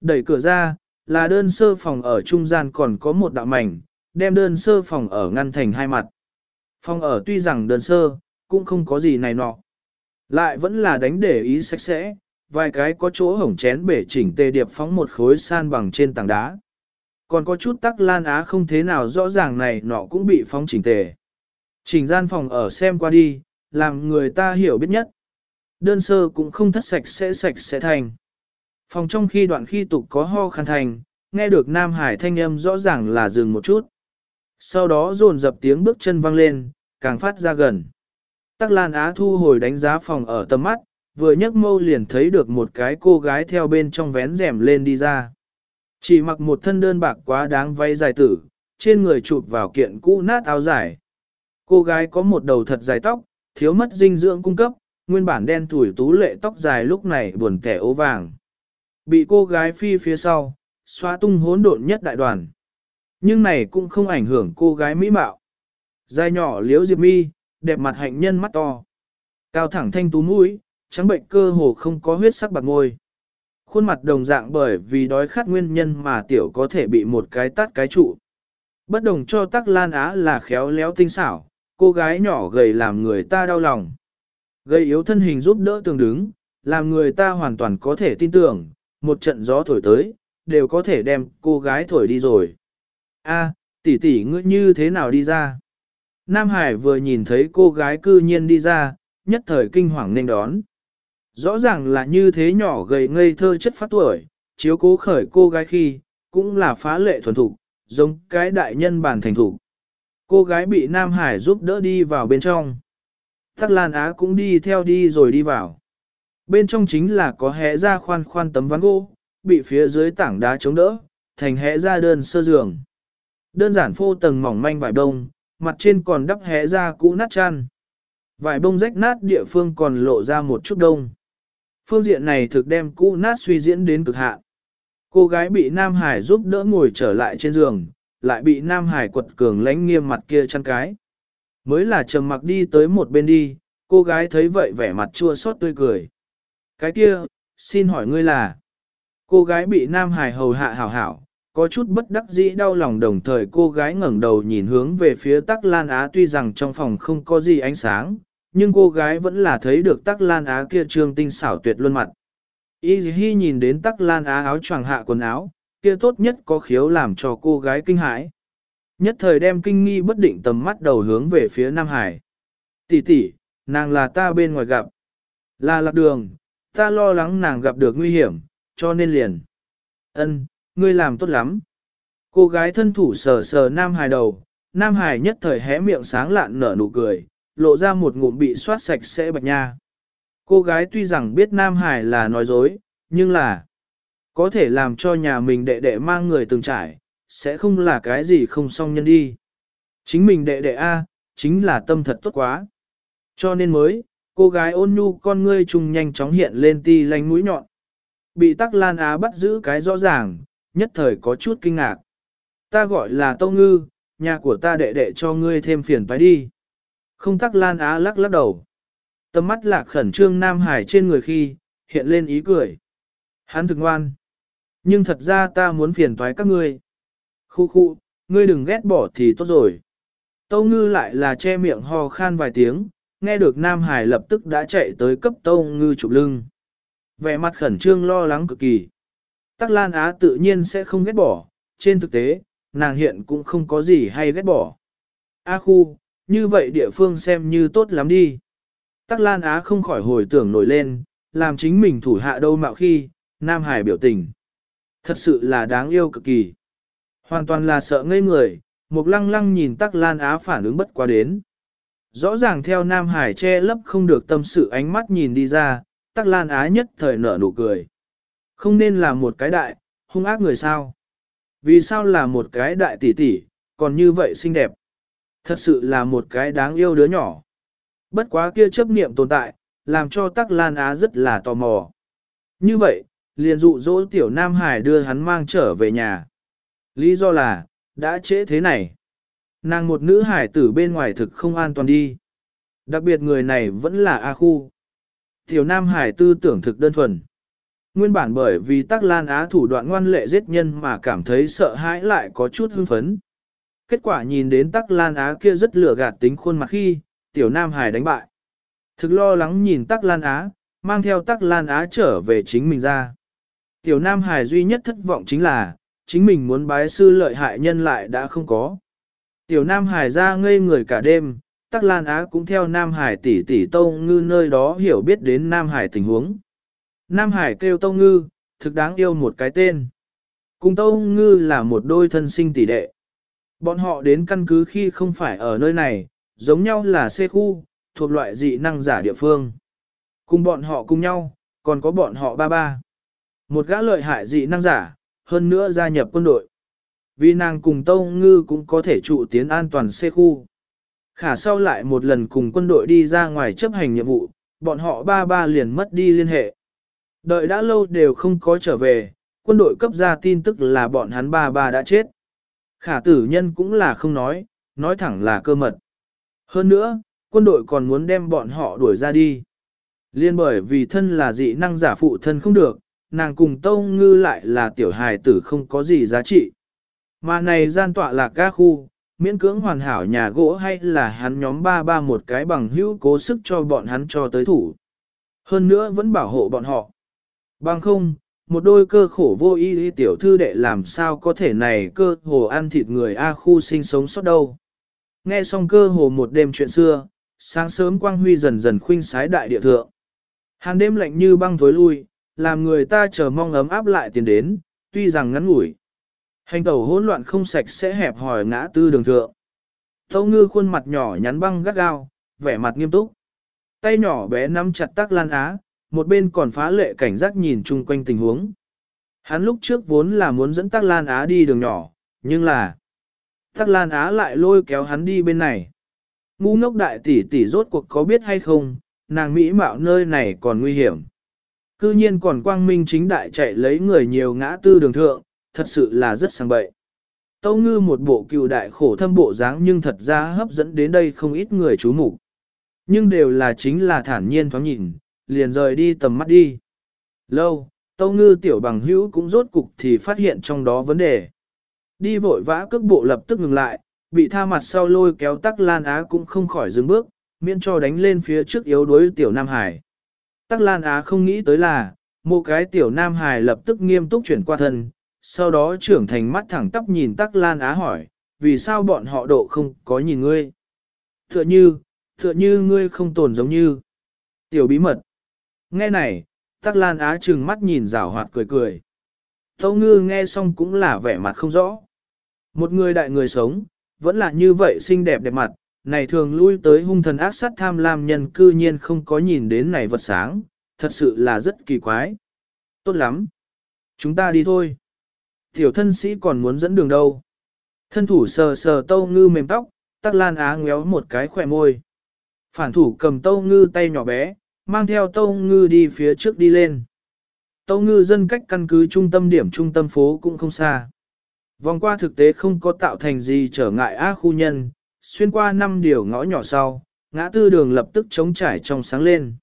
Đẩy cửa ra, là đơn sơ phòng ở trung gian còn có một đạo mảnh, đem đơn sơ phòng ở ngăn thành hai mặt. Phòng ở tuy rằng đơn sơ, cũng không có gì này nọ. Lại vẫn là đánh để ý sạch sẽ, vài cái có chỗ hổng chén bể chỉnh tề điệp phóng một khối san bằng trên tảng đá. Còn có chút tắc lan á không thế nào rõ ràng này nọ cũng bị phóng chỉnh tề. Chỉnh gian phòng ở xem qua đi, làm người ta hiểu biết nhất. Đơn sơ cũng không thất sạch sẽ sạch sẽ thành. Phòng trong khi đoạn khi tục có ho khăn thành, nghe được Nam Hải thanh âm rõ ràng là dừng một chút. Sau đó dồn dập tiếng bước chân vang lên, càng phát ra gần. Tắc Lan Á thu hồi đánh giá phòng ở tầm mắt, vừa nhấc mâu liền thấy được một cái cô gái theo bên trong vén rèm lên đi ra. Chỉ mặc một thân đơn bạc quá đáng vay dài tử, trên người chụp vào kiện cũ nát áo dài. Cô gái có một đầu thật dài tóc, thiếu mất dinh dưỡng cung cấp, nguyên bản đen tuổi tú lệ tóc dài lúc này buồn kẻ ố vàng. Bị cô gái phi phía sau, xóa tung hỗn độn nhất đại đoàn. Nhưng này cũng không ảnh hưởng cô gái mỹ mạo. Dài nhỏ liếu diệp mi, đẹp mặt hạnh nhân mắt to. Cao thẳng thanh tú mũi, trắng bệnh cơ hồ không có huyết sắc bạc ngôi. Khuôn mặt đồng dạng bởi vì đói khát nguyên nhân mà tiểu có thể bị một cái tát cái trụ. Bất đồng cho tắc lan á là khéo léo tinh xảo, cô gái nhỏ gầy làm người ta đau lòng. Gây yếu thân hình giúp đỡ tường đứng, làm người ta hoàn toàn có thể tin tưởng, một trận gió thổi tới, đều có thể đem cô gái thổi đi rồi. A, tỷ tỷ ngươi như thế nào đi ra? Nam Hải vừa nhìn thấy cô gái cư nhiên đi ra, nhất thời kinh hoàng nên đón. Rõ ràng là như thế nhỏ gầy ngây thơ chất phát tuổi, chiếu cố khởi cô gái khi, cũng là phá lệ thuần thục, giống cái đại nhân bản thành thục. Cô gái bị Nam Hải giúp đỡ đi vào bên trong. Tắc Lan Á cũng đi theo đi rồi đi vào. Bên trong chính là có hẽ ra khoan khoan tấm ván gỗ, bị phía dưới tảng đá chống đỡ, thành hẽ ra đơn sơ giường. Đơn giản phô tầng mỏng manh vải đông, mặt trên còn đắp hẽ ra cũ nát chăn. Vải bông rách nát địa phương còn lộ ra một chút đông. Phương diện này thực đem cũ nát suy diễn đến cực hạn. Cô gái bị Nam Hải giúp đỡ ngồi trở lại trên giường, lại bị Nam Hải quật cường lánh nghiêm mặt kia chăn cái. Mới là trầm mặc đi tới một bên đi, cô gái thấy vậy vẻ mặt chua xót tươi cười. Cái kia, xin hỏi ngươi là... Cô gái bị Nam Hải hầu hạ hảo hảo, có chút bất đắc dĩ đau lòng đồng thời cô gái ngẩng đầu nhìn hướng về phía Tắc Lan Á tuy rằng trong phòng không có gì ánh sáng, nhưng cô gái vẫn là thấy được Tắc Lan Á kia trương tinh xảo tuyệt luôn mặt. Y Hi nhìn đến Tắc Lan Á áo choàng hạ quần áo, kia tốt nhất có khiếu làm cho cô gái kinh hãi. Nhất thời đem kinh nghi bất định tầm mắt đầu hướng về phía Nam Hải. Tỷ tỷ, nàng là ta bên ngoài gặp. Là lạc đường, ta lo lắng nàng gặp được nguy hiểm, cho nên liền. Ân, ngươi làm tốt lắm. Cô gái thân thủ sờ sờ Nam Hải đầu, Nam Hải nhất thời hé miệng sáng lạn nở nụ cười, lộ ra một ngụm bị soát sạch sẽ bạch nha. Cô gái tuy rằng biết Nam Hải là nói dối, nhưng là có thể làm cho nhà mình đệ đệ mang người từng trải, sẽ không là cái gì không xong nhân đi. Chính mình đệ đệ A, chính là tâm thật tốt quá. Cho nên mới, cô gái ôn nhu con ngươi trùng nhanh chóng hiện lên ti lanh mũi nhọn. Bị tắc lan á bắt giữ cái rõ ràng, nhất thời có chút kinh ngạc. Ta gọi là Tâu Ngư, nhà của ta đệ đệ cho ngươi thêm phiền phải đi. Không tắc lan á lắc lắc đầu. Tầm mắt lạc khẩn trương Nam Hải trên người khi, hiện lên ý cười. Hắn thực ngoan. Nhưng thật ra ta muốn phiền toái các ngươi. Khu khu, ngươi đừng ghét bỏ thì tốt rồi. Tâu ngư lại là che miệng ho khan vài tiếng, nghe được Nam Hải lập tức đã chạy tới cấp tâu ngư chụp lưng. Vẻ mặt khẩn trương lo lắng cực kỳ. Tắc Lan Á tự nhiên sẽ không ghét bỏ, trên thực tế, nàng hiện cũng không có gì hay ghét bỏ. A khu, như vậy địa phương xem như tốt lắm đi. Tắc Lan Á không khỏi hồi tưởng nổi lên, làm chính mình thủ hạ đâu mạo khi, Nam Hải biểu tình. Thật sự là đáng yêu cực kỳ. Hoàn toàn là sợ ngây người, Mục lăng lăng nhìn Tắc Lan Á phản ứng bất quá đến. Rõ ràng theo Nam Hải che lấp không được tâm sự ánh mắt nhìn đi ra, Tắc Lan Á nhất thời nở nụ cười. Không nên là một cái đại, hung ác người sao. Vì sao là một cái đại tỷ tỷ, còn như vậy xinh đẹp. Thật sự là một cái đáng yêu đứa nhỏ. Bất quá kia chấp niệm tồn tại, làm cho Tắc Lan Á rất là tò mò. Như vậy, liền dụ dỗ tiểu Nam Hải đưa hắn mang trở về nhà. Lý do là, đã trễ thế này. Nàng một nữ hải tử bên ngoài thực không an toàn đi. Đặc biệt người này vẫn là A khu. Tiểu Nam Hải tư tưởng thực đơn thuần. Nguyên bản bởi vì Tắc Lan Á thủ đoạn ngoan lệ giết nhân mà cảm thấy sợ hãi lại có chút hưng phấn. Kết quả nhìn đến Tắc Lan Á kia rất lửa gạt tính khuôn mặt khi, Tiểu Nam Hải đánh bại. Thực lo lắng nhìn Tắc Lan Á, mang theo Tắc Lan Á trở về chính mình ra. Tiểu Nam Hải duy nhất thất vọng chính là, chính mình muốn bái sư lợi hại nhân lại đã không có. Tiểu Nam Hải ra ngây người cả đêm, Tắc Lan Á cũng theo Nam Hải tỷ tỷ Tâu Ngư nơi đó hiểu biết đến Nam Hải tình huống. Nam Hải kêu Tâu Ngư, thực đáng yêu một cái tên. Cùng Tâu Ngư là một đôi thân sinh tỷ đệ. Bọn họ đến căn cứ khi không phải ở nơi này, giống nhau là C khu, thuộc loại dị năng giả địa phương. Cùng bọn họ cùng nhau, còn có bọn họ ba ba. Một gã lợi hại dị năng giả, hơn nữa gia nhập quân đội. Vì nàng cùng Tâu Ngư cũng có thể trụ tiến an toàn xe khu. Khả sau lại một lần cùng quân đội đi ra ngoài chấp hành nhiệm vụ, bọn họ ba ba liền mất đi liên hệ. Đợi đã lâu đều không có trở về, quân đội cấp ra tin tức là bọn hắn ba ba đã chết. Khả tử nhân cũng là không nói, nói thẳng là cơ mật. Hơn nữa, quân đội còn muốn đem bọn họ đuổi ra đi. Liên bởi vì thân là dị năng giả phụ thân không được, nàng cùng Tâu Ngư lại là tiểu hài tử không có gì giá trị. Mà này gian tọa là ca khu, miễn cưỡng hoàn hảo nhà gỗ hay là hắn nhóm ba ba một cái bằng hữu cố sức cho bọn hắn cho tới thủ. Hơn nữa vẫn bảo hộ bọn họ. Bằng không, một đôi cơ khổ vô y tiểu thư đệ làm sao có thể này cơ hồ ăn thịt người A khu sinh sống sót đâu. Nghe xong cơ hồ một đêm chuyện xưa, sáng sớm quang huy dần dần khuynh sái đại địa thượng. Hàng đêm lạnh như băng thối lui, làm người ta chờ mong ấm áp lại tiền đến, tuy rằng ngắn ngủi. Hành tẩu hỗn loạn không sạch sẽ hẹp hỏi ngã tư đường thượng. Tâu ngư khuôn mặt nhỏ nhắn băng gắt gao, vẻ mặt nghiêm túc. Tay nhỏ bé nắm chặt tắc lan á, một bên còn phá lệ cảnh giác nhìn chung quanh tình huống. Hắn lúc trước vốn là muốn dẫn tắc lan á đi đường nhỏ, nhưng là tắc lan á lại lôi kéo hắn đi bên này. Ngu ngốc đại tỷ tỷ rốt cuộc có biết hay không, nàng mỹ mạo nơi này còn nguy hiểm. Cư nhiên còn quang minh chính đại chạy lấy người nhiều ngã tư đường thượng, thật sự là rất sang bậy. Tâu ngư một bộ cựu đại khổ thâm bộ dáng nhưng thật ra hấp dẫn đến đây không ít người chú mục Nhưng đều là chính là thản nhiên thoáng nhìn, liền rời đi tầm mắt đi. Lâu, tâu ngư tiểu bằng hữu cũng rốt cục thì phát hiện trong đó vấn đề. Đi vội vã cước bộ lập tức ngừng lại, bị tha mặt sau lôi kéo tắc lan á cũng không khỏi dừng bước, miễn cho đánh lên phía trước yếu đuối tiểu Nam Hải. Tắc lan á không nghĩ tới là, một cái tiểu Nam Hải lập tức nghiêm túc chuyển qua thân, sau đó trưởng thành mắt thẳng tắp nhìn tắc lan á hỏi, vì sao bọn họ độ không có nhìn ngươi? Tựa như, tựa như ngươi không tồn giống như. Tiểu bí mật. Nghe này, tắc lan á trừng mắt nhìn rảo hoạt cười cười. Tâu ngư nghe xong cũng là vẻ mặt không rõ. Một người đại người sống, vẫn là như vậy xinh đẹp đẹp mặt, này thường lui tới hung thần ác sát tham lam nhân cư nhiên không có nhìn đến này vật sáng, thật sự là rất kỳ quái. Tốt lắm. Chúng ta đi thôi. Tiểu thân sĩ còn muốn dẫn đường đâu. Thân thủ sờ sờ tâu ngư mềm tóc, tắc lan á ngéo một cái khỏe môi. Phản thủ cầm tâu ngư tay nhỏ bé, mang theo tâu ngư đi phía trước đi lên. Tâu ngư dân cách căn cứ trung tâm điểm trung tâm phố cũng không xa. Vòng qua thực tế không có tạo thành gì trở ngại á khu nhân, xuyên qua năm điều ngõ nhỏ sau, ngã tư đường lập tức chống trải trong sáng lên.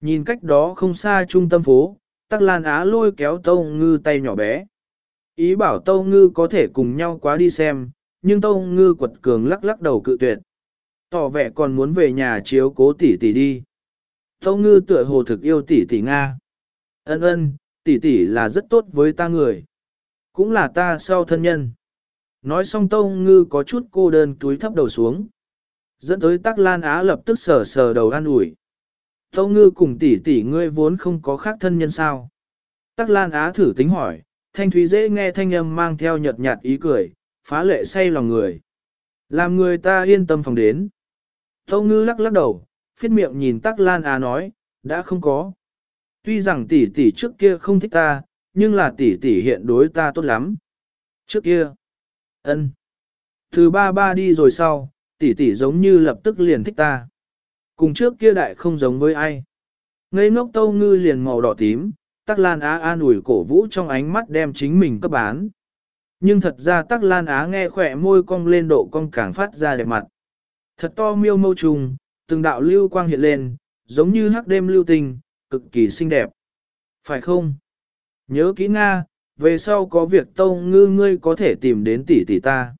Nhìn cách đó không xa trung tâm phố, tắc lan á lôi kéo tâu ngư tay nhỏ bé. Ý bảo Tâu Ngư có thể cùng nhau quá đi xem, nhưng Tâu Ngư quật cường lắc lắc đầu cự tuyệt. Tỏ vẻ còn muốn về nhà chiếu cố tỷ tỷ đi. Tâu Ngư tựa hồ thực yêu tỷ tỷ Nga. Ân ân, tỷ tỷ là rất tốt với ta người. Cũng là ta sau thân nhân. Nói xong Tâu Ngư có chút cô đơn túi thấp đầu xuống. Dẫn tới Tắc Lan Á lập tức sờ sờ đầu an ủi. Tâu Ngư cùng tỷ tỷ ngươi vốn không có khác thân nhân sao. Tắc Lan Á thử tính hỏi, thanh thúy dễ nghe thanh âm mang theo nhợt nhạt ý cười, phá lệ say lòng người. Làm người ta yên tâm phòng đến. Tâu ngư lắc lắc đầu, phiết miệng nhìn tắc lan á nói, đã không có. Tuy rằng tỷ tỷ trước kia không thích ta, nhưng là tỷ tỷ hiện đối ta tốt lắm. Trước kia, ân, từ ba ba đi rồi sau, tỷ tỷ giống như lập tức liền thích ta. Cùng trước kia đại không giống với ai. Ngây ngốc tâu ngư liền màu đỏ tím, Tắc Lan Á an ủi cổ vũ trong ánh mắt đem chính mình cấp bán. Nhưng thật ra Tắc Lan Á nghe khỏe môi cong lên độ cong càng phát ra đẹp mặt. Thật to miêu mâu trùng, từng đạo lưu quang hiện lên, giống như hắc đêm lưu tình, cực kỳ xinh đẹp. Phải không? Nhớ kỹ Nga, về sau có việc tông ngư ngươi có thể tìm đến tỷ tỷ ta.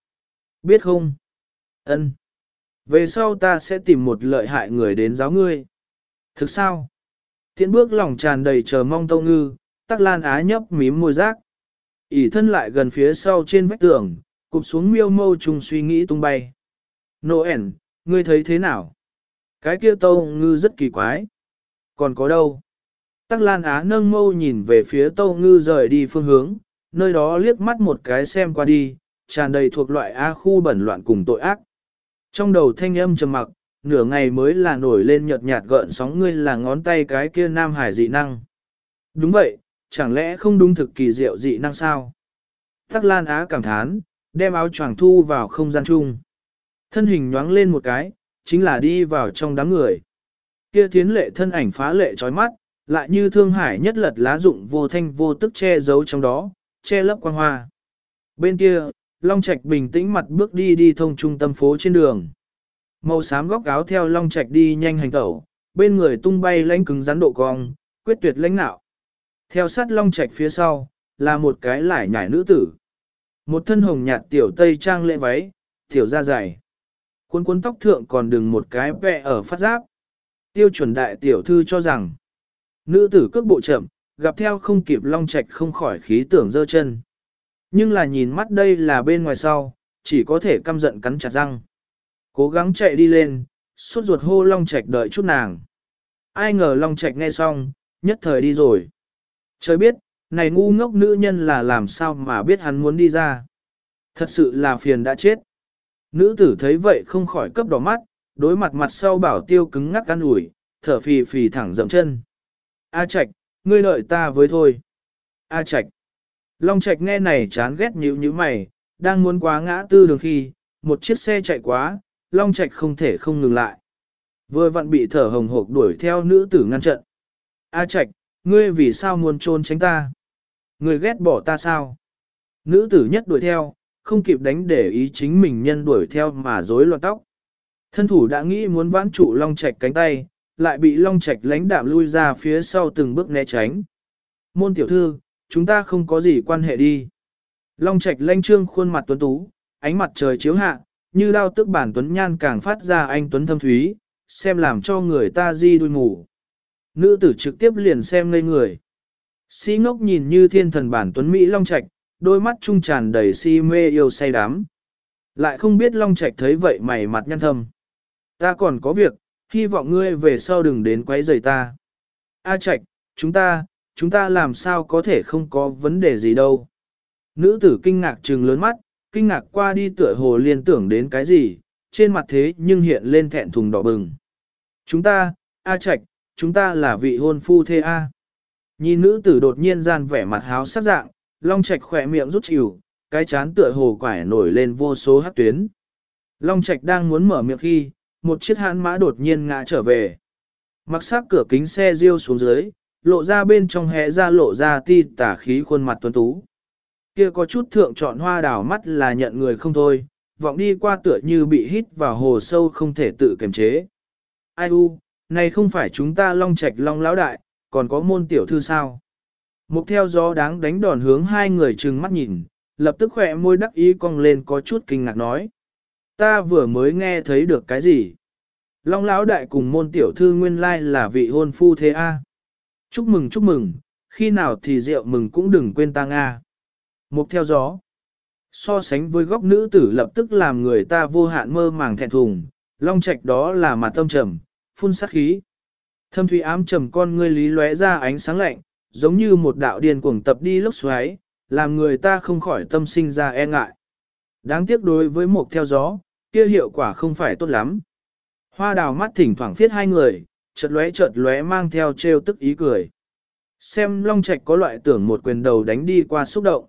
Biết không? Ân. Về sau ta sẽ tìm một lợi hại người đến giáo ngươi. Thực sao? Thiện bước lòng tràn đầy chờ mong tâu ngư, tắc lan á nhấp mím môi rác. ỉ thân lại gần phía sau trên vách tường, cụp xuống miêu mâu trùng suy nghĩ tung bay. Noel, ngươi thấy thế nào? Cái kia tâu ngư rất kỳ quái. Còn có đâu? Tắc Lan Á nâng mâu nhìn về phía tâu ngư rời đi phương hướng, nơi đó liếc mắt một cái xem qua đi, tràn đầy thuộc loại A khu bẩn loạn cùng tội ác. Trong đầu thanh âm trầm mặc, nửa ngày mới là nổi lên nhợt nhạt gợn sóng ngươi là ngón tay cái kia nam hải dị năng. Đúng vậy, chẳng lẽ không đúng thực kỳ diệu dị năng sao? Tắc Lan Á cảm thán, đem áo choàng thu vào không gian chung. Thân hình nhoáng lên một cái, chính là đi vào trong đám người. Kia thiến lệ thân ảnh phá lệ trói mắt, lại như thương hải nhất lật lá dụng vô thanh vô tức che giấu trong đó, che lấp quang hoa. Bên kia, Long Trạch bình tĩnh mặt bước đi đi thông trung tâm phố trên đường. Màu xám góc áo theo Long Trạch đi nhanh hành tẩu, bên người tung bay lãnh cứng rắn độ cong, quyết tuyệt lãnh nạo. Theo sát Long Trạch phía sau, là một cái lải nhải nữ tử. Một thân hồng nhạt tiểu tây trang lệ váy, tiểu da dày. Cuốn cuốn tóc thượng còn đừng một cái vẹ ở phát giáp. Tiêu chuẩn đại tiểu thư cho rằng, nữ tử cước bộ chậm, gặp theo không kịp long trạch không khỏi khí tưởng dơ chân. Nhưng là nhìn mắt đây là bên ngoài sau, chỉ có thể căm giận cắn chặt răng. Cố gắng chạy đi lên, suốt ruột hô long trạch đợi chút nàng. Ai ngờ long trạch nghe xong, nhất thời đi rồi. Trời biết, này ngu ngốc nữ nhân là làm sao mà biết hắn muốn đi ra. Thật sự là phiền đã chết. Nữ tử thấy vậy không khỏi cấp đỏ mắt, đối mặt mặt sau bảo tiêu cứng ngắc căn ủi, thở phì phì thẳng dậm chân. A Trạch, ngươi đợi ta với thôi. A Trạch. Long Trạch nghe này chán ghét nhíu nhíu mày, đang muốn quá ngã tư đường khi, một chiếc xe chạy quá, Long Trạch không thể không ngừng lại. Vừa vặn bị thở hồng hộc đuổi theo nữ tử ngăn trận. A Trạch, ngươi vì sao muốn trốn tránh ta? Ngươi ghét bỏ ta sao? Nữ tử nhất đuổi theo, không kịp đánh để ý chính mình nhân đuổi theo mà rối loạn tóc. Thân thủ đã nghĩ muốn vãn trụ Long Trạch cánh tay, lại bị Long Trạch lánh đạm lui ra phía sau từng bước né tránh. Môn tiểu thư, chúng ta không có gì quan hệ đi. Long Trạch lanh trương khuôn mặt tuấn tú, ánh mặt trời chiếu hạ, như đao tức bản tuấn nhan càng phát ra anh tuấn thâm thúy, xem làm cho người ta di đuôi ngủ. Nữ tử trực tiếp liền xem ngây người. Si ngốc nhìn như thiên thần bản tuấn Mỹ Long Trạch, đôi mắt trung tràn đầy si mê yêu say đắm. Lại không biết Long Trạch thấy vậy mày mặt nhăn thâm. Ta còn có việc, hy vọng ngươi về sau đừng đến quấy rầy ta. A Trạch, chúng ta, chúng ta làm sao có thể không có vấn đề gì đâu. Nữ tử kinh ngạc trừng lớn mắt, kinh ngạc qua đi tựa hồ liên tưởng đến cái gì, trên mặt thế nhưng hiện lên thẹn thùng đỏ bừng. Chúng ta, A Trạch, chúng ta là vị hôn phu thê A. Nhìn nữ tử đột nhiên gian vẻ mặt háo sắc dạng, Long Trạch khỏe miệng rút chịu, cái chán tựa hồ quải nổi lên vô số hát tuyến. Long Trạch đang muốn mở miệng khi, một chiếc hãn mã đột nhiên ngã trở về. Mặc sắc cửa kính xe riêu xuống dưới, lộ ra bên trong hẽ ra lộ ra ti tả khí khuôn mặt tuấn tú. Kia có chút thượng chọn hoa đào mắt là nhận người không thôi, vọng đi qua tựa như bị hít vào hồ sâu không thể tự kiềm chế. Ai u, này không phải chúng ta long trạch long lão đại, còn có môn tiểu thư sao? Mục theo gió đáng đánh đòn hướng hai người trừng mắt nhìn, lập tức khỏe môi đắc ý cong lên có chút kinh ngạc nói. Ta vừa mới nghe thấy được cái gì? Long lão đại cùng môn tiểu thư nguyên lai là vị hôn phu thế a. Chúc mừng chúc mừng, khi nào thì rượu mừng cũng đừng quên ta Nga. Mục theo gió. So sánh với góc nữ tử lập tức làm người ta vô hạn mơ màng thẹn thùng, long trạch đó là mặt tâm trầm, phun sát khí. Thâm thủy ám trầm con ngươi lý lóe ra ánh sáng lạnh, giống như một đạo điên cuồng tập đi lốc xoáy, làm người ta không khỏi tâm sinh ra e ngại. Đáng tiếc đối với một theo gió, kia hiệu quả không phải tốt lắm. Hoa đào mắt thỉnh thoảng phiết hai người, chợt lóe chợt lóe mang theo trêu tức ý cười. Xem Long Trạch có loại tưởng một quyền đầu đánh đi qua xúc động.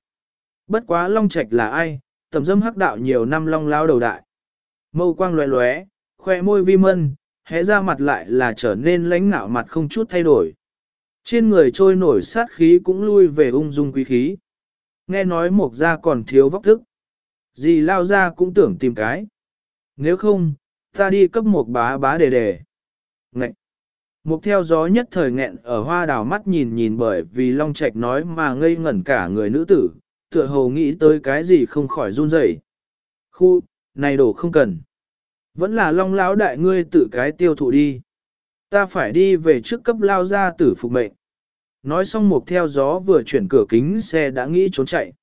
Bất quá Long Trạch là ai, tầm dâm hắc đạo nhiều năm long lao đầu đại. Mâu quang lóe lóe, khoe môi vi mân, hé ra mặt lại là trở nên lãnh nạo mặt không chút thay đổi. Trên người trôi nổi sát khí cũng lui về ung dung quý khí. Nghe nói mộc ra còn thiếu vóc thức. Gì lao ra cũng tưởng tìm cái. Nếu không, ta đi cấp một bá bá đề đề. Ngậy! Mục theo gió nhất thời nghẹn ở hoa đào mắt nhìn nhìn bởi vì Long Trạch nói mà ngây ngẩn cả người nữ tử, tựa hồ nghĩ tới cái gì không khỏi run rẩy. Khu, này đồ không cần. Vẫn là Long lão đại ngươi tự cái tiêu thụ đi. Ta phải đi về trước cấp lao ra tử phục mệnh. Nói xong mục theo gió vừa chuyển cửa kính xe đã nghĩ trốn chạy.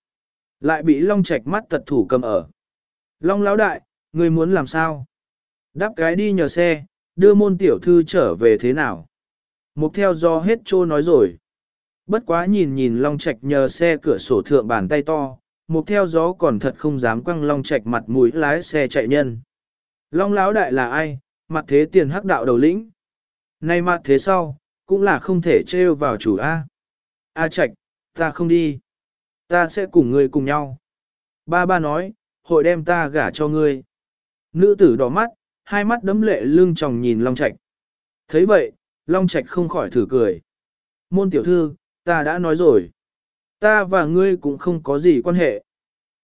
Lại bị Long Trạch mắt tật thủ cầm ở. Long lão đại, ngươi muốn làm sao? Đáp cái đi nhờ xe, đưa môn tiểu thư trở về thế nào? Mục theo do hết trô nói rồi. Bất quá nhìn nhìn Long Trạch nhờ xe cửa sổ thượng bàn tay to, mục theo gió còn thật không dám quăng Long Trạch mặt mũi lái xe chạy nhân. Long lão đại là ai? Mặt thế tiền hắc đạo đầu lĩnh. Nay mặt thế sau, cũng là không thể trêu vào chủ A. A Trạch, ta không đi. Ta sẽ cùng ngươi cùng nhau. Ba ba nói, hội đem ta gả cho ngươi. Nữ tử đỏ mắt, hai mắt đấm lệ lưng tròng nhìn Long Trạch. thấy vậy, Long Trạch không khỏi thử cười. Môn tiểu thư, ta đã nói rồi. Ta và ngươi cũng không có gì quan hệ.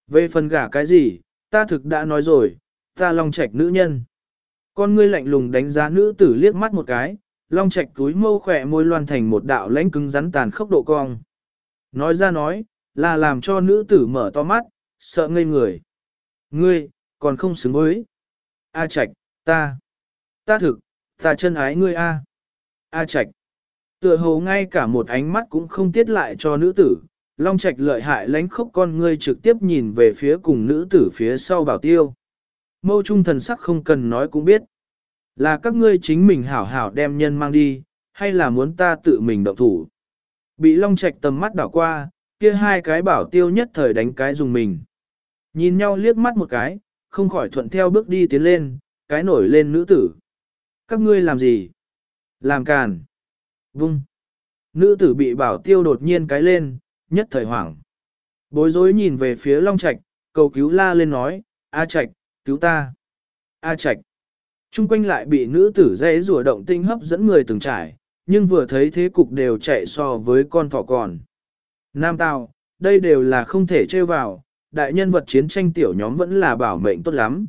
Về phần gả cái gì, ta thực đã nói rồi, ta Long Trạch nữ nhân. Con ngươi lạnh lùng đánh giá nữ tử liếc mắt một cái, Long Trạch túi mâu khỏe môi loan thành một đạo lãnh cứng rắn tàn khốc độ cong. Nói ra nói, là làm cho nữ tử mở to mắt, sợ ngây người. Ngươi, còn không xứng với. A Trạch, ta, ta thực, ta chân ái ngươi A. A Trạch. Tựa hồ ngay cả một ánh mắt cũng không tiết lại cho nữ tử, Long Trạch lợi hại lánh khốc con ngươi trực tiếp nhìn về phía cùng nữ tử phía sau bảo tiêu. Mâu trung thần sắc không cần nói cũng biết. Là các ngươi chính mình hảo hảo đem nhân mang đi, hay là muốn ta tự mình động thủ. Bị Long Trạch tầm mắt đảo qua, kia hai cái bảo tiêu nhất thời đánh cái dùng mình. Nhìn nhau liếc mắt một cái, không khỏi thuận theo bước đi tiến lên, cái nổi lên nữ tử. Các ngươi làm gì? Làm càn. Vung. Nữ tử bị bảo tiêu đột nhiên cái lên, nhất thời hoảng. Bối rối nhìn về phía Long Trạch, cầu cứu la lên nói, A Trạch, cứu ta. A Trạch. Trung quanh lại bị nữ tử dây rùa động tinh hấp dẫn người từng trải, nhưng vừa thấy thế cục đều chạy so với con thỏ còn. Nam Tào, đây đều là không thể chơi vào, đại nhân vật chiến tranh tiểu nhóm vẫn là bảo mệnh tốt lắm.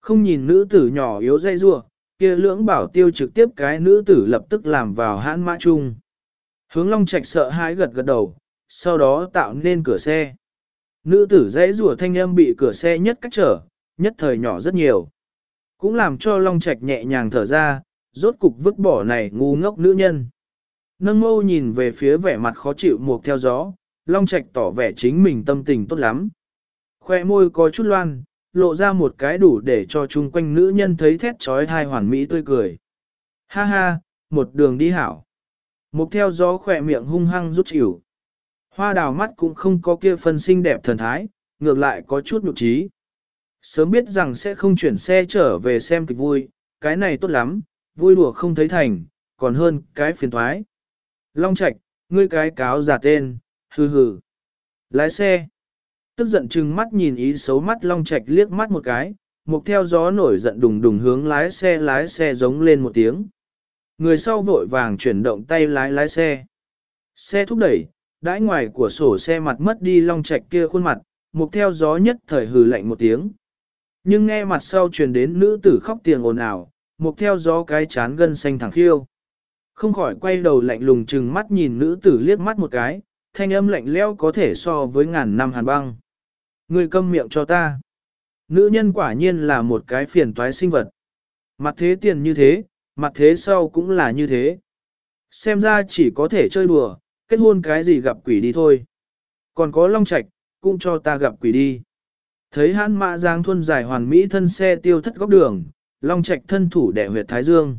Không nhìn nữ tử nhỏ yếu dây rùa, kia lưỡng bảo tiêu trực tiếp cái nữ tử lập tức làm vào hãn mã chung. Hướng Long Trạch sợ hãi gật gật đầu, sau đó tạo nên cửa xe. Nữ tử dãy rùa thanh âm bị cửa xe nhất cách trở, nhất thời nhỏ rất nhiều. Cũng làm cho Long Trạch nhẹ nhàng thở ra, rốt cục vứt bỏ này ngu ngốc nữ nhân. Nâng mâu nhìn về phía vẻ mặt khó chịu một theo gió, Long Trạch tỏ vẻ chính mình tâm tình tốt lắm. Khoe môi có chút loan, lộ ra một cái đủ để cho chung quanh nữ nhân thấy thét trói thai hoàn mỹ tươi cười. Ha ha, một đường đi hảo. Mục theo gió khỏe miệng hung hăng rút chịu. Hoa đào mắt cũng không có kia phân xinh đẹp thần thái, ngược lại có chút nhục trí. Sớm biết rằng sẽ không chuyển xe trở về xem kịch vui, cái này tốt lắm, vui đùa không thấy thành, còn hơn cái phiền thoái. Long Trạch, ngươi cái cáo giả tên, hừ hừ. Lái xe. Tức giận chừng mắt nhìn ý xấu mắt Long Trạch liếc mắt một cái, mục theo gió nổi giận đùng đùng hướng lái xe lái xe giống lên một tiếng. Người sau vội vàng chuyển động tay lái lái xe. Xe thúc đẩy, đãi ngoài của sổ xe mặt mất đi Long Trạch kia khuôn mặt, mục theo gió nhất thời hừ lạnh một tiếng. Nhưng nghe mặt sau truyền đến nữ tử khóc tiền ồn ào, mục theo gió cái chán gân xanh thẳng khiêu. Không khỏi quay đầu lạnh lùng chừng mắt nhìn nữ tử liếc mắt một cái, thanh âm lạnh leo có thể so với ngàn năm hàn băng. Người câm miệng cho ta. Nữ nhân quả nhiên là một cái phiền toái sinh vật. Mặt thế tiền như thế, mặt thế sau cũng là như thế. Xem ra chỉ có thể chơi đùa, kết hôn cái gì gặp quỷ đi thôi. Còn có long Trạch cũng cho ta gặp quỷ đi. Thấy hãn mã giang thuân dài hoàn mỹ thân xe tiêu thất góc đường, long Trạch thân thủ đẻ huyệt thái dương.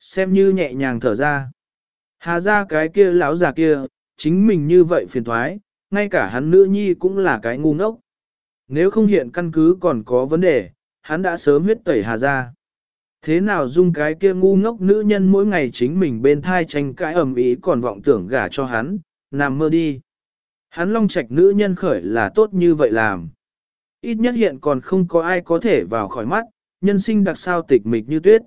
Xem như nhẹ nhàng thở ra. Hà ra cái kia lão già kia, chính mình như vậy phiền thoái, ngay cả hắn nữ nhi cũng là cái ngu ngốc. Nếu không hiện căn cứ còn có vấn đề, hắn đã sớm huyết tẩy hà ra. Thế nào dung cái kia ngu ngốc nữ nhân mỗi ngày chính mình bên thai tranh cãi ầm ĩ còn vọng tưởng gả cho hắn, nằm mơ đi. Hắn long trạch nữ nhân khởi là tốt như vậy làm. Ít nhất hiện còn không có ai có thể vào khỏi mắt, nhân sinh đặc sao tịch mịch như tuyết.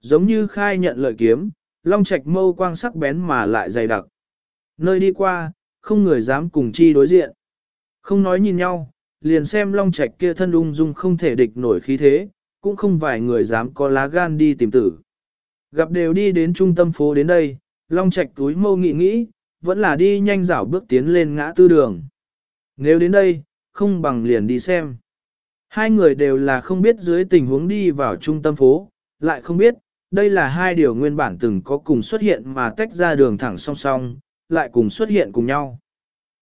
Giống như khai nhận lợi kiếm, long trạch mâu quang sắc bén mà lại dày đặc. Nơi đi qua, không người dám cùng chi đối diện. Không nói nhìn nhau, liền xem long trạch kia thân ung dung không thể địch nổi khí thế, cũng không vài người dám có lá gan đi tìm tử. Gặp đều đi đến trung tâm phố đến đây, Long Trạch túi mâu nghĩ nghĩ, vẫn là đi nhanh dảo bước tiến lên ngã tư đường. Nếu đến đây, không bằng liền đi xem. Hai người đều là không biết dưới tình huống đi vào trung tâm phố, lại không biết, đây là hai điều nguyên bản từng có cùng xuất hiện mà tách ra đường thẳng song song, lại cùng xuất hiện cùng nhau.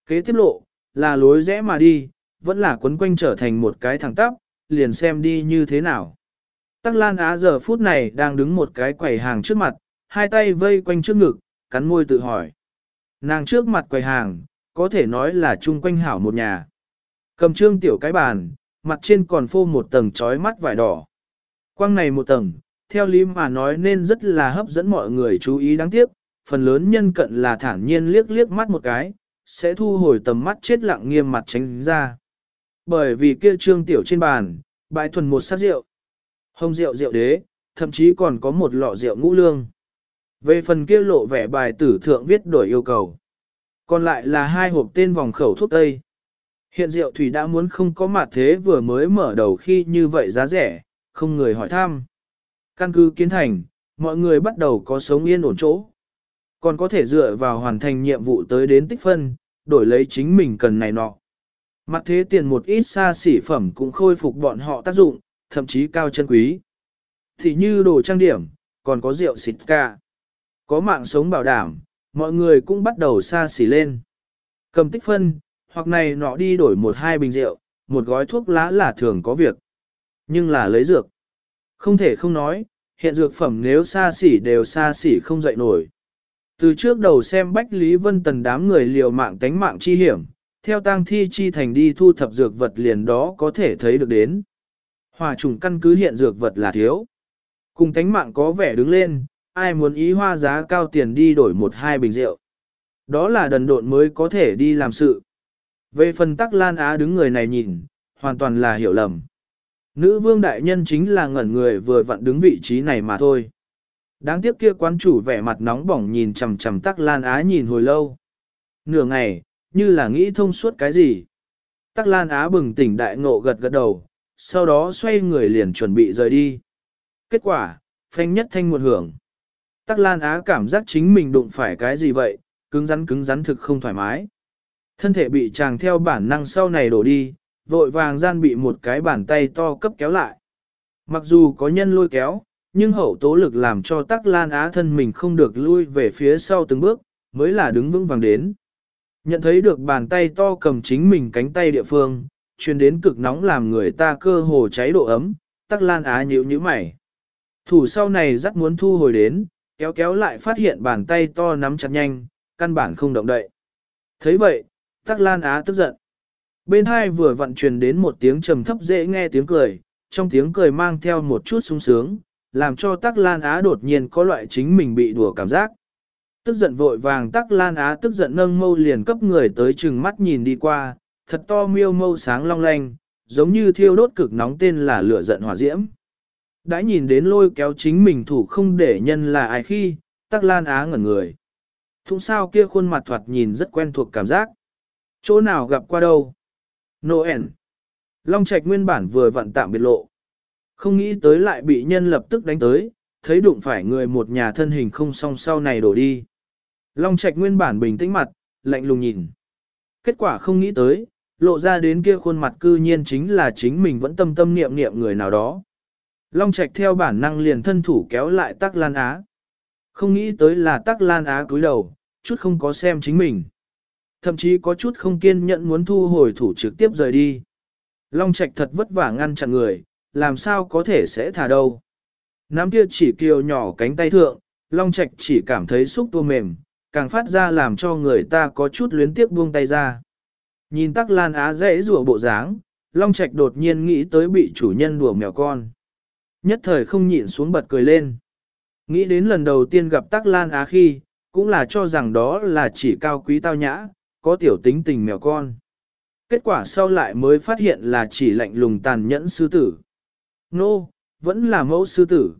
Kế tiếp lộ, là lối rẽ mà đi, vẫn là quấn quanh trở thành một cái thẳng tắp, liền xem đi như thế nào. Tắc Lan Á giờ phút này đang đứng một cái quầy hàng trước mặt, hai tay vây quanh trước ngực, cắn môi tự hỏi. Nàng trước mặt quầy hàng, có thể nói là chung quanh hảo một nhà. Cầm trương tiểu cái bàn, mặt trên còn phô một tầng trói mắt vải đỏ. Quang này một tầng, theo lý mà nói nên rất là hấp dẫn mọi người chú ý đáng tiếc, phần lớn nhân cận là thản nhiên liếc liếc mắt một cái, sẽ thu hồi tầm mắt chết lặng nghiêm mặt tránh ra. Bởi vì kia trương tiểu trên bàn, bãi thuần một sát rượu. Hồng rượu rượu đế, thậm chí còn có một lọ rượu ngũ lương. Về phần kia lộ vẻ bài tử thượng viết đổi yêu cầu. Còn lại là hai hộp tên vòng khẩu thuốc tây. Hiện rượu thủy đã muốn không có mặt thế vừa mới mở đầu khi như vậy giá rẻ, không người hỏi thăm. Căn cứ kiến thành, mọi người bắt đầu có sống yên ổn chỗ. Còn có thể dựa vào hoàn thành nhiệm vụ tới đến tích phân, đổi lấy chính mình cần này nọ. Mặt thế tiền một ít xa xỉ phẩm cũng khôi phục bọn họ tác dụng, thậm chí cao chân quý. Thì như đồ trang điểm, còn có rượu xịt ca. Có mạng sống bảo đảm, mọi người cũng bắt đầu xa xỉ lên. Cầm tích phân, hoặc này nọ đi đổi một hai bình rượu, một gói thuốc lá là thường có việc. Nhưng là lấy dược. Không thể không nói, hiện dược phẩm nếu xa xỉ đều xa xỉ không dậy nổi. Từ trước đầu xem Bách Lý Vân Tần đám người liều mạng tánh mạng chi hiểm, theo tang thi chi thành đi thu thập dược vật liền đó có thể thấy được đến. Hòa trùng căn cứ hiện dược vật là thiếu. Cùng tánh mạng có vẻ đứng lên, ai muốn ý hoa giá cao tiền đi đổi một hai bình rượu. Đó là đần độn mới có thể đi làm sự. Về phần tắc Lan Á đứng người này nhìn, hoàn toàn là hiểu lầm. Nữ vương đại nhân chính là ngẩn người vừa vặn đứng vị trí này mà thôi. Đáng tiếc kia quán chủ vẻ mặt nóng bỏng nhìn chằm chằm tắc Lan Á nhìn hồi lâu. Nửa ngày, như là nghĩ thông suốt cái gì. Tắc Lan Á bừng tỉnh đại ngộ gật gật đầu, sau đó xoay người liền chuẩn bị rời đi. Kết quả, phanh nhất thanh một hưởng. Tắc Lan Á cảm giác chính mình đụng phải cái gì vậy, cứng rắn cứng rắn thực không thoải mái. Thân thể bị chàng theo bản năng sau này đổ đi, vội vàng gian bị một cái bàn tay to cấp kéo lại. Mặc dù có nhân lôi kéo, nhưng hậu tố lực làm cho tắc lan á thân mình không được lui về phía sau từng bước, mới là đứng vững vàng đến. Nhận thấy được bàn tay to cầm chính mình cánh tay địa phương, truyền đến cực nóng làm người ta cơ hồ cháy độ ấm, tắc lan á nhíu nhíu mày. Thủ sau này rất muốn thu hồi đến, kéo kéo lại phát hiện bàn tay to nắm chặt nhanh, căn bản không động đậy. thấy vậy, tắc lan á tức giận. Bên hai vừa vận truyền đến một tiếng trầm thấp dễ nghe tiếng cười, trong tiếng cười mang theo một chút sung sướng, làm cho Tắc Lan Á đột nhiên có loại chính mình bị đùa cảm giác. Tức giận vội vàng Tắc Lan Á tức giận nâng mâu liền cấp người tới chừng mắt nhìn đi qua, thật to miêu mâu sáng long lanh, giống như thiêu đốt cực nóng tên là lửa giận hỏa diễm. Đã nhìn đến lôi kéo chính mình thủ không để nhân là ai khi, Tắc Lan Á ngẩn người. Thùng sao kia khuôn mặt thoạt nhìn rất quen thuộc cảm giác. Chỗ nào gặp qua đâu? Noel. Long Trạch nguyên bản vừa vặn tạm biệt lộ. Không nghĩ tới lại bị nhân lập tức đánh tới, thấy đụng phải người một nhà thân hình không song sau này đổ đi. Long Trạch nguyên bản bình tĩnh mặt, lạnh lùng nhìn. Kết quả không nghĩ tới, lộ ra đến kia khuôn mặt cư nhiên chính là chính mình vẫn tâm tâm niệm niệm người nào đó. Long Trạch theo bản năng liền thân thủ kéo lại Tắc Lan Á. Không nghĩ tới là Tắc Lan Á cúi đầu, chút không có xem chính mình. Thậm chí có chút không kiên nhẫn muốn thu hồi thủ trực tiếp rời đi. Long Trạch thật vất vả ngăn chặn người, làm sao có thể sẽ thả đâu. Nắm kia chỉ kiều nhỏ cánh tay thượng, Long Trạch chỉ cảm thấy xúc tua mềm, càng phát ra làm cho người ta có chút luyến tiếc buông tay ra. Nhìn tắc lan á dễ rùa bộ dáng, Long Trạch đột nhiên nghĩ tới bị chủ nhân đùa mèo con. Nhất thời không nhịn xuống bật cười lên. Nghĩ đến lần đầu tiên gặp tắc lan á khi, cũng là cho rằng đó là chỉ cao quý tao nhã, có tiểu tính tình mèo con. Kết quả sau lại mới phát hiện là chỉ lạnh lùng tàn nhẫn sư tử. Nô, no, vẫn là mẫu sư tử.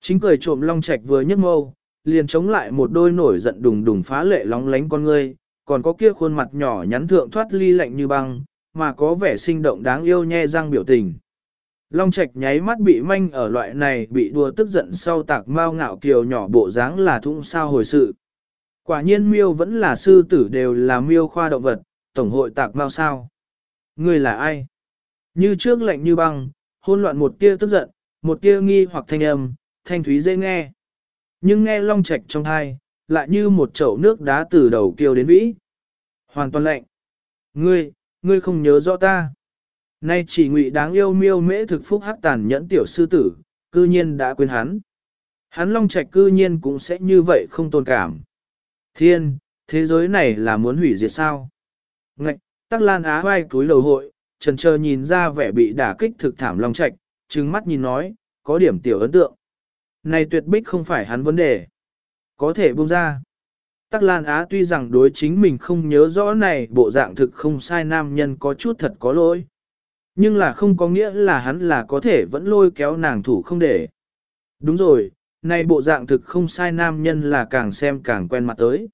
Chính cười trộm long trạch vừa nhấc mâu, liền chống lại một đôi nổi giận đùng đùng phá lệ lóng lánh con ngươi, còn có kia khuôn mặt nhỏ nhắn thượng thoát ly lạnh như băng, mà có vẻ sinh động đáng yêu nhe răng biểu tình. Long Trạch nháy mắt bị manh ở loại này bị đùa tức giận sau tạc mau ngạo kiều nhỏ bộ dáng là thung sao hồi sự. Quả nhiên miêu vẫn là sư tử đều là miêu khoa động vật, tổng hội tạc mau sao. Người là ai? Như trước lạnh như băng, hôn loạn một tia tức giận, một tia nghi hoặc thanh âm, thanh thúy dễ nghe. Nhưng nghe long trạch trong thai, lại như một chậu nước đá từ đầu kiều đến vĩ. Hoàn toàn lạnh. Ngươi, ngươi không nhớ rõ ta. Nay chỉ ngụy đáng yêu miêu mễ thực phúc hắc tàn nhẫn tiểu sư tử, cư nhiên đã quên hắn. Hắn long trạch cư nhiên cũng sẽ như vậy không tôn cảm. Thiên, thế giới này là muốn hủy diệt sao? Ngạch, tắc lan á vai túi đầu hội, trần chờ nhìn ra vẻ bị đả kích thực thảm long trạch, trừng mắt nhìn nói, có điểm tiểu ấn tượng. Này tuyệt bích không phải hắn vấn đề. Có thể buông ra. Tắc Lan Á tuy rằng đối chính mình không nhớ rõ này bộ dạng thực không sai nam nhân có chút thật có lỗi. Nhưng là không có nghĩa là hắn là có thể vẫn lôi kéo nàng thủ không để. Đúng rồi, này bộ dạng thực không sai nam nhân là càng xem càng quen mặt tới.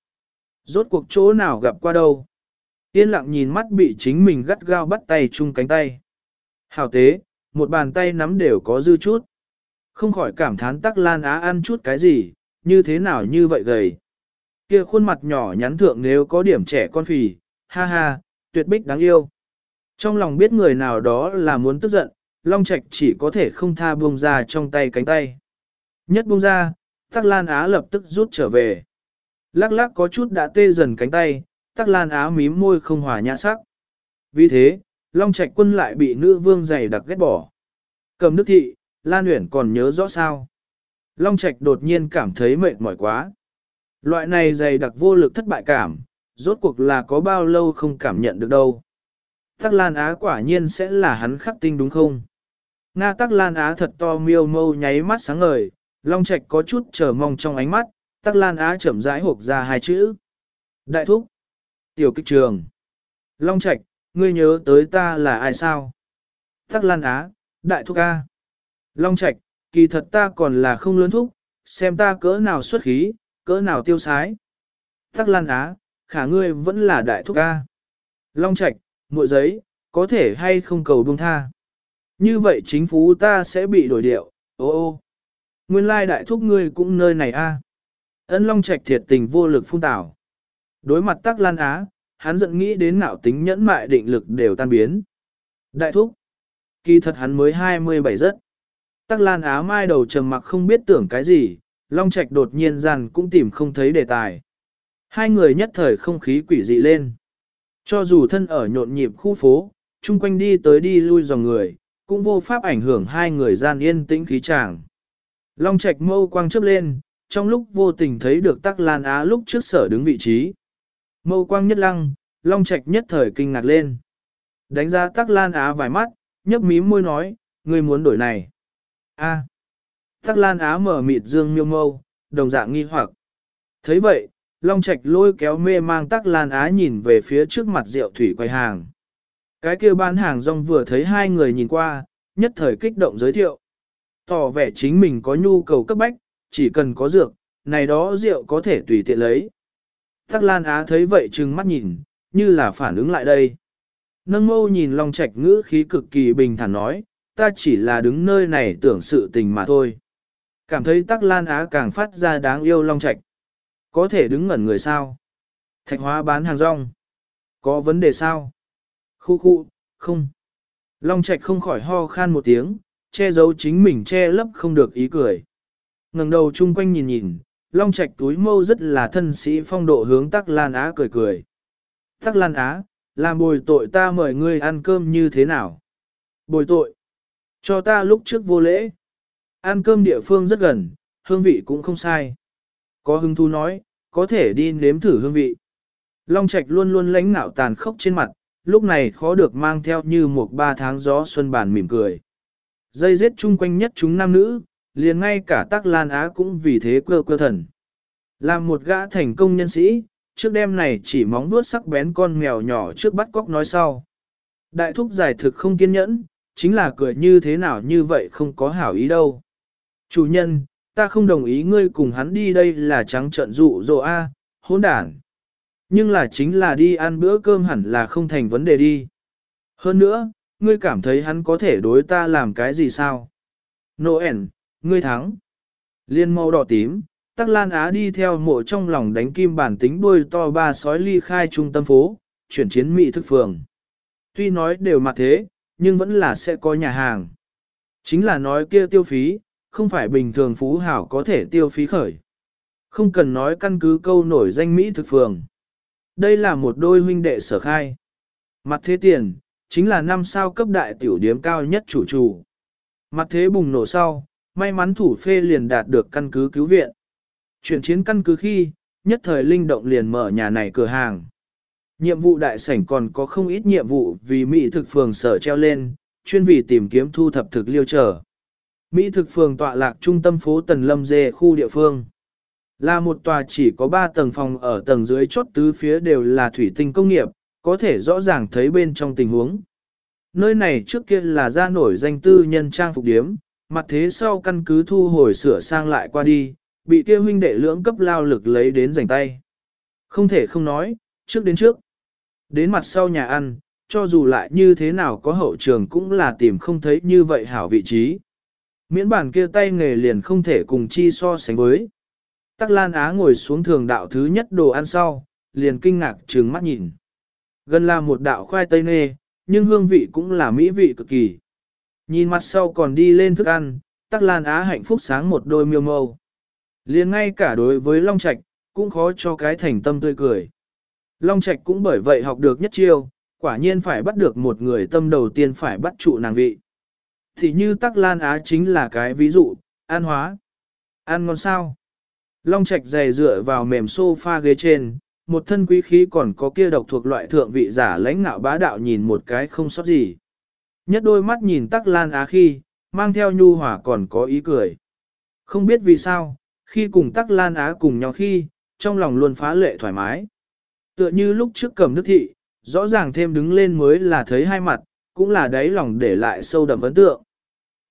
Rốt cuộc chỗ nào gặp qua đâu. Yên lặng nhìn mắt bị chính mình gắt gao bắt tay chung cánh tay. hảo tế, một bàn tay nắm đều có dư chút. Không khỏi cảm thán tắc lan á ăn chút cái gì, như thế nào như vậy gầy. Kia khuôn mặt nhỏ nhắn thượng nếu có điểm trẻ con phì, ha ha, tuyệt bích đáng yêu. Trong lòng biết người nào đó là muốn tức giận, Long Trạch chỉ có thể không tha buông ra trong tay cánh tay. Nhất buông ra, Tắc Lan Á lập tức rút trở về. Lắc lắc có chút đã tê dần cánh tay, Tắc Lan Á mím môi không hòa nhã sắc. Vì thế, Long Trạch quân lại bị nữ vương dày đặc ghét bỏ. Cầm đức thị, Lan Uyển còn nhớ rõ sao. Long Trạch đột nhiên cảm thấy mệt mỏi quá. Loại này dày đặc vô lực thất bại cảm, rốt cuộc là có bao lâu không cảm nhận được đâu. Tắc Lan Á quả nhiên sẽ là hắn khắc tinh đúng không? Nga Tắc Lan Á thật to miêu mâu nháy mắt sáng ngời, Long Trạch có chút chờ mong trong ánh mắt, Tắc Lan Á chậm rãi hộp ra hai chữ. Đại thúc. Tiểu kích trường. Long Trạch, ngươi nhớ tới ta là ai sao? Tắc Lan Á, Đại thúc A. Long Trạch, kỳ thật ta còn là không lớn thúc, xem ta cỡ nào xuất khí, cỡ nào tiêu sái. Tắc Lan Á, khả ngươi vẫn là đại thúc A. Long Trạch, muội giấy, có thể hay không cầu buông tha. Như vậy chính phủ ta sẽ bị đổi điệu, ô ô. Nguyên lai đại thúc ngươi cũng nơi này a. Ân Long Trạch thiệt tình vô lực phun tảo. Đối mặt Tắc Lan Á, hắn giận nghĩ đến nạo tính nhẫn mại định lực đều tan biến. Đại thúc, kỳ thật hắn mới 27 rất. Tắc Lan Á mai đầu trầm mặc không biết tưởng cái gì, Long Trạch đột nhiên rằng cũng tìm không thấy đề tài. Hai người nhất thời không khí quỷ dị lên. Cho dù thân ở nhộn nhịp khu phố, chung quanh đi tới đi lui dòng người, cũng vô pháp ảnh hưởng hai người gian yên tĩnh khí tràng. Long Trạch mâu quang chớp lên, trong lúc vô tình thấy được Tắc Lan Á lúc trước sở đứng vị trí. Mâu quang nhất lăng, Long Trạch nhất thời kinh ngạc lên. Đánh ra Tắc Lan Á vài mắt, nhấp mím môi nói, ngươi muốn đổi này. A. À. Tắc Lan Á mở mịt dương miêu mâu, đồng dạng nghi hoặc. thấy vậy, Long Trạch lôi kéo mê mang Tắc Lan Á nhìn về phía trước mặt rượu thủy quầy hàng. Cái kia bán hàng rong vừa thấy hai người nhìn qua, nhất thời kích động giới thiệu. Tỏ vẻ chính mình có nhu cầu cấp bách, chỉ cần có dược, này đó rượu có thể tùy tiện lấy. Tắc Lan Á thấy vậy trừng mắt nhìn, như là phản ứng lại đây. Nâng mâu nhìn Long Trạch ngữ khí cực kỳ bình thản nói, ta chỉ là đứng nơi này tưởng sự tình mà thôi. Cảm thấy Tắc Lan Á càng phát ra đáng yêu Long Trạch. Có thể đứng ngẩn người sao? Thạch hóa bán hàng rong. Có vấn đề sao? Khu khu, không. Long Trạch không khỏi ho khan một tiếng, che giấu chính mình che lấp không được ý cười. ngẩng đầu chung quanh nhìn nhìn, Long Trạch túi mâu rất là thân sĩ phong độ hướng Tắc Lan Á cười cười. Tắc Lan Á, làm bồi tội ta mời ngươi ăn cơm như thế nào? Bồi tội. Cho ta lúc trước vô lễ. Ăn cơm địa phương rất gần, hương vị cũng không sai. Có hứng thú nói, có thể đi nếm thử hương vị. Long Trạch luôn luôn lãnh nạo tàn khốc trên mặt, lúc này khó được mang theo như một ba tháng gió xuân bàn mỉm cười. Dây giết chung quanh nhất chúng nam nữ, liền ngay cả tắc lan á cũng vì thế quơ quơ thần. Làm một gã thành công nhân sĩ, trước đêm này chỉ móng vuốt sắc bén con mèo nhỏ trước bắt cóc nói sau. Đại thúc giải thực không kiên nhẫn, chính là cười như thế nào như vậy không có hảo ý đâu. Chủ nhân, ta không đồng ý ngươi cùng hắn đi đây là trắng trợn dụ dỗ A, hỗn đản. Nhưng là chính là đi ăn bữa cơm hẳn là không thành vấn đề đi. Hơn nữa, ngươi cảm thấy hắn có thể đối ta làm cái gì sao? Noel, ngươi thắng. Liên màu đỏ tím, Tắc Lan Á đi theo mộ trong lòng đánh kim bản tính đuôi to ba sói ly khai trung tâm phố, chuyển chiến mỹ thức phường. Tuy nói đều mặt thế, nhưng vẫn là sẽ có nhà hàng. Chính là nói kia tiêu phí, không phải bình thường phú hảo có thể tiêu phí khởi. Không cần nói căn cứ câu nổi danh Mỹ thực phường. Đây là một đôi huynh đệ sở khai. Mặt thế tiền, chính là năm sao cấp đại tiểu điếm cao nhất chủ chủ. Mặt thế bùng nổ sau, may mắn thủ phê liền đạt được căn cứ cứu viện. Chuyển chiến căn cứ khi, nhất thời linh động liền mở nhà này cửa hàng. Nhiệm vụ đại sảnh còn có không ít nhiệm vụ vì Mỹ thực phường sở treo lên, chuyên vì tìm kiếm thu thập thực liêu trở. Mỹ thực phường tọa lạc trung tâm phố Tần Lâm Dê khu địa phương. Là một tòa chỉ có 3 tầng phòng ở tầng dưới chốt tứ phía đều là thủy tinh công nghiệp, có thể rõ ràng thấy bên trong tình huống. Nơi này trước kia là ra nổi danh tư nhân trang phục điếm, mặt thế sau căn cứ thu hồi sửa sang lại qua đi, bị kia huynh đệ lưỡng cấp lao lực lấy đến giành tay. Không thể không nói, trước đến trước. Đến mặt sau nhà ăn, cho dù lại như thế nào có hậu trường cũng là tìm không thấy như vậy hảo vị trí. Miễn bản kia tay nghề liền không thể cùng chi so sánh với. Tắc Lan Á ngồi xuống thường đạo thứ nhất đồ ăn sau, liền kinh ngạc trừng mắt nhìn. Gần là một đạo khoai tây nê, nhưng hương vị cũng là mỹ vị cực kỳ. Nhìn mặt sau còn đi lên thức ăn, Tắc Lan Á hạnh phúc sáng một đôi miêu mâu. Liền ngay cả đối với Long Trạch, cũng khó cho cái thành tâm tươi cười. Long Trạch cũng bởi vậy học được nhất chiêu, quả nhiên phải bắt được một người tâm đầu tiên phải bắt trụ nàng vị. Thì như Tắc Lan Á chính là cái ví dụ, an hóa. Ăn ngon sao? Long Trạch dày dựa vào mềm sofa ghế trên, một thân quý khí còn có kia độc thuộc loại thượng vị giả lãnh ngạo bá đạo nhìn một cái không sót gì. Nhất đôi mắt nhìn Tắc Lan Á khi, mang theo nhu hòa còn có ý cười. Không biết vì sao, khi cùng Tắc Lan Á cùng nhau khi, trong lòng luôn phá lệ thoải mái. Tựa như lúc trước cầm nước thị, rõ ràng thêm đứng lên mới là thấy hai mặt, cũng là đáy lòng để lại sâu đậm ấn tượng.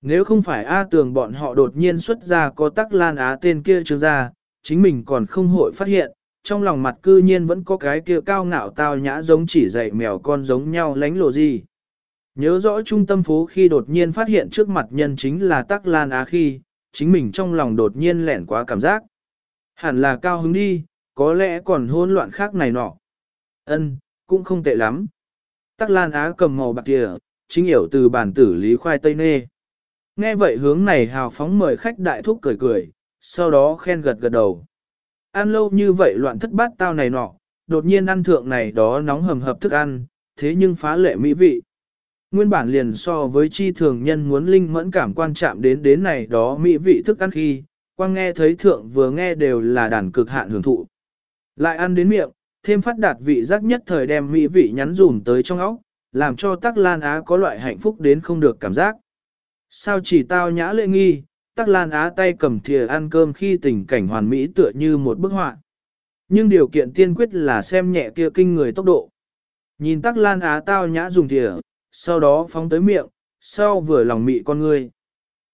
Nếu không phải A tường bọn họ đột nhiên xuất ra có Tắc Lan Á tên kia trương ra, chính mình còn không hội phát hiện, trong lòng mặt cư nhiên vẫn có cái kia cao ngạo tao nhã giống chỉ dạy mèo con giống nhau lánh lộ gì. Nhớ rõ trung tâm phố khi đột nhiên phát hiện trước mặt nhân chính là Tắc Lan Á khi, chính mình trong lòng đột nhiên lẻn quá cảm giác. Hẳn là cao hứng đi, có lẽ còn hỗn loạn khác này nọ. Ân, cũng không tệ lắm. Tắc Lan Á cầm màu bạc kìa, chính hiểu từ bản tử lý khoai tây nê. Nghe vậy hướng này hào phóng mời khách đại thúc cười cười, sau đó khen gật gật đầu. Ăn lâu như vậy loạn thất bát tao này nọ, đột nhiên ăn thượng này đó nóng hầm hập thức ăn, thế nhưng phá lệ mỹ vị. Nguyên bản liền so với chi thường nhân muốn linh mẫn cảm quan chạm đến đến này đó mỹ vị thức ăn khi, quang nghe thấy thượng vừa nghe đều là đàn cực hạn hưởng thụ. Lại ăn đến miệng, thêm phát đạt vị giác nhất thời đem mỹ vị nhắn dùm tới trong óc, làm cho tắc lan á có loại hạnh phúc đến không được cảm giác. Sao chỉ tao nhã lệ nghi, tắc lan á tay cầm thìa ăn cơm khi tình cảnh hoàn mỹ tựa như một bức họa. Nhưng điều kiện tiên quyết là xem nhẹ kia kinh người tốc độ. Nhìn tắc lan á tao nhã dùng thìa, sau đó phóng tới miệng, sau vừa lòng mị con ngươi.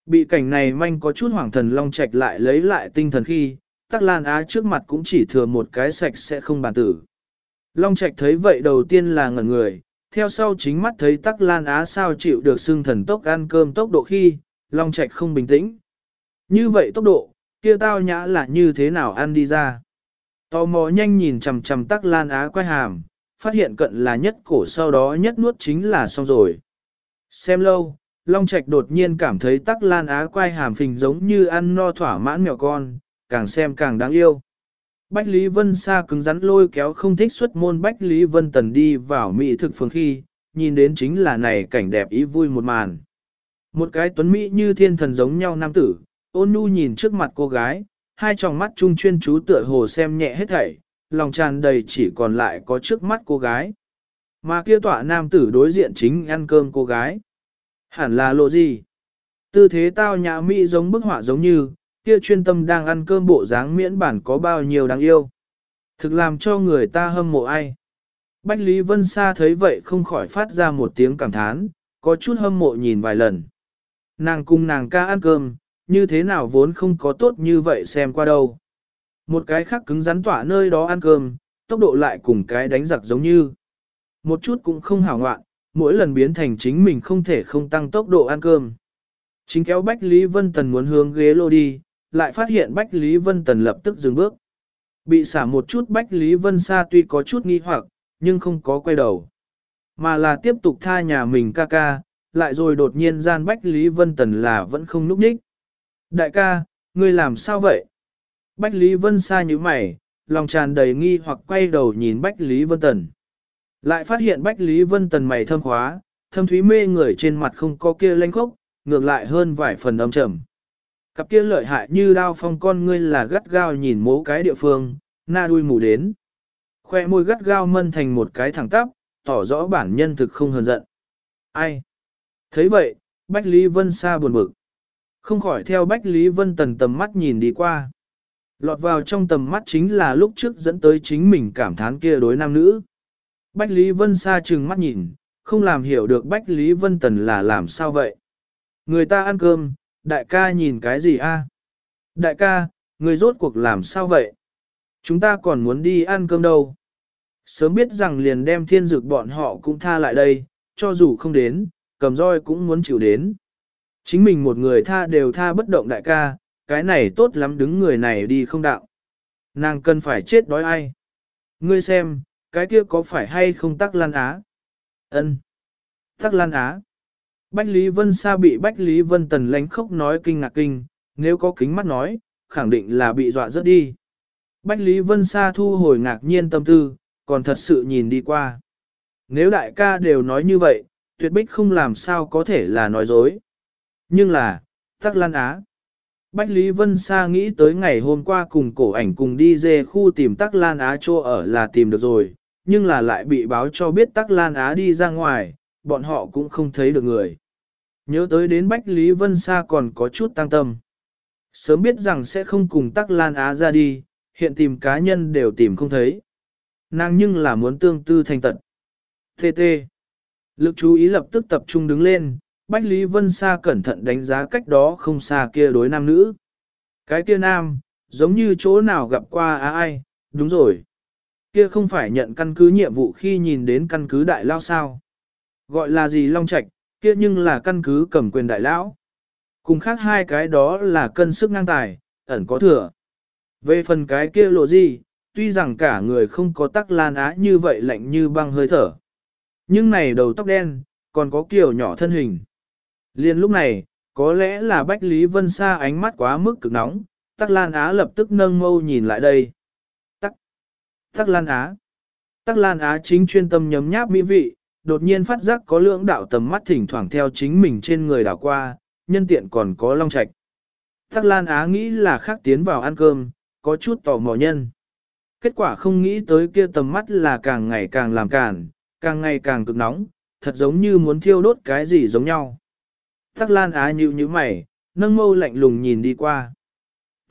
Bị cảnh này manh có chút hoảng thần long trạch lại lấy lại tinh thần khi, tắc lan á trước mặt cũng chỉ thừa một cái sạch sẽ không bàn tử. Long trạch thấy vậy đầu tiên là ngẩn người, theo sau chính mắt thấy tắc lan á sao chịu được xương thần tốc ăn cơm tốc độ khi, long trạch không bình tĩnh. Như vậy tốc độ, kia tao nhã là như thế nào ăn đi ra. Tò mò nhanh nhìn chằm chằm tắc lan á quay hàm, phát hiện cận là nhất cổ sau đó nhất nuốt chính là xong rồi. Xem lâu, Long Trạch đột nhiên cảm thấy tắc lan á quay hàm phình giống như ăn no thỏa mãn mèo con, càng xem càng đáng yêu. Bách Lý Vân Sa cứng rắn lôi kéo không thích xuất môn Bách Lý Vân Tần đi vào Mỹ thực phường khi, nhìn đến chính là này cảnh đẹp ý vui một màn. Một cái tuấn Mỹ như thiên thần giống nhau nam tử, ôn nhu nhìn trước mặt cô gái, hai tròng mắt trung chuyên chú tựa hồ xem nhẹ hết thảy, lòng tràn đầy chỉ còn lại có trước mắt cô gái. Mà kia tọa nam tử đối diện chính ăn cơm cô gái. Hẳn là lộ gì? Tư thế tao nhã mỹ giống bức họa giống như, kia chuyên tâm đang ăn cơm bộ dáng miễn bản có bao nhiêu đáng yêu. Thực làm cho người ta hâm mộ ai. Bách Lý Vân Sa thấy vậy không khỏi phát ra một tiếng cảm thán, có chút hâm mộ nhìn vài lần. Nàng cùng nàng ca ăn cơm, như thế nào vốn không có tốt như vậy xem qua đâu. Một cái khác cứng rắn tỏa nơi đó ăn cơm, tốc độ lại cùng cái đánh giặc giống như. Một chút cũng không hảo ngoạn, mỗi lần biến thành chính mình không thể không tăng tốc độ ăn cơm. Chính kéo Bách Lý Vân Tần muốn hướng ghế lô đi, lại phát hiện Bách Lý Vân Tần lập tức dừng bước. Bị xả một chút Bách Lý Vân Sa tuy có chút nghi hoặc, nhưng không có quay đầu. Mà là tiếp tục tha nhà mình ca ca, lại rồi đột nhiên gian Bách Lý Vân Tần là vẫn không núp ních. Đại ca, ngươi làm sao vậy? Bách Lý Vân Sa như mày, lòng tràn đầy nghi hoặc quay đầu nhìn Bách Lý Vân Tần. Lại phát hiện Bách Lý Vân Tần mày thâm khóa, thâm thúy mê người trên mặt không có kia lanh khốc, ngược lại hơn vài phần âm trầm. Cặp kia lợi hại như đao phong con ngươi là gắt gao nhìn mố cái địa phương, na đuôi mù đến. Khoe môi gắt gao mân thành một cái thẳng tắp, tỏ rõ bản nhân thực không hờn giận. Ai? thấy vậy, Bách Lý Vân Sa buồn bực. Không khỏi theo Bách Lý Vân Tần tầm mắt nhìn đi qua. Lọt vào trong tầm mắt chính là lúc trước dẫn tới chính mình cảm thán kia đối nam nữ. Bách Lý Vân Sa trừng mắt nhìn, không làm hiểu được Bách Lý Vân Tần là làm sao vậy. Người ta ăn cơm, đại ca nhìn cái gì a? Đại ca, người rốt cuộc làm sao vậy? Chúng ta còn muốn đi ăn cơm đâu. Sớm biết rằng liền đem thiên dược bọn họ cũng tha lại đây, cho dù không đến, cầm roi cũng muốn chịu đến. Chính mình một người tha đều tha bất động đại ca, cái này tốt lắm đứng người này đi không đạo. Nàng cần phải chết đói ai. Ngươi xem, cái kia có phải hay không tắc lan á? ân Tắc lan á. Bách Lý Vân Sa bị Bách Lý Vân Tần lánh khóc nói kinh ngạc kinh, nếu có kính mắt nói, khẳng định là bị dọa rớt đi. Bách Lý Vân Sa thu hồi ngạc nhiên tâm tư, còn thật sự nhìn đi qua. Nếu đại ca đều nói như vậy, tuyệt bích không làm sao có thể là nói dối. Nhưng là, Tắc Lan Á. Bách Lý Vân Sa nghĩ tới ngày hôm qua cùng cổ ảnh cùng đi dê khu tìm Tắc Lan Á chỗ ở là tìm được rồi, nhưng là lại bị báo cho biết Tắc Lan Á đi ra ngoài, bọn họ cũng không thấy được người. Nhớ tới đến Bách Lý Vân Sa còn có chút tăng tâm. Sớm biết rằng sẽ không cùng Tắc Lan Á ra đi, hiện tìm cá nhân đều tìm không thấy. Nàng nhưng là muốn tương tư thành tận. Tê tê. Lực chú ý lập tức tập trung đứng lên, Bách Lý Vân Sa cẩn thận đánh giá cách đó không xa kia đối nam nữ. Cái kia nam, giống như chỗ nào gặp qua á ai, đúng rồi. Kia không phải nhận căn cứ nhiệm vụ khi nhìn đến căn cứ đại lao sao. Gọi là gì long Trạch, kia nhưng là căn cứ cầm quyền đại lão. Cùng khác hai cái đó là cân sức ngang tài, ẩn có thừa. Về phần cái kia lộ gì, tuy rằng cả người không có tắc lan á như vậy lạnh như băng hơi thở. Nhưng này đầu tóc đen, còn có kiểu nhỏ thân hình. Liên lúc này, có lẽ là Bách Lý Vân Sa ánh mắt quá mức cực nóng, Tắc Lan Á lập tức nâng mâu nhìn lại đây. Tắc, Tắc Lan Á. Tắc Lan Á chính chuyên tâm nhấm nháp mỹ vị, đột nhiên phát giác có lưỡng đạo tầm mắt thỉnh thoảng theo chính mình trên người đảo qua, nhân tiện còn có long trạch. Tắc Lan Á nghĩ là khác tiến vào ăn cơm, có chút tò mò nhân. Kết quả không nghĩ tới kia tầm mắt là càng ngày càng làm cản, càng ngày càng cực nóng, thật giống như muốn thiêu đốt cái gì giống nhau. Tắc Lan Á nhíu như mày, nâng mâu lạnh lùng nhìn đi qua.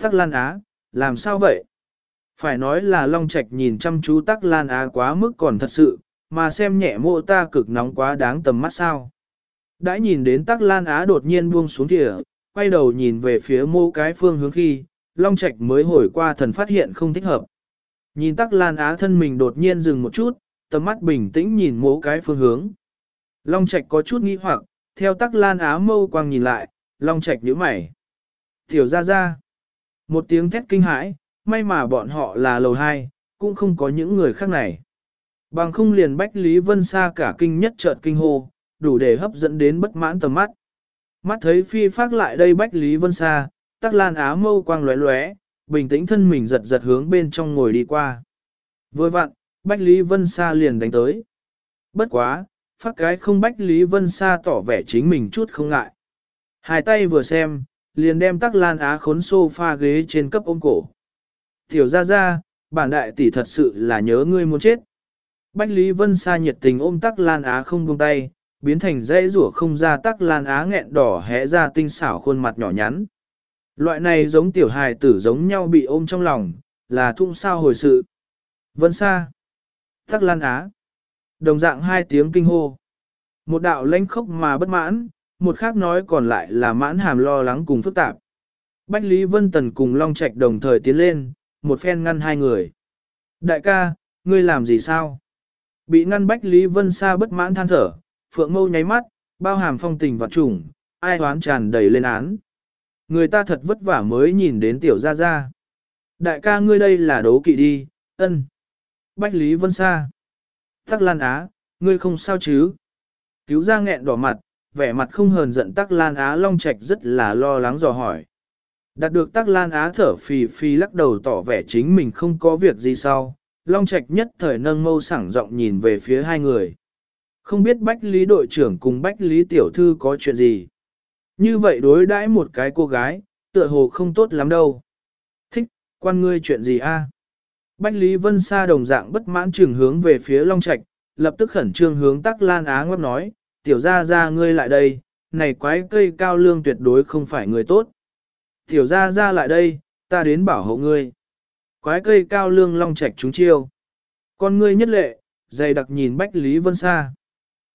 Tắc Lan Á, làm sao vậy? Phải nói là Long Trạch nhìn chăm chú Tắc Lan Á quá mức còn thật sự, mà xem nhẹ mộ ta cực nóng quá đáng tầm mắt sao. Đã nhìn đến Tắc Lan Á đột nhiên buông xuống thìa, quay đầu nhìn về phía mô cái phương hướng khi, Long Trạch mới hồi qua thần phát hiện không thích hợp. Nhìn Tắc Lan Á thân mình đột nhiên dừng một chút, tầm mắt bình tĩnh nhìn mô cái phương hướng. Long Trạch có chút nghi hoặc, theo tắc lan á mâu quang nhìn lại, long Trạch nhíu mày. Tiểu ra ra. Một tiếng thét kinh hãi, may mà bọn họ là lầu hai, cũng không có những người khác này. Bằng không liền Bách Lý Vân xa cả kinh nhất chợt kinh hô, đủ để hấp dẫn đến bất mãn tầm mắt. Mắt thấy phi phát lại đây Bách Lý Vân xa, tắc lan á mâu quang lóe lóe, bình tĩnh thân mình giật giật hướng bên trong ngồi đi qua. Vừa vặn, Bách Lý Vân xa liền đánh tới. Bất quá, phát cái không Bách Lý Vân xa tỏ vẻ chính mình chút không ngại. Hai tay vừa xem, liền đem tắc lan á khốn sofa ghế trên cấp ôm cổ. Tiểu ra ra, bản đại tỷ thật sự là nhớ ngươi muốn chết. Bách Lý Vân xa nhiệt tình ôm tắc lan á không buông tay, biến thành dãy rủa không ra tắc lan á nghẹn đỏ hé ra tinh xảo khuôn mặt nhỏ nhắn. Loại này giống tiểu hài tử giống nhau bị ôm trong lòng, là thung sao hồi sự. Vân xa. Tắc lan á. Đồng dạng hai tiếng kinh hô. Một đạo lãnh khốc mà bất mãn, một khác nói còn lại là mãn hàm lo lắng cùng phức tạp. Bách Lý Vân Tần cùng Long Trạch đồng thời tiến lên, một phen ngăn hai người. Đại ca, ngươi làm gì sao? Bị ngăn Bách Lý Vân Sa bất mãn than thở, phượng mâu nháy mắt, bao hàm phong tình và trùng, ai hoán tràn đầy lên án. Người ta thật vất vả mới nhìn đến tiểu gia gia. Đại ca ngươi đây là đố kỵ đi, ân. Bách Lý Vân Sa. Tắc Lan Á, ngươi không sao chứ? Cứu ra nghẹn đỏ mặt, vẻ mặt không hờn giận Tắc Lan Á Long Trạch rất là lo lắng dò hỏi. Đạt được Tắc Lan Á thở phì phì lắc đầu tỏ vẻ chính mình không có việc gì sau. Long Trạch nhất thời nâng mâu sảng giọng nhìn về phía hai người. Không biết Bách Lý đội trưởng cùng Bách Lý tiểu thư có chuyện gì. Như vậy đối đãi một cái cô gái, tựa hồ không tốt lắm đâu. Thích, quan ngươi chuyện gì a? Bách Lý Vân Sa đồng dạng bất mãn trường hướng về phía Long Trạch, lập tức khẩn trương hướng Tắc Lan Á ngấp nói, tiểu ra ra ngươi lại đây, này quái cây cao lương tuyệt đối không phải người tốt. Tiểu ra ra lại đây, ta đến bảo hộ ngươi. Quái cây cao lương Long Trạch chúng chiêu. Con ngươi nhất lệ, dày đặc nhìn Bách Lý Vân Sa.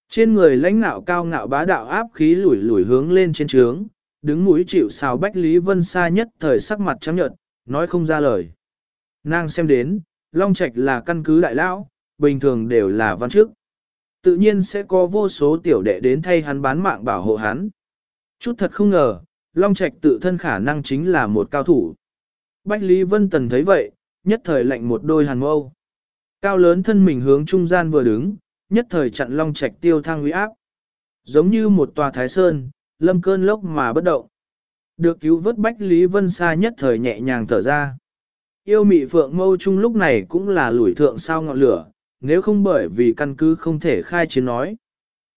Trên người lãnh nạo cao ngạo bá đạo áp khí lủi lủi hướng lên trên trướng, đứng mũi chịu sào Bách Lý Vân Sa nhất thời sắc mặt trắng nhợt, nói không ra lời. Nàng xem đến, Long Trạch là căn cứ đại lão, bình thường đều là văn chức. Tự nhiên sẽ có vô số tiểu đệ đến thay hắn bán mạng bảo hộ hắn. Chút thật không ngờ, Long Trạch tự thân khả năng chính là một cao thủ. Bách Lý Vân Tần thấy vậy, nhất thời lạnh một đôi hàn mâu. Cao lớn thân mình hướng trung gian vừa đứng, nhất thời chặn Long Trạch tiêu thang uy áp. Giống như một tòa thái sơn, lâm cơn lốc mà bất động. Được cứu vớt Bách Lý Vân Sa nhất thời nhẹ nhàng thở ra. Yêu mị phượng mâu chung lúc này cũng là lủi thượng sao ngọn lửa, nếu không bởi vì căn cứ không thể khai chiến nói.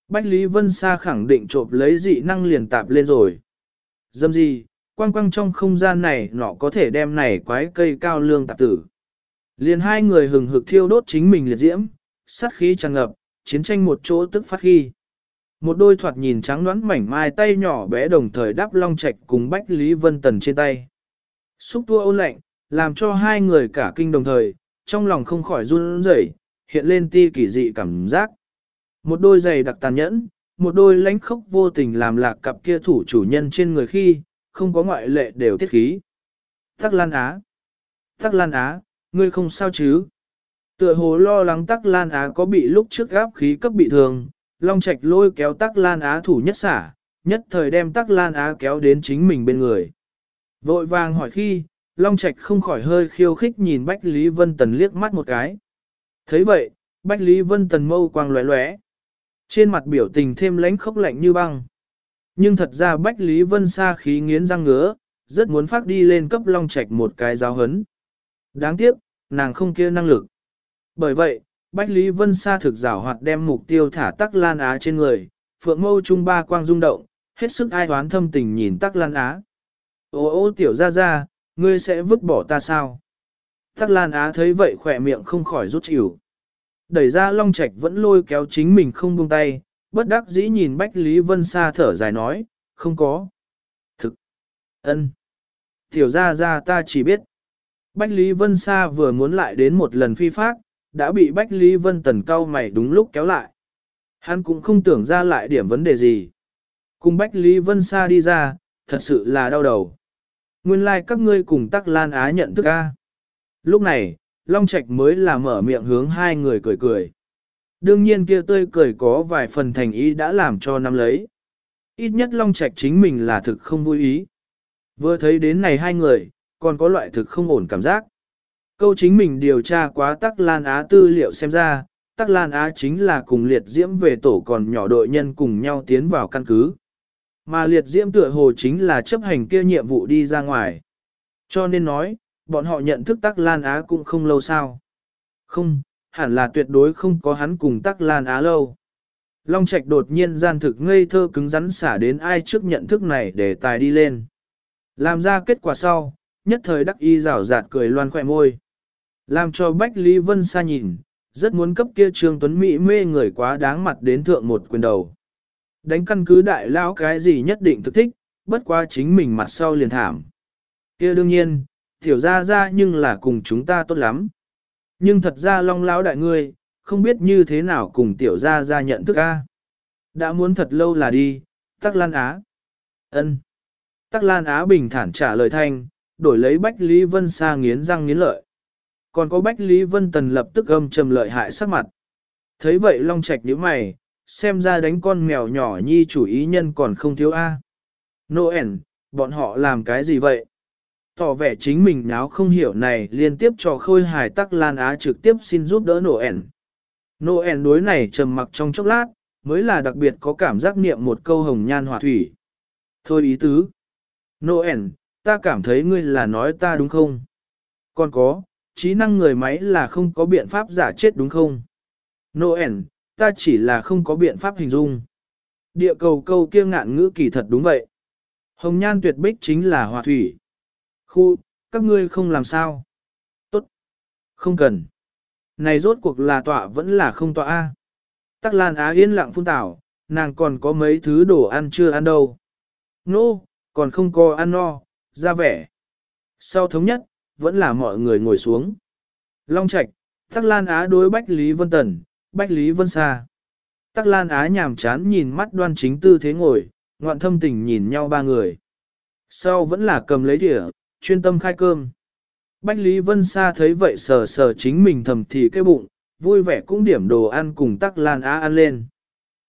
Bách Lý Vân Sa khẳng định trộm lấy dị năng liền tạp lên rồi. Dâm gì, quang quang trong không gian này nọ có thể đem này quái cây cao lương tạp tử. Liền hai người hừng hực thiêu đốt chính mình liệt diễm, sát khí tràn ngập, chiến tranh một chỗ tức phát khi. Một đôi thoạt nhìn trắng đoán mảnh mai tay nhỏ bé đồng thời đắp long trạch cùng Bách Lý Vân Tần trên tay. Xúc tua ôn lạnh, làm cho hai người cả kinh đồng thời, trong lòng không khỏi run rẩy, hiện lên ti kỳ dị cảm giác. Một đôi giày đặc tàn nhẫn, một đôi lãnh khốc vô tình làm lạc cặp kia thủ chủ nhân trên người khi, không có ngoại lệ đều tiết khí. Tắc Lan Á Tắc Lan Á, ngươi không sao chứ? Tựa hồ lo lắng Tắc Lan Á có bị lúc trước gáp khí cấp bị thương, Long Trạch lôi kéo Tắc Lan Á thủ nhất xả, nhất thời đem Tắc Lan Á kéo đến chính mình bên người. Vội vàng hỏi khi, Long Trạch không khỏi hơi khiêu khích nhìn Bách Lý Vân Tần liếc mắt một cái. thấy vậy, Bách Lý Vân Tần mâu quang lóe lóe. Trên mặt biểu tình thêm lãnh khốc lạnh như băng. Nhưng thật ra Bách Lý Vân xa khí nghiến răng ngứa, rất muốn phát đi lên cấp Long Trạch một cái giáo hấn. Đáng tiếc, nàng không kia năng lực. Bởi vậy, Bách Lý Vân Sa thực rảo hoạt đem mục tiêu thả Tắc Lan Á trên người, phượng mâu trung ba quang rung động, hết sức ai hoán thâm tình nhìn Tắc Lan Á. Ô ô tiểu ra ra, ngươi sẽ vứt bỏ ta sao? Tắc Lan Á thấy vậy khỏe miệng không khỏi rút chịu. Đẩy ra Long Trạch vẫn lôi kéo chính mình không buông tay, bất đắc dĩ nhìn Bách Lý Vân Sa thở dài nói, không có. Thực. ân, Tiểu ra ra ta chỉ biết. Bách Lý Vân Sa vừa muốn lại đến một lần phi pháp, đã bị Bách Lý Vân Tần cao mày đúng lúc kéo lại. Hắn cũng không tưởng ra lại điểm vấn đề gì. Cùng Bách Lý Vân Sa đi ra, thật sự là đau đầu. Nguyên lai like các ngươi cùng Tắc Lan Á nhận thức a. Lúc này, Long Trạch mới là mở miệng hướng hai người cười cười. Đương nhiên kia tươi cười có vài phần thành ý đã làm cho năm lấy. Ít nhất Long Trạch chính mình là thực không vui ý. Vừa thấy đến này hai người, còn có loại thực không ổn cảm giác. Câu chính mình điều tra quá Tắc Lan Á tư liệu xem ra, Tắc Lan Á chính là cùng liệt diễm về tổ còn nhỏ đội nhân cùng nhau tiến vào căn cứ. Mà liệt diễm tựa hồ chính là chấp hành kia nhiệm vụ đi ra ngoài. Cho nên nói, bọn họ nhận thức Tắc Lan Á cũng không lâu sao. Không, hẳn là tuyệt đối không có hắn cùng Tắc Lan Á lâu. Long Trạch đột nhiên gian thực ngây thơ cứng rắn xả đến ai trước nhận thức này để tài đi lên. Làm ra kết quả sau, nhất thời đắc y rảo rạt cười loan khỏe môi. Làm cho Bách Lý Vân xa nhìn, rất muốn cấp kia Trương Tuấn Mỹ mê người quá đáng mặt đến thượng một quyền đầu. Đánh căn cứ đại lão cái gì nhất định thực thích, bất qua chính mình mặt sau liền thảm. kia đương nhiên, tiểu ra ra nhưng là cùng chúng ta tốt lắm. Nhưng thật ra long lão đại ngươi, không biết như thế nào cùng tiểu gia gia nhận thức a. Đã muốn thật lâu là đi, Tắc Lan Á. ân Tắc Lan Á bình thản trả lời thanh, đổi lấy Bách Lý Vân Sa nghiến răng nghiến lợi. Còn có Bách Lý Vân Tần lập tức âm trầm lợi hại sắc mặt. Thấy vậy Long Trạch nhíu mày, xem ra đánh con mèo nhỏ nhi chủ ý nhân còn không thiếu A. Noel, bọn họ làm cái gì vậy? Tỏ vẻ chính mình náo không hiểu này liên tiếp cho khôi hài tắc Lan Á trực tiếp xin giúp đỡ Noel. Noel đối này trầm mặc trong chốc lát, mới là đặc biệt có cảm giác niệm một câu hồng nhan hỏa thủy. Thôi ý tứ. Noel, ta cảm thấy ngươi là nói ta đúng không? Còn có, trí năng người máy là không có biện pháp giả chết đúng không? Noel, ta chỉ là không có biện pháp hình dung. Địa cầu câu kia ngạn ngữ kỳ thật đúng vậy. Hồng nhan tuyệt bích chính là hòa thủy. Khu, các ngươi không làm sao. Tốt. Không cần. Này rốt cuộc là tọa vẫn là không tọa A. Tắc Lan Á yên lặng phun tảo, nàng còn có mấy thứ đồ ăn chưa ăn đâu. Nô, no, còn không có ăn no, ra vẻ. Sau thống nhất, vẫn là mọi người ngồi xuống. Long Trạch, Tắc Lan Á đối Bách Lý Vân Tần, Bách Lý Vân Sa. Tắc Lan Á nhàm chán nhìn mắt đoan chính tư thế ngồi, ngoạn thâm tình nhìn nhau ba người. Sau vẫn là cầm lấy đĩa, chuyên tâm khai cơm. Bách Lý Vân Sa thấy vậy sờ sờ chính mình thầm thì cái bụng, vui vẻ cũng điểm đồ ăn cùng Tắc Lan Á ăn lên.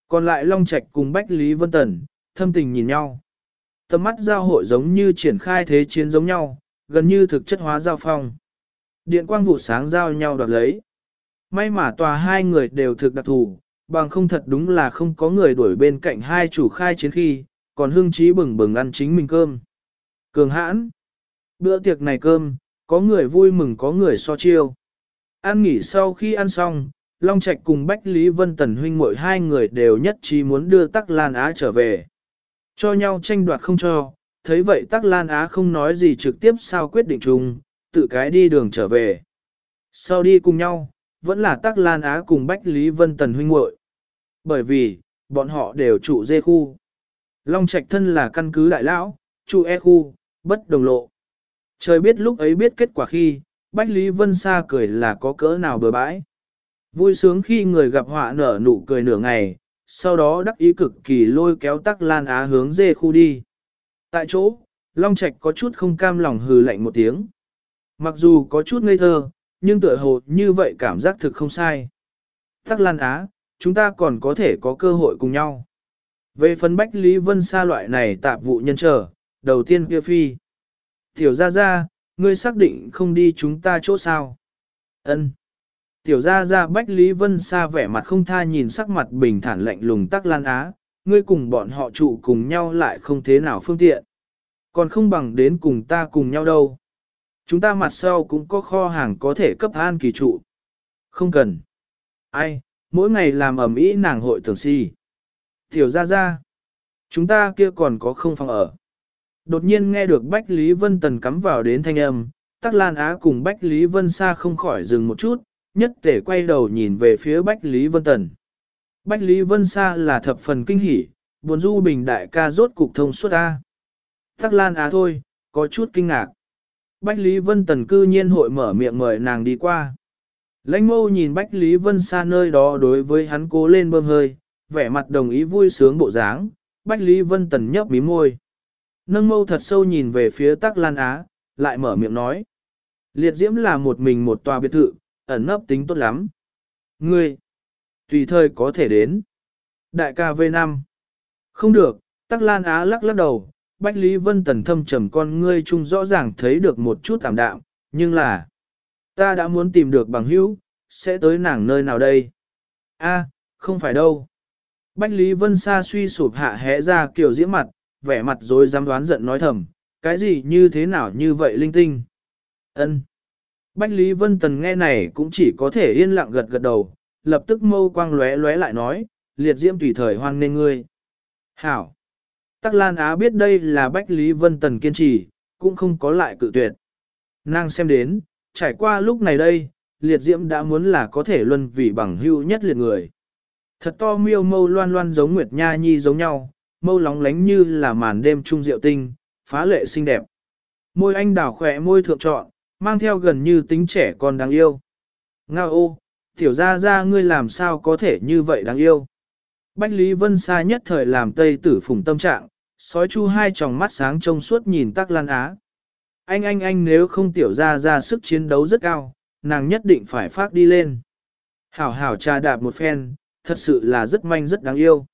Còn lại Long Trạch cùng Bách Lý Vân Tần, thâm tình nhìn nhau. Tầm mắt giao hội giống như triển khai thế chiến giống nhau, gần như thực chất hóa giao phong. Điện quang vụ sáng giao nhau đoạt lấy. May mà tòa hai người đều thực đặc thù, bằng không thật đúng là không có người đuổi bên cạnh hai chủ khai chiến khi, còn hương trí bừng bừng ăn chính mình cơm. Cường hãn. Bữa tiệc này cơm, có người vui mừng có người so chiêu. Ăn nghỉ sau khi ăn xong, Long Trạch cùng Bách Lý Vân Tần huynh mỗi hai người đều nhất trí muốn đưa Tắc Lan Á trở về. Cho nhau tranh đoạt không cho, thấy vậy Tắc Lan Á không nói gì trực tiếp sao quyết định chung, tự cái đi đường trở về. Sau đi cùng nhau, vẫn là Tắc Lan Á cùng Bách Lý Vân Tần huynh muội. Bởi vì, bọn họ đều trụ dê khu. Long Trạch thân là căn cứ đại lão, trụ e khu, bất đồng lộ. Trời biết lúc ấy biết kết quả khi, Bách Lý Vân Sa cười là có cỡ nào bừa bãi. Vui sướng khi người gặp họa nở nụ cười nửa ngày, sau đó đắc ý cực kỳ lôi kéo tắc lan á hướng dê khu đi. Tại chỗ, Long Trạch có chút không cam lòng hừ lạnh một tiếng. Mặc dù có chút ngây thơ, nhưng tựa hồ như vậy cảm giác thực không sai. Tắc lan á, chúng ta còn có thể có cơ hội cùng nhau. Về phần Bách Lý Vân Sa loại này tạp vụ nhân trở, đầu tiên kia phi. Tiểu ra ra, ngươi xác định không đi chúng ta chỗ sao? Ân. Tiểu ra ra Bách Lý Vân Sa vẻ mặt không tha nhìn sắc mặt bình thản lạnh lùng tắc lan á, ngươi cùng bọn họ trụ cùng nhau lại không thế nào phương tiện. Còn không bằng đến cùng ta cùng nhau đâu. Chúng ta mặt sau cũng có kho hàng có thể cấp an kỳ trụ. Không cần. Ai, mỗi ngày làm ẩm ý nàng hội tưởng si. Tiểu ra ra. Chúng ta kia còn có không phòng ở. Đột nhiên nghe được Bách Lý Vân Tần cắm vào đến thanh âm, Tắc Lan Á cùng Bách Lý Vân Sa không khỏi dừng một chút, nhất tể quay đầu nhìn về phía Bách Lý Vân Tần. Bách Lý Vân Sa là thập phần kinh hỉ, buồn du bình đại ca rốt cục thông suốt a Tắc Lan Á thôi, có chút kinh ngạc. Bách Lý Vân Tần cư nhiên hội mở miệng mời nàng đi qua. Lãnh mâu nhìn Bách Lý Vân Sa nơi đó đối với hắn cố lên bơm hơi, vẻ mặt đồng ý vui sướng bộ dáng, Bách Lý Vân Tần nhấp mí môi. Nâng mâu thật sâu nhìn về phía Tắc Lan Á, lại mở miệng nói. Liệt diễm là một mình một tòa biệt thự, ẩn nấp tính tốt lắm. Ngươi, tùy thời có thể đến. Đại ca V5. Không được, Tắc Lan Á lắc lắc đầu, Bách Lý Vân Tần thâm trầm con ngươi chung rõ ràng thấy được một chút tạm đạm, nhưng là, ta đã muốn tìm được bằng hữu, sẽ tới nàng nơi nào đây? A, không phải đâu. Bách Lý Vân Sa suy sụp hạ hẽ ra kiểu diễm mặt, vẻ mặt rồi dám đoán giận nói thầm, cái gì như thế nào như vậy linh tinh. ân Bách Lý Vân Tần nghe này cũng chỉ có thể yên lặng gật gật đầu, lập tức mâu quang lóe lóe lại nói, liệt diễm tùy thời hoan nên ngươi. Hảo! Tắc Lan Á biết đây là Bách Lý Vân Tần kiên trì, cũng không có lại cự tuyệt. Nàng xem đến, trải qua lúc này đây, liệt diễm đã muốn là có thể luân vì bằng hưu nhất liệt người. Thật to miêu mâu loan loan giống Nguyệt Nha Nhi giống nhau, mâu lóng lánh như là màn đêm trung diệu tinh, phá lệ xinh đẹp. Môi anh đào khỏe môi thượng trọn, mang theo gần như tính trẻ con đáng yêu. Ngao ô, tiểu ra ra ngươi làm sao có thể như vậy đáng yêu. Bách Lý Vân Sa nhất thời làm tây tử phùng tâm trạng, sói chu hai tròng mắt sáng trông suốt nhìn tắc lan á. Anh anh anh nếu không tiểu ra ra sức chiến đấu rất cao, nàng nhất định phải phát đi lên. Hảo hảo trà đạp một phen, thật sự là rất manh rất đáng yêu.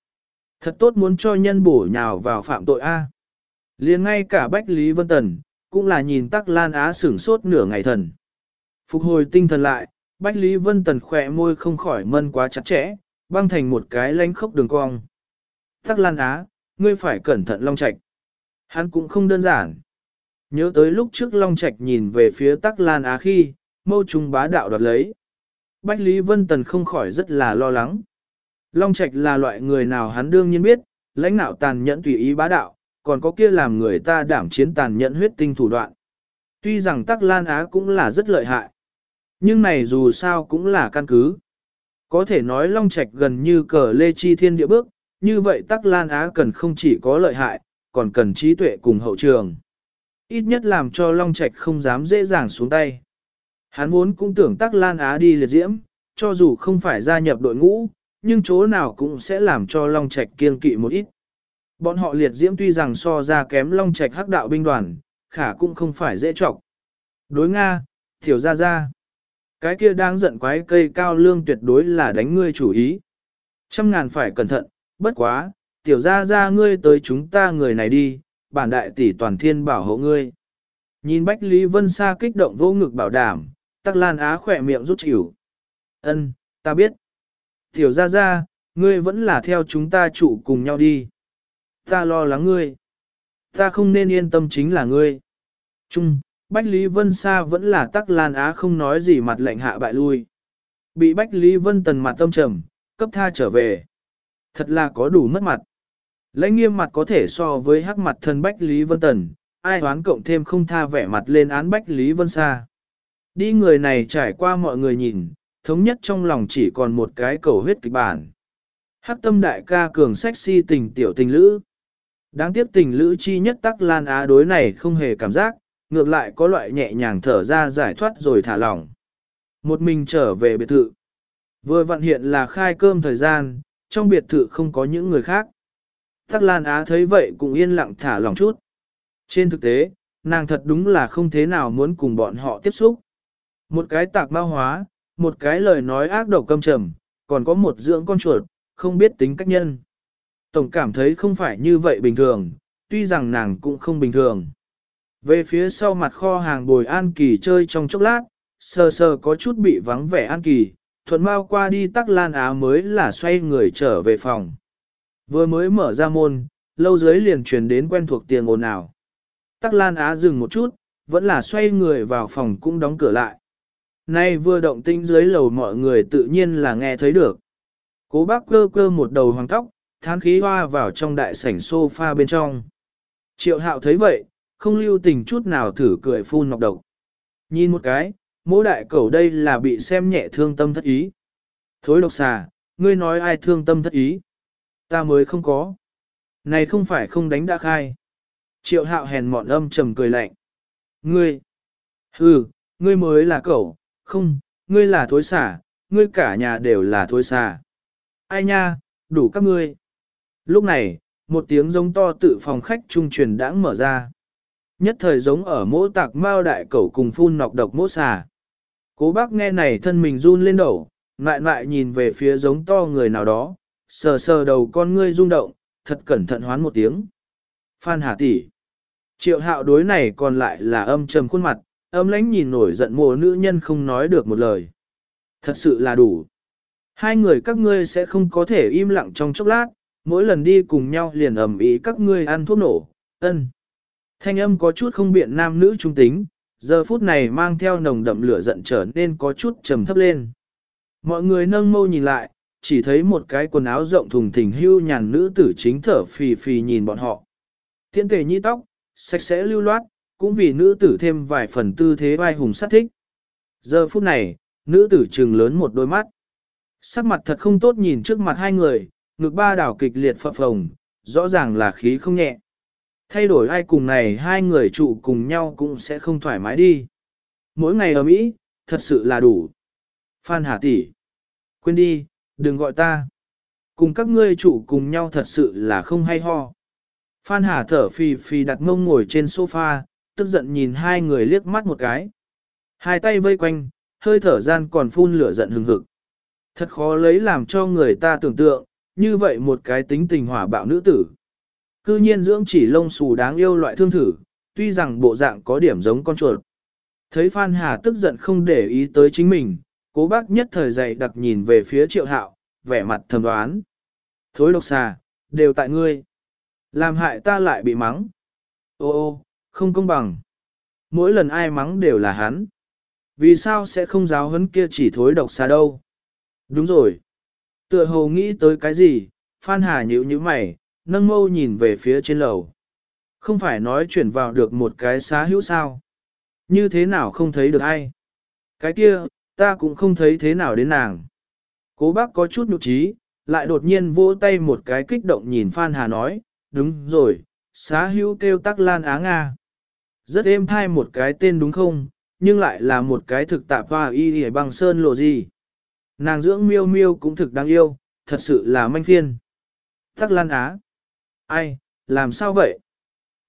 Thật tốt muốn cho nhân bổ nhào vào phạm tội A. liền ngay cả Bách Lý Vân Tần, cũng là nhìn tắc lan á sửng sốt nửa ngày thần. Phục hồi tinh thần lại, Bách Lý Vân Tần khỏe môi không khỏi mân quá chặt chẽ, băng thành một cái lánh khốc đường cong. Tắc lan á, ngươi phải cẩn thận long Trạch. Hắn cũng không đơn giản. Nhớ tới lúc trước long Trạch nhìn về phía tắc lan á khi, mâu trùng bá đạo đoạt lấy. Bách Lý Vân Tần không khỏi rất là lo lắng. Long Trạch là loại người nào hắn đương nhiên biết, lãnh nạo tàn nhẫn tùy ý bá đạo, còn có kia làm người ta đảm chiến tàn nhẫn huyết tinh thủ đoạn. Tuy rằng Tắc Lan Á cũng là rất lợi hại, nhưng này dù sao cũng là căn cứ. Có thể nói Long Trạch gần như cờ lê chi thiên địa bước, như vậy Tắc Lan Á cần không chỉ có lợi hại, còn cần trí tuệ cùng hậu trường. Ít nhất làm cho Long Trạch không dám dễ dàng xuống tay. Hắn vốn cũng tưởng Tắc Lan Á đi liệt diễm, cho dù không phải gia nhập đội ngũ, nhưng chỗ nào cũng sẽ làm cho Long Trạch kiên kỵ một ít. Bọn họ liệt diễm tuy rằng so ra kém Long Trạch hắc đạo binh đoàn, khả cũng không phải dễ trọc. Đối Nga, thiểu ra ra. Cái kia đang giận quái cây cao lương tuyệt đối là đánh ngươi chủ ý. Trăm ngàn phải cẩn thận, bất quá, tiểu ra ra ngươi tới chúng ta người này đi, bản đại tỷ toàn thiên bảo hộ ngươi. Nhìn Bách Lý Vân Sa kích động vô ngực bảo đảm, tắc lan á khỏe miệng rút chịu. Ân, ta biết. Tiểu ra ra, ngươi vẫn là theo chúng ta trụ cùng nhau đi. Ta lo lắng ngươi. Ta không nên yên tâm chính là ngươi. Trung, Bách Lý Vân Sa vẫn là tắc lan á không nói gì mặt lệnh hạ bại lui. Bị Bách Lý Vân tần mặt tâm trầm, cấp tha trở về. Thật là có đủ mất mặt. Lãnh nghiêm mặt có thể so với hắc mặt thân Bách Lý Vân Tần, ai đoán cộng thêm không tha vẻ mặt lên án Bách Lý Vân Sa. Đi người này trải qua mọi người nhìn, thống nhất trong lòng chỉ còn một cái cầu huyết kịch bản. Hắc tâm đại ca cường sexy tình tiểu tình lữ. Đáng tiếc tình lữ chi nhất tắc lan á đối này không hề cảm giác, ngược lại có loại nhẹ nhàng thở ra giải thoát rồi thả lỏng. Một mình trở về biệt thự. Vừa vận hiện là khai cơm thời gian, trong biệt thự không có những người khác. Tắc Lan Á thấy vậy cũng yên lặng thả lỏng chút. Trên thực tế, nàng thật đúng là không thế nào muốn cùng bọn họ tiếp xúc. Một cái tạc bao hóa, một cái lời nói ác độc câm trầm, còn có một dưỡng con chuột, không biết tính cách nhân. Tổng cảm thấy không phải như vậy bình thường, tuy rằng nàng cũng không bình thường. Về phía sau mặt kho hàng bồi An Kỳ chơi trong chốc lát, sờ sờ có chút bị vắng vẻ An Kỳ, thuận mau qua đi tắc lan á mới là xoay người trở về phòng. Vừa mới mở ra môn, lâu dưới liền truyền đến quen thuộc tiếng ồn ào. Tắc lan á dừng một chút, vẫn là xoay người vào phòng cũng đóng cửa lại. Nay vừa động tinh dưới lầu mọi người tự nhiên là nghe thấy được. Cố bác cơ cơ một đầu hoàng tóc, thán khí hoa vào trong đại sảnh sofa bên trong. Triệu hạo thấy vậy, không lưu tình chút nào thử cười phun nọc độc. Nhìn một cái, mỗi đại cẩu đây là bị xem nhẹ thương tâm thất ý. Thối độc xà, ngươi nói ai thương tâm thất ý? Ta mới không có. Này không phải không đánh đã khai. Triệu hạo hèn mọn âm trầm cười lạnh. Ngươi! Hừ, ngươi mới là cẩu, không, ngươi là thối xả, ngươi cả nhà đều là thối xả. Ai nha, đủ các ngươi. Lúc này, một tiếng giống to tự phòng khách trung truyền đãng mở ra. Nhất thời giống ở mỗ tạc mao đại cẩu cùng phun nọc độc mỗ xà. Cố bác nghe này thân mình run lên đầu, lại lại nhìn về phía giống to người nào đó, sờ sờ đầu con ngươi rung động, thật cẩn thận hoán một tiếng. Phan Hà tỷ. Triệu hạo đối này còn lại là âm trầm khuôn mặt, âm lãnh nhìn nổi giận mồ nữ nhân không nói được một lời. Thật sự là đủ. Hai người các ngươi sẽ không có thể im lặng trong chốc lát, mỗi lần đi cùng nhau liền ầm ý các ngươi ăn thuốc nổ, ân. Thanh âm có chút không biện nam nữ trung tính, giờ phút này mang theo nồng đậm lửa giận trở nên có chút trầm thấp lên. Mọi người nâng mâu nhìn lại, chỉ thấy một cái quần áo rộng thùng thình hưu nhàn nữ tử chính thở phì phì nhìn bọn họ. Tiễn tề nhi tóc, sạch sẽ lưu loát, cũng vì nữ tử thêm vài phần tư thế vai hùng sát thích. Giờ phút này, nữ tử trừng lớn một đôi mắt. Sắc mặt thật không tốt nhìn trước mặt hai người, ngực ba đảo kịch liệt phập phồng, rõ ràng là khí không nhẹ. Thay đổi ai cùng này hai người trụ cùng nhau cũng sẽ không thoải mái đi. Mỗi ngày ở Mỹ, thật sự là đủ. Phan Hà tỷ, Quên đi, đừng gọi ta. Cùng các ngươi trụ cùng nhau thật sự là không hay ho. Phan Hà thở phì phì đặt ngông ngồi trên sofa, tức giận nhìn hai người liếc mắt một cái. Hai tay vây quanh, hơi thở gian còn phun lửa giận hừng hực. Thật khó lấy làm cho người ta tưởng tượng, như vậy một cái tính tình hỏa bạo nữ tử. Cư nhiên dưỡng chỉ lông xù đáng yêu loại thương thử, tuy rằng bộ dạng có điểm giống con chuột. Thấy Phan Hà tức giận không để ý tới chính mình, cố bác nhất thời dậy đặc nhìn về phía triệu hạo, vẻ mặt thầm đoán. Thối độc xà, đều tại ngươi. Làm hại ta lại bị mắng. Ô ô, không công bằng. Mỗi lần ai mắng đều là hắn. Vì sao sẽ không giáo huấn kia chỉ thối độc xa đâu? Đúng rồi. Tựa hồ nghĩ tới cái gì, Phan Hà nhíu nhíu mày, nâng mâu nhìn về phía trên lầu. Không phải nói chuyển vào được một cái xá hữu sao. Như thế nào không thấy được ai? Cái kia, ta cũng không thấy thế nào đến nàng. Cố bác có chút nhục trí, lại đột nhiên vỗ tay một cái kích động nhìn Phan Hà nói, đúng rồi, xá hữu kêu tắc lan á Nga. Rất êm thai một cái tên đúng không, nhưng lại là một cái thực tạp hoa y hề băng sơn lộ gì. Nàng dưỡng miêu miêu cũng thực đáng yêu, thật sự là manh phiên. Tắc lan á. Ai, làm sao vậy?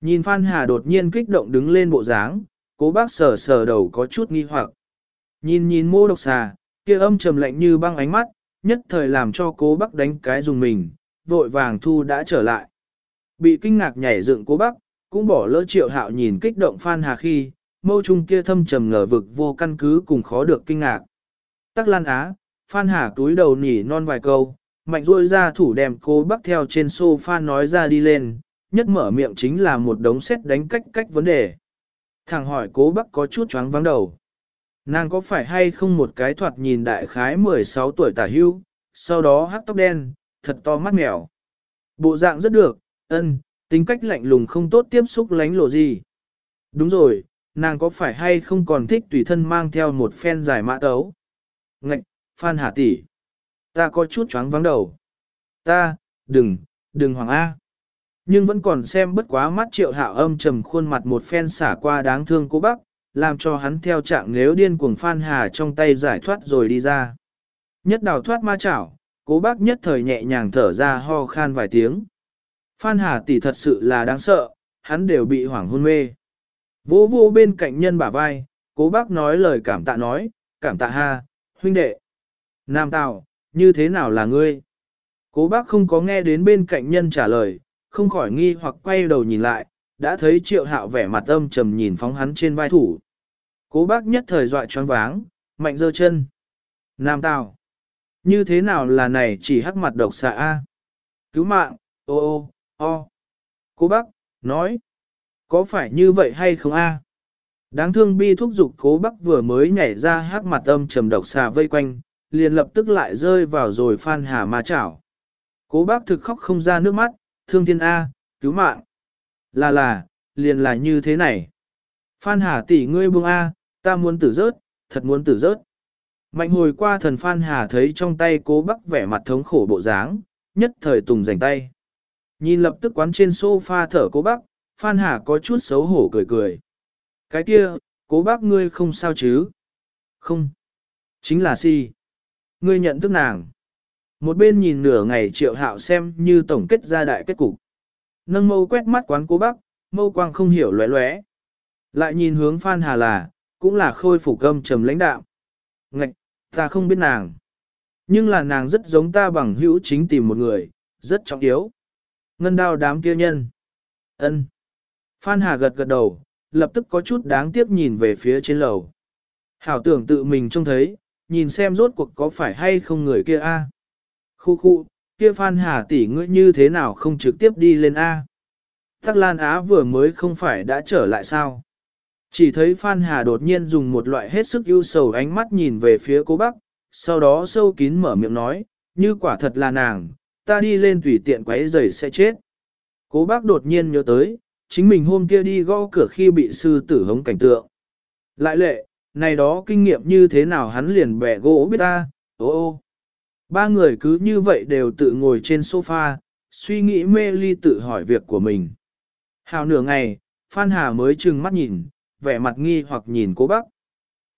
Nhìn Phan Hà đột nhiên kích động đứng lên bộ dáng, cố bác sờ sờ đầu có chút nghi hoặc. Nhìn nhìn mô độc xà, kia âm trầm lạnh như băng ánh mắt, nhất thời làm cho cố bác đánh cái dùng mình, vội vàng thu đã trở lại. Bị kinh ngạc nhảy dựng cố bác, cũng bỏ lỡ triệu hạo nhìn kích động Phan Hà khi, mâu trung kia thâm trầm ngờ vực vô căn cứ cùng khó được kinh ngạc. Tắc Lan Á, Phan Hà túi đầu nỉ non vài câu, mạnh ruôi ra thủ đem cô bắc theo trên sofa nói ra đi lên, nhất mở miệng chính là một đống xét đánh cách cách vấn đề. Thằng hỏi cố bắc có chút choáng vắng đầu. Nàng có phải hay không một cái thoạt nhìn đại khái 16 tuổi tả hưu, sau đó hắc tóc đen, thật to mắt mèo. Bộ dạng rất được, ân, tính cách lạnh lùng không tốt tiếp xúc lánh lộ gì. Đúng rồi, nàng có phải hay không còn thích tùy thân mang theo một phen giải mã tấu. Ngạch, Phan Hà tỷ, Ta có chút choáng vắng đầu. Ta, đừng, đừng hoàng A. Nhưng vẫn còn xem bất quá mắt triệu hạo âm trầm khuôn mặt một phen xả qua đáng thương cô bác, làm cho hắn theo trạng nếu điên cuồng Phan Hà trong tay giải thoát rồi đi ra. Nhất đào thoát ma chảo, cố bác nhất thời nhẹ nhàng thở ra ho khan vài tiếng. Phan Hà tỷ thật sự là đáng sợ, hắn đều bị hoảng hôn mê. Vô vô bên cạnh nhân bả vai, cố bác nói lời cảm tạ nói, cảm tạ ha, huynh đệ. Nam Tào, như thế nào là ngươi? Cố bác không có nghe đến bên cạnh nhân trả lời, không khỏi nghi hoặc quay đầu nhìn lại, đã thấy triệu hạo vẻ mặt âm trầm nhìn phóng hắn trên vai thủ. Cố bác nhất thời dọa choáng váng, mạnh dơ chân. Nam Tào, như thế nào là này chỉ hắc mặt độc xạ A? Cứu mạng, ô ô, o. Cố bác, nói, có phải như vậy hay không A? Đáng thương bi thúc dục cố bác vừa mới nhảy ra hát mặt âm trầm độc xà vây quanh, liền lập tức lại rơi vào rồi phan hà ma chảo. Cố bác thực khóc không ra nước mắt, thương thiên A, cứu mạng. Là là, liền là như thế này. Phan Hà tỷ ngươi buông A, ta muốn tử rớt, thật muốn tử rớt. Mạnh hồi qua thần Phan Hà thấy trong tay cố bắc vẻ mặt thống khổ bộ dáng, nhất thời tùng rảnh tay. Nhìn lập tức quán trên sofa thở cố bác Phan Hà có chút xấu hổ cười cười. Cái kia, cố bác ngươi không sao chứ? Không. Chính là si. Ngươi nhận thức nàng. Một bên nhìn nửa ngày triệu hạo xem như tổng kết ra đại kết cục. Nâng mâu quét mắt quán cố bác, mâu quang không hiểu lóe lóe. Lại nhìn hướng Phan Hà là, cũng là khôi phục gâm trầm lãnh đạo. Ngạch, ta không biết nàng. Nhưng là nàng rất giống ta bằng hữu chính tìm một người, rất trọng yếu. Ngân đao đám kia nhân. ân Phan Hà gật gật đầu, lập tức có chút đáng tiếc nhìn về phía trên lầu. Hảo tưởng tự mình trông thấy, nhìn xem rốt cuộc có phải hay không người kia a. Khu khu, kia Phan Hà tỷ ngươi như thế nào không trực tiếp đi lên A. Tắc Lan Á vừa mới không phải đã trở lại sao. Chỉ thấy Phan Hà đột nhiên dùng một loại hết sức ưu sầu ánh mắt nhìn về phía cô Bắc, sau đó sâu kín mở miệng nói, như quả thật là nàng, ta đi lên tùy tiện quấy rầy sẽ chết. Cố bác đột nhiên nhớ tới, chính mình hôm kia đi gõ cửa khi bị sư tử hống cảnh tượng. Lại lệ, này đó kinh nghiệm như thế nào hắn liền bẻ gỗ biết ta, ô ô. Ba người cứ như vậy đều tự ngồi trên sofa, suy nghĩ mê ly tự hỏi việc của mình. Hào nửa ngày, Phan Hà mới trừng mắt nhìn, vẻ mặt nghi hoặc nhìn cố bác.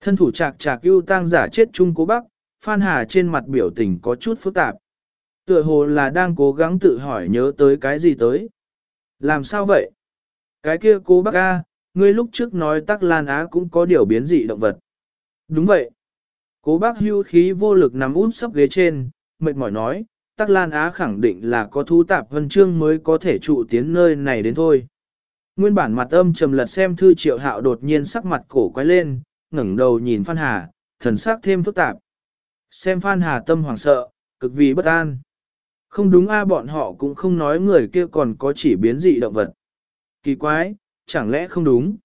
Thân thủ chạc chạc ưu tang giả chết chung cố bác, Phan Hà trên mặt biểu tình có chút phức tạp. Tựa hồ là đang cố gắng tự hỏi nhớ tới cái gì tới. Làm sao vậy? Cái kia cố bác A, ngươi lúc trước nói tắc lan á cũng có điều biến dị động vật. Đúng vậy. Cố bác hưu khí vô lực nằm út sấp ghế trên, mệt mỏi nói, Tắc Lan Á khẳng định là có thú tạp vân chương mới có thể trụ tiến nơi này đến thôi. Nguyên bản mặt âm trầm lật xem thư triệu hạo đột nhiên sắc mặt cổ quay lên, ngẩng đầu nhìn Phan Hà, thần sắc thêm phức tạp. Xem Phan Hà tâm hoảng sợ, cực vì bất an. Không đúng a bọn họ cũng không nói người kia còn có chỉ biến dị động vật. Kỳ quái, chẳng lẽ không đúng?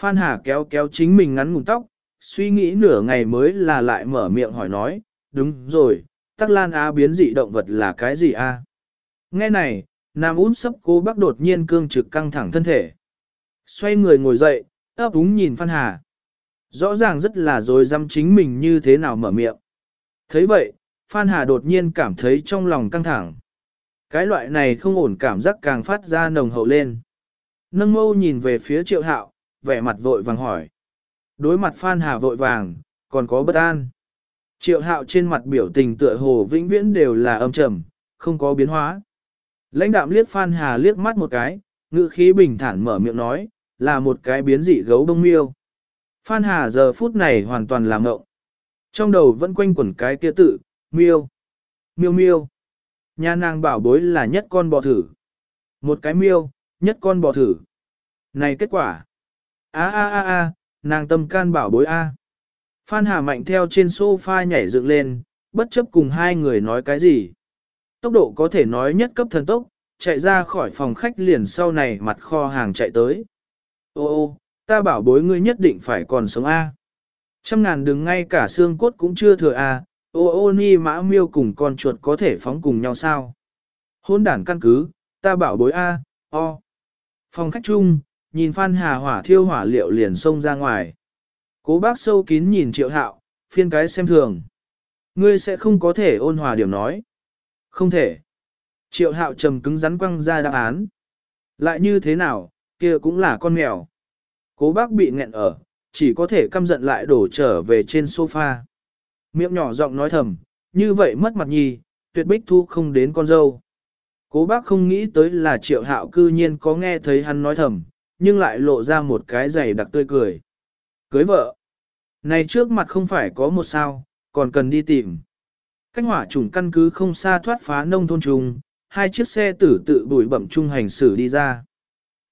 Phan Hà kéo kéo chính mình ngắn ngùng tóc, suy nghĩ nửa ngày mới là lại mở miệng hỏi nói, đúng rồi, tắc lan á biến dị động vật là cái gì a? Nghe này, Nam út sấp cố bác đột nhiên cương trực căng thẳng thân thể. Xoay người ngồi dậy, ấp úng nhìn Phan Hà. Rõ ràng rất là rồi dăm chính mình như thế nào mở miệng. thấy vậy, Phan Hà đột nhiên cảm thấy trong lòng căng thẳng. Cái loại này không ổn cảm giác càng phát ra nồng hậu lên. Nâng mâu nhìn về phía triệu hạo, vẻ mặt vội vàng hỏi. Đối mặt Phan Hà vội vàng, còn có bất an. Triệu hạo trên mặt biểu tình tựa hồ vĩnh viễn đều là âm trầm, không có biến hóa. Lãnh đạm liếc Phan Hà liếc mắt một cái, ngữ khí bình thản mở miệng nói, là một cái biến dị gấu bông miêu. Phan Hà giờ phút này hoàn toàn làm ngộng. Trong đầu vẫn quanh quẩn cái kia tự, miêu, miêu miêu. Nhà nàng bảo bối là nhất con bò thử. Một cái miêu, nhất con bò thử. Này kết quả. a a a a, nàng tâm can bảo bối a. Phan Hà mạnh theo trên sofa nhảy dựng lên, bất chấp cùng hai người nói cái gì. Tốc độ có thể nói nhất cấp thần tốc, chạy ra khỏi phòng khách liền sau này mặt kho hàng chạy tới. Ô ô, ta bảo bối ngươi nhất định phải còn sống A. Trăm ngàn đừng ngay cả xương cốt cũng chưa thừa A, ô ô ni mã miêu cùng con chuột có thể phóng cùng nhau sao. Hôn đản căn cứ, ta bảo bối A, o. Phòng khách chung, nhìn Phan Hà hỏa thiêu hỏa liệu liền xông ra ngoài. Cố bác sâu kín nhìn triệu hạo, phiên cái xem thường. Ngươi sẽ không có thể ôn hòa điểm nói. Không thể. Triệu hạo trầm cứng rắn quăng ra đáp án. Lại như thế nào, kia cũng là con mèo. Cố bác bị nghẹn ở, chỉ có thể căm giận lại đổ trở về trên sofa. Miệng nhỏ giọng nói thầm, như vậy mất mặt nhì, tuyệt bích thu không đến con dâu. Cố bác không nghĩ tới là triệu hạo cư nhiên có nghe thấy hắn nói thầm, nhưng lại lộ ra một cái giày đặc tươi cười. Cưới vợ. Này trước mặt không phải có một sao, còn cần đi tìm. Cách hỏa chủng căn cứ không xa thoát phá nông thôn trùng, hai chiếc xe tử tự bụi bẩm trung hành xử đi ra.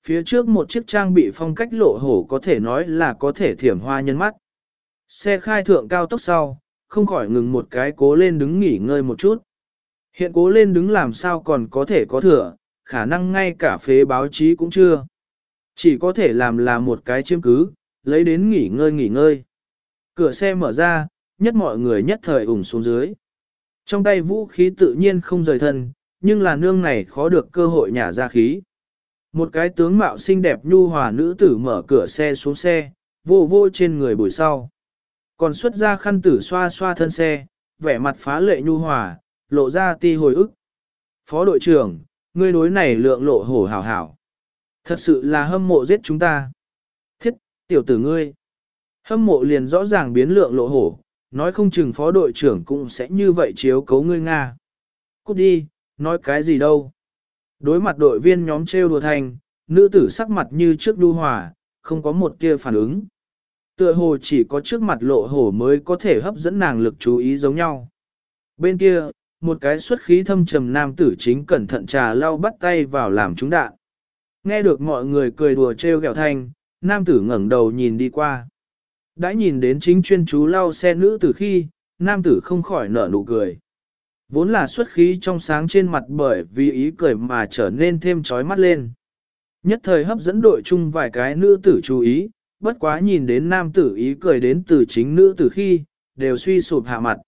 Phía trước một chiếc trang bị phong cách lộ hổ có thể nói là có thể thiểm hoa nhân mắt. Xe khai thượng cao tốc sau, không khỏi ngừng một cái cố lên đứng nghỉ ngơi một chút. Hiện cố lên đứng làm sao còn có thể có thừa, khả năng ngay cả phế báo chí cũng chưa. Chỉ có thể làm là một cái chiếm cứ, lấy đến nghỉ ngơi nghỉ ngơi. Cửa xe mở ra, nhất mọi người nhất thời ủng xuống dưới. Trong tay vũ khí tự nhiên không rời thân, nhưng là nương này khó được cơ hội nhả ra khí. Một cái tướng mạo xinh đẹp nhu hòa nữ tử mở cửa xe xuống xe, vô vô trên người buổi sau. Còn xuất ra khăn tử xoa xoa thân xe, vẻ mặt phá lệ nhu hòa, lộ ra ti hồi ức. Phó đội trưởng, ngươi đối này lượng lộ hổ hảo hảo. Thật sự là hâm mộ giết chúng ta. Thiết, tiểu tử ngươi. Hâm mộ liền rõ ràng biến lượng lộ hổ, nói không chừng phó đội trưởng cũng sẽ như vậy chiếu cấu ngươi Nga. Cút đi, nói cái gì đâu. Đối mặt đội viên nhóm trêu đùa thành, nữ tử sắc mặt như trước đu hòa, không có một kia phản ứng. Tựa hồ chỉ có trước mặt lộ hổ mới có thể hấp dẫn nàng lực chú ý giống nhau. Bên kia, một cái xuất khí thâm trầm nam tử chính cẩn thận trà lau bắt tay vào làm trúng đạn. Nghe được mọi người cười đùa trêu ghẹo thanh, nam tử ngẩng đầu nhìn đi qua. Đã nhìn đến chính chuyên chú lau xe nữ tử khi, nam tử không khỏi nở nụ cười. Vốn là xuất khí trong sáng trên mặt bởi vì ý cười mà trở nên thêm trói mắt lên. Nhất thời hấp dẫn đội chung vài cái nữ tử chú ý, bất quá nhìn đến nam tử ý cười đến từ chính nữ tử khi, đều suy sụp hạ mặt.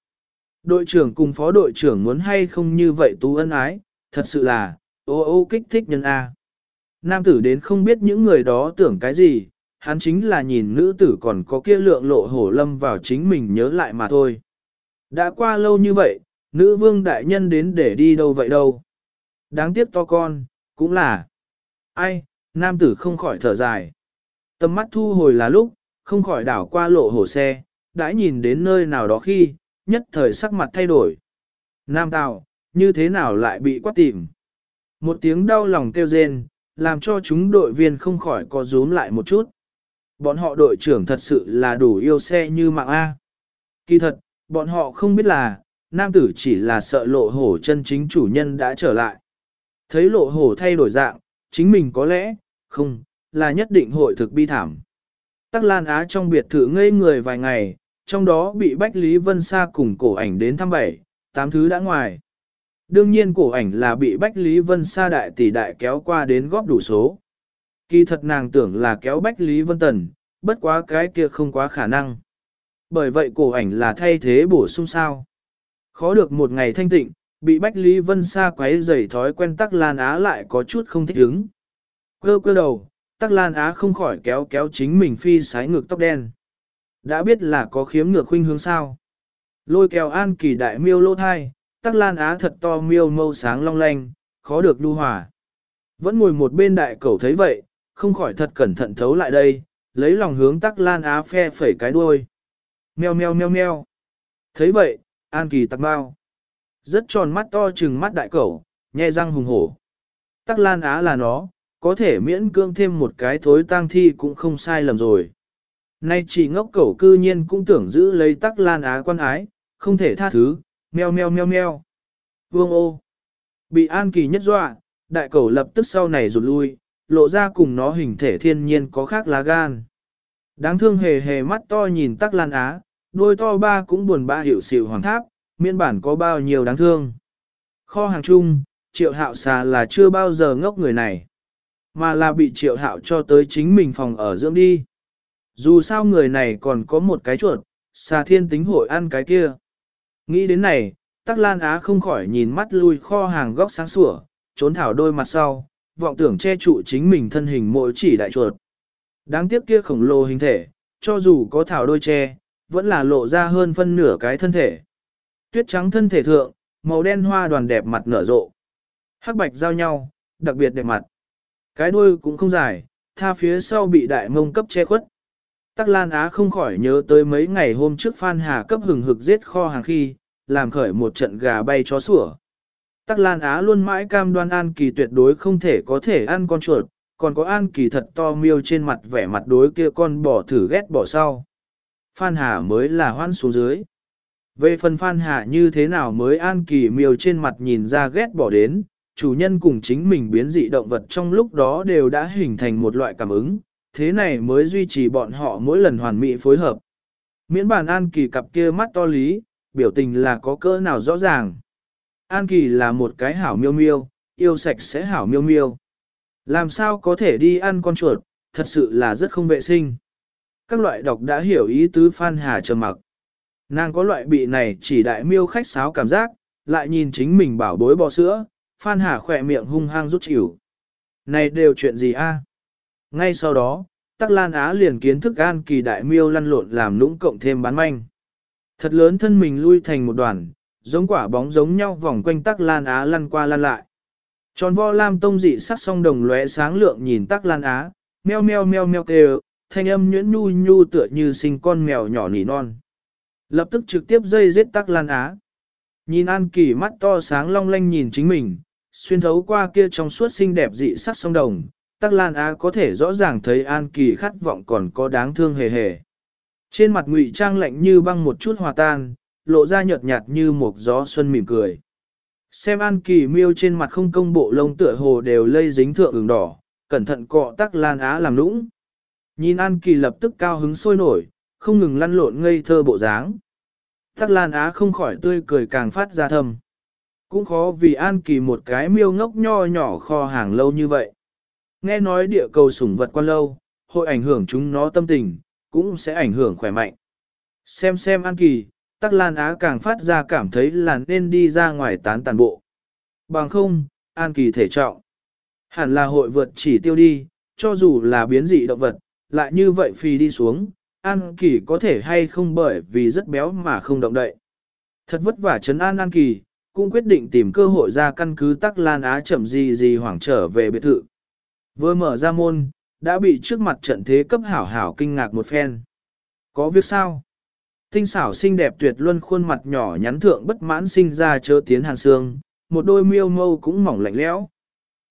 Đội trưởng cùng phó đội trưởng muốn hay không như vậy tú ân ái, thật sự là, ô ô kích thích nhân A. Nam tử đến không biết những người đó tưởng cái gì, hắn chính là nhìn nữ tử còn có kia lượng lộ hổ lâm vào chính mình nhớ lại mà thôi. Đã qua lâu như vậy, nữ vương đại nhân đến để đi đâu vậy đâu. Đáng tiếc to con, cũng là. Ai, nam tử không khỏi thở dài. Tầm mắt thu hồi là lúc, không khỏi đảo qua lộ hổ xe, đã nhìn đến nơi nào đó khi, nhất thời sắc mặt thay đổi. Nam Tào, như thế nào lại bị quát tìm? Một tiếng đau lòng kêu rên, làm cho chúng đội viên không khỏi có rúm lại một chút. Bọn họ đội trưởng thật sự là đủ yêu xe như mạng A. Kỳ thật, bọn họ không biết là, nam tử chỉ là sợ lộ hổ chân chính chủ nhân đã trở lại. Thấy lộ hổ thay đổi dạng, chính mình có lẽ, không, là nhất định hội thực bi thảm. Tắc Lan Á trong biệt thự ngây người vài ngày, trong đó bị Bách Lý Vân Sa cùng cổ ảnh đến thăm bảy, tám thứ đã ngoài. Đương nhiên cổ ảnh là bị Bách Lý Vân Sa đại tỷ đại kéo qua đến góp đủ số. Kỳ thật nàng tưởng là kéo Bách Lý Vân Tần, bất quá cái kia không quá khả năng. Bởi vậy cổ ảnh là thay thế bổ sung sao. Khó được một ngày thanh tịnh, bị Bách Lý Vân Sa quấy rầy thói quen Tắc Lan Á lại có chút không thích ứng. Cơ cơ đầu, Tắc Lan Á không khỏi kéo kéo chính mình phi sái ngược tóc đen. Đã biết là có khiếm ngược khuynh hướng sao. Lôi kéo an kỳ đại miêu lô thai, Tắc Lan Á thật to miêu mâu sáng long lanh, khó được lưu hòa. Vẫn ngồi một bên đại cẩu thấy vậy, không khỏi thật cẩn thận thấu lại đây, lấy lòng hướng Tắc Lan Á phe phẩy cái đuôi. Meo meo meo meo. Thấy vậy, An Kỳ tặc bao. Rất tròn mắt to trừng mắt đại cẩu, nhe răng hùng hổ. Tắc Lan Á là nó, có thể miễn cương thêm một cái thối tang thi cũng không sai lầm rồi. Nay chỉ ngốc cẩu cư nhiên cũng tưởng giữ lấy Tắc Lan Á quan ái, không thể tha thứ, meo meo meo meo. Vương ô. Bị An Kỳ nhất dọa, đại cẩu lập tức sau này rụt lui, lộ ra cùng nó hình thể thiên nhiên có khác lá gan. Đáng thương hề hề mắt to nhìn Tắc Lan Á, đôi to ba cũng buồn bã hiểu xịu hoàng tháp, miên bản có bao nhiêu đáng thương. Kho hàng chung, triệu hạo xà là chưa bao giờ ngốc người này, mà là bị triệu hạo cho tới chính mình phòng ở dưỡng đi. Dù sao người này còn có một cái chuột, xà thiên tính hội ăn cái kia. Nghĩ đến này, Tắc Lan Á không khỏi nhìn mắt lui kho hàng góc sáng sủa, trốn thảo đôi mặt sau, vọng tưởng che trụ chính mình thân hình mỗi chỉ đại chuột. Đáng tiếc kia khổng lồ hình thể, cho dù có thảo đôi che, vẫn là lộ ra hơn phân nửa cái thân thể. Tuyết trắng thân thể thượng, màu đen hoa đoàn đẹp mặt nở rộ. Hắc bạch giao nhau, đặc biệt đẹp mặt. Cái đuôi cũng không dài, tha phía sau bị đại mông cấp che khuất. Tắc Lan Á không khỏi nhớ tới mấy ngày hôm trước Phan Hà cấp hừng hực giết kho hàng khi, làm khởi một trận gà bay chó sủa. Tắc Lan Á luôn mãi cam đoan An Kỳ tuyệt đối không thể có thể ăn con chuột, còn có An Kỳ thật to miêu trên mặt vẻ mặt đối kia con bỏ thử ghét bỏ sau. Phan Hà mới là hoan xuống dưới. Về phần Phan Hà như thế nào mới An Kỳ miêu trên mặt nhìn ra ghét bỏ đến, chủ nhân cùng chính mình biến dị động vật trong lúc đó đều đã hình thành một loại cảm ứng, thế này mới duy trì bọn họ mỗi lần hoàn mỹ phối hợp. Miễn bản An Kỳ cặp kia mắt to lý, biểu tình là có cỡ nào rõ ràng. An Kỳ là một cái hảo miêu miêu, yêu sạch sẽ hảo miêu miêu. Làm sao có thể đi ăn con chuột, thật sự là rất không vệ sinh. Các loại độc đã hiểu ý tứ Phan Hà trầm mặc. Nàng có loại bị này chỉ đại miêu khách sáo cảm giác, lại nhìn chính mình bảo bối bò sữa, Phan Hà khỏe miệng hung hăng rút chịu. Này đều chuyện gì a? Ngay sau đó, Tắc Lan Á liền kiến thức An Kỳ đại miêu lăn lộn làm lũng cộng thêm bán manh. Thật lớn thân mình lui thành một đoàn, giống quả bóng giống nhau vòng quanh Tắc Lan Á lăn qua lăn lại. Tròn vo lam tông dị sắc song đồng lóe sáng lượng nhìn Tắc Lan Á, meo meo meo meo kêu, thanh âm nhuyễn nhu nhu tựa như sinh con mèo nhỏ nỉ non. Lập tức trực tiếp dây giết Tắc Lan Á. Nhìn An Kỳ mắt to sáng long lanh nhìn chính mình, xuyên thấu qua kia trong suốt xinh đẹp dị sắc sông đồng, Tắc Lan Á có thể rõ ràng thấy An Kỳ khát vọng còn có đáng thương hề hề. Trên mặt ngụy trang lạnh như băng một chút hòa tan, lộ ra nhợt nhạt như một gió xuân mỉm cười. Xem An Kỳ miêu trên mặt không công bộ lông tựa hồ đều lây dính thượng ứng đỏ, cẩn thận cọ Tắc Lan Á làm lũng. Nhìn An Kỳ lập tức cao hứng sôi nổi, không ngừng lăn lộn ngây thơ bộ dáng. Tắc Lan Á không khỏi tươi cười càng phát ra thầm. Cũng khó vì An Kỳ một cái miêu ngốc nho nhỏ kho hàng lâu như vậy. Nghe nói địa cầu sủng vật quan lâu, hội ảnh hưởng chúng nó tâm tình, cũng sẽ ảnh hưởng khỏe mạnh. Xem xem An Kỳ, Tắc Lan Á càng phát ra cảm thấy là nên đi ra ngoài tán tàn bộ. Bằng không, An Kỳ thể trọng. Hẳn là hội vượt chỉ tiêu đi, cho dù là biến dị động vật, lại như vậy phi đi xuống, An Kỳ có thể hay không bởi vì rất béo mà không động đậy. Thật vất vả chấn an An Kỳ, cũng quyết định tìm cơ hội ra căn cứ Tắc Lan Á chậm gì gì hoảng trở về biệt thự. Vừa mở ra môn, đã bị trước mặt trận thế cấp hảo hảo kinh ngạc một phen. Có việc sao? Tinh xảo xinh đẹp tuyệt luân khuôn mặt nhỏ nhắn thượng bất mãn sinh ra chớ tiến hàn xương, một đôi miêu mâu cũng mỏng lạnh lẽo.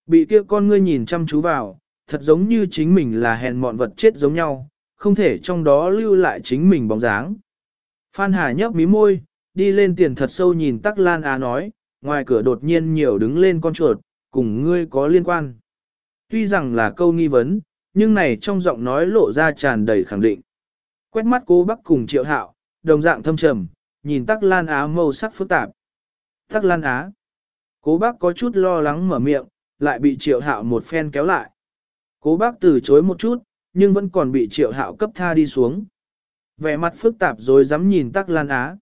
Bị kia con ngươi nhìn chăm chú vào, thật giống như chính mình là hèn mọn vật chết giống nhau, không thể trong đó lưu lại chính mình bóng dáng. Phan Hà nhấp mí môi, đi lên tiền thật sâu nhìn Tắc Lan Á nói, ngoài cửa đột nhiên nhiều đứng lên con chuột, cùng ngươi có liên quan. Tuy rằng là câu nghi vấn, nhưng này trong giọng nói lộ ra tràn đầy khẳng định. Quét mắt cố bác cùng triệu hạo, đồng dạng thâm trầm, nhìn Tắc Lan Á màu sắc phức tạp. Tắc Lan Á. Cố bác có chút lo lắng mở miệng, lại bị triệu hạo một phen kéo lại. Cố bác từ chối một chút, nhưng vẫn còn bị triệu hạo cấp tha đi xuống. Vẻ mặt phức tạp rồi dám nhìn Tắc Lan Á.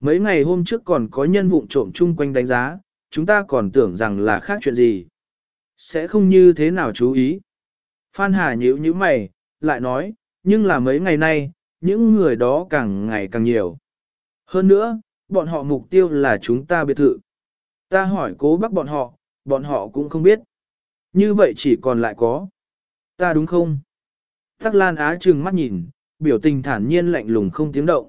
Mấy ngày hôm trước còn có nhân vụng trộm chung quanh đánh giá, chúng ta còn tưởng rằng là khác chuyện gì. Sẽ không như thế nào chú ý. Phan Hà nhíu như mày, lại nói, nhưng là mấy ngày nay, những người đó càng ngày càng nhiều. Hơn nữa, bọn họ mục tiêu là chúng ta biệt thự. Ta hỏi cố bác bọn họ, bọn họ cũng không biết. Như vậy chỉ còn lại có. Ta đúng không? Tắc Lan Á trừng mắt nhìn, biểu tình thản nhiên lạnh lùng không tiếng động.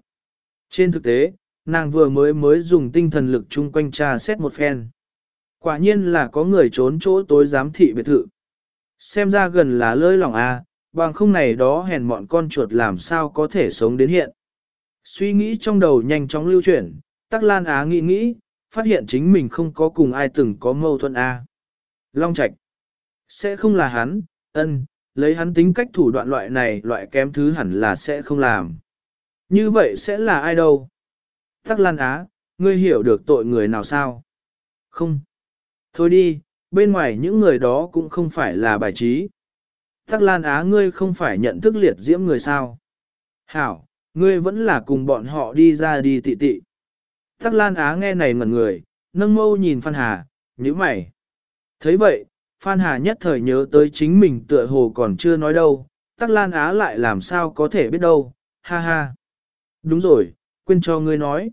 Trên thực tế, nàng vừa mới mới dùng tinh thần lực chung quanh tra xét một phen. Quả nhiên là có người trốn chỗ tối giám thị biệt thự. Xem ra gần là lơi lòng a, à, bằng không này đó hèn mọn con chuột làm sao có thể sống đến hiện. Suy nghĩ trong đầu nhanh chóng lưu chuyển, Tắc Lan Á nghĩ nghĩ, phát hiện chính mình không có cùng ai từng có mâu thuẫn a. Long Trạch sẽ không là hắn, ân, lấy hắn tính cách thủ đoạn loại này loại kém thứ hẳn là sẽ không làm. Như vậy sẽ là ai đâu? Tắc Lan Á, ngươi hiểu được tội người nào sao? Không. Thôi đi, bên ngoài những người đó cũng không phải là bài trí. Tắc Lan Á ngươi không phải nhận thức liệt diễm người sao? Hảo, ngươi vẫn là cùng bọn họ đi ra đi tị tị. Tắc Lan Á nghe này ngẩn người, nâng mâu nhìn Phan Hà, nhíu mày. thấy vậy, Phan Hà nhất thời nhớ tới chính mình tựa hồ còn chưa nói đâu, Tắc Lan Á lại làm sao có thể biết đâu, ha ha. Đúng rồi, quên cho ngươi nói.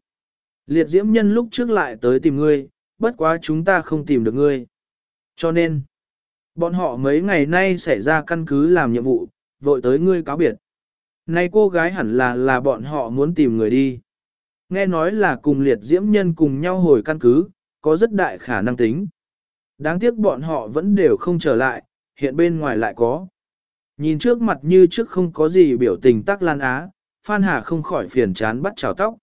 Liệt diễm nhân lúc trước lại tới tìm ngươi, bất quá chúng ta không tìm được ngươi. Cho nên, bọn họ mấy ngày nay xảy ra căn cứ làm nhiệm vụ, vội tới ngươi cáo biệt. Nay cô gái hẳn là là bọn họ muốn tìm người đi. Nghe nói là cùng liệt diễm nhân cùng nhau hồi căn cứ, có rất đại khả năng tính. Đáng tiếc bọn họ vẫn đều không trở lại, hiện bên ngoài lại có. Nhìn trước mặt như trước không có gì biểu tình tắc lan á, Phan Hà không khỏi phiền chán bắt chào tóc.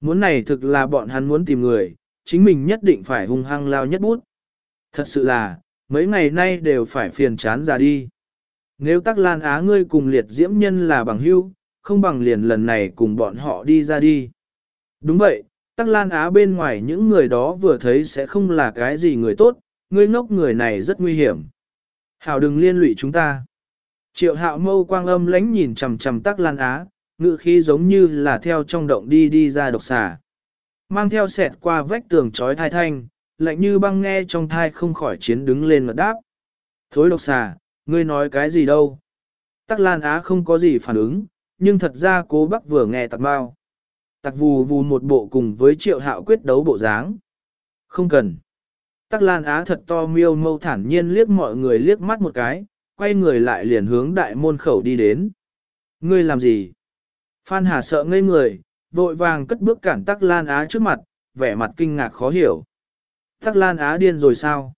Muốn này thực là bọn hắn muốn tìm người, chính mình nhất định phải hung hăng lao nhất bút. Thật sự là, mấy ngày nay đều phải phiền chán ra đi. Nếu tắc lan á ngươi cùng liệt diễm nhân là bằng hưu, không bằng liền lần này cùng bọn họ đi ra đi. Đúng vậy, tắc lan á bên ngoài những người đó vừa thấy sẽ không là cái gì người tốt, ngươi ngốc người này rất nguy hiểm. Hảo đừng liên lụy chúng ta. Triệu hạo mâu quang âm lánh nhìn chầm chầm tắc lan á, ngự khí giống như là theo trong động đi đi ra độc xà. Mang theo sẹt qua vách tường trói thai thanh, lạnh như băng nghe trong thai không khỏi chiến đứng lên mà đáp. Thối độc xà, ngươi nói cái gì đâu? Tắc Lan Á không có gì phản ứng, nhưng thật ra cố bắc vừa nghe tặc mau. Tặc vù vù một bộ cùng với triệu hạo quyết đấu bộ dáng. Không cần. Tắc Lan Á thật to miêu mâu thản nhiên liếc mọi người liếc mắt một cái, quay người lại liền hướng đại môn khẩu đi đến. Ngươi làm gì? Phan Hà sợ ngây người, vội vàng cất bước cản Tắc Lan Á trước mặt, vẻ mặt kinh ngạc khó hiểu. Tắc Lan Á điên rồi sao?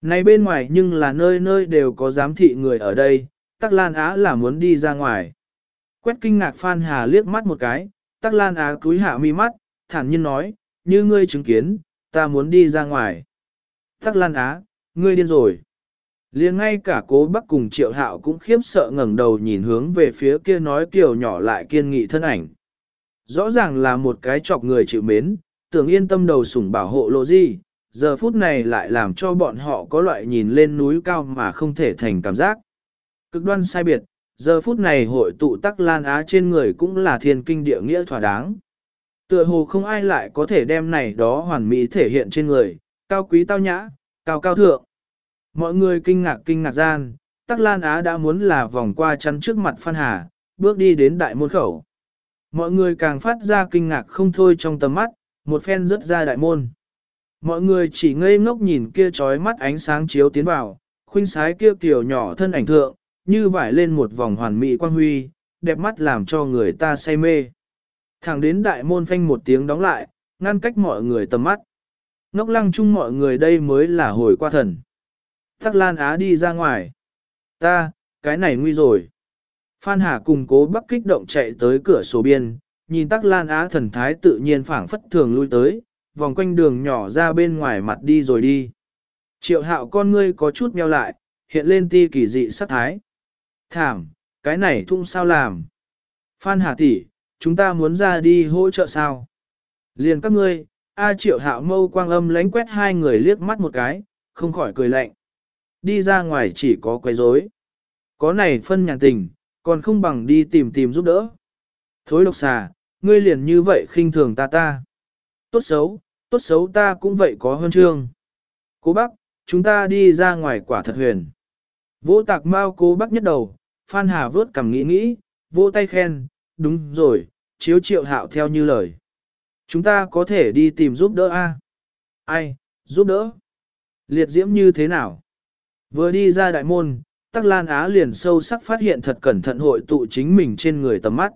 Này bên ngoài nhưng là nơi nơi đều có giám thị người ở đây, Tắc Lan Á là muốn đi ra ngoài. Quét kinh ngạc Phan Hà liếc mắt một cái, Tắc Lan Á cúi hạ mi mắt, thản nhiên nói, như ngươi chứng kiến, ta muốn đi ra ngoài. Tắc Lan Á, ngươi điên rồi liền ngay cả cố bắc cùng triệu hạo cũng khiếp sợ ngẩng đầu nhìn hướng về phía kia nói kiều nhỏ lại kiên nghị thân ảnh. Rõ ràng là một cái chọc người chịu mến, tưởng yên tâm đầu sủng bảo hộ lộ gì, giờ phút này lại làm cho bọn họ có loại nhìn lên núi cao mà không thể thành cảm giác. Cực đoan sai biệt, giờ phút này hội tụ tắc lan á trên người cũng là thiên kinh địa nghĩa thỏa đáng. Tựa hồ không ai lại có thể đem này đó hoàn mỹ thể hiện trên người, cao quý tao nhã, cao cao thượng. Mọi người kinh ngạc kinh ngạc gian, tắc lan á đã muốn là vòng qua chắn trước mặt Phan Hà, bước đi đến đại môn khẩu. Mọi người càng phát ra kinh ngạc không thôi trong tầm mắt, một phen rớt ra đại môn. Mọi người chỉ ngây ngốc nhìn kia trói mắt ánh sáng chiếu tiến vào, khuynh sái kia kiểu nhỏ thân ảnh thượng, như vải lên một vòng hoàn mỹ quan huy, đẹp mắt làm cho người ta say mê. Thẳng đến đại môn phanh một tiếng đóng lại, ngăn cách mọi người tầm mắt. Ngốc lăng chung mọi người đây mới là hồi qua thần. Tắc Lan Á đi ra ngoài. Ta, cái này nguy rồi. Phan Hà cùng cố bắc kích động chạy tới cửa sổ biên, nhìn tắc lan á thần thái tự nhiên phảng phất thường lui tới, vòng quanh đường nhỏ ra bên ngoài mặt đi rồi đi. Triệu hạo con ngươi có chút meo lại, hiện lên ti kỳ dị sắc thái. Thảm, cái này thung sao làm? Phan Hà tỷ, chúng ta muốn ra đi hỗ trợ sao? Liền các ngươi, A triệu hạo mâu quang âm lánh quét hai người liếc mắt một cái, không khỏi cười lạnh. Đi ra ngoài chỉ có quấy rối. Có này phân nhàn tình, còn không bằng đi tìm tìm giúp đỡ. Thối độc xà, ngươi liền như vậy khinh thường ta ta. Tốt xấu, tốt xấu ta cũng vậy có hơn trương. Cố bác, chúng ta đi ra ngoài quả thật huyền. Vỗ tạc mau cố bác nhất đầu, Phan Hà vớt cầm nghĩ nghĩ, vỗ tay khen, đúng rồi, chiếu triệu hạo theo như lời. Chúng ta có thể đi tìm giúp đỡ a Ai, giúp đỡ? Liệt diễm như thế nào? Vừa đi ra đại môn, Tắc Lan Á liền sâu sắc phát hiện thật cẩn thận hội tụ chính mình trên người tầm mắt.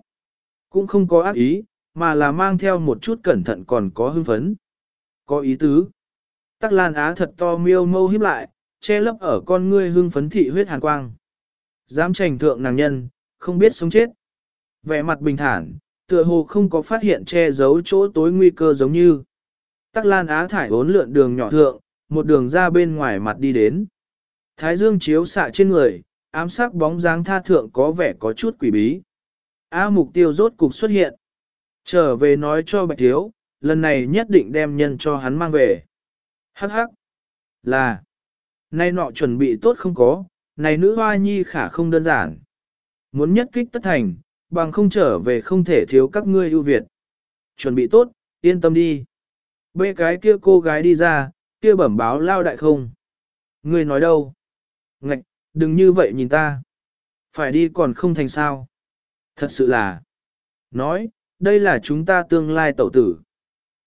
Cũng không có ác ý, mà là mang theo một chút cẩn thận còn có hưng phấn. Có ý tứ. Tắc Lan Á thật to miêu mâu híp lại, che lấp ở con ngươi hưng phấn thị huyết hàn quang. Dám trành thượng nàng nhân, không biết sống chết. Vẻ mặt bình thản, tựa hồ không có phát hiện che giấu chỗ tối nguy cơ giống như. Tắc Lan Á thải bốn lượn đường nhỏ thượng, một đường ra bên ngoài mặt đi đến. Thái dương chiếu xạ trên người, ám sắc bóng dáng tha thượng có vẻ có chút quỷ bí. A mục tiêu rốt cục xuất hiện. Trở về nói cho bạch thiếu, lần này nhất định đem nhân cho hắn mang về. Hắc hắc. Là. Nay nọ chuẩn bị tốt không có, này nữ hoa nhi khả không đơn giản. Muốn nhất kích tất thành, bằng không trở về không thể thiếu các ngươi ưu việt. Chuẩn bị tốt, yên tâm đi. Bê cái kia cô gái đi ra, kia bẩm báo lao đại không. Ngươi nói đâu? Ngạch, đừng như vậy nhìn ta. Phải đi còn không thành sao. Thật sự là. Nói, đây là chúng ta tương lai tẩu tử.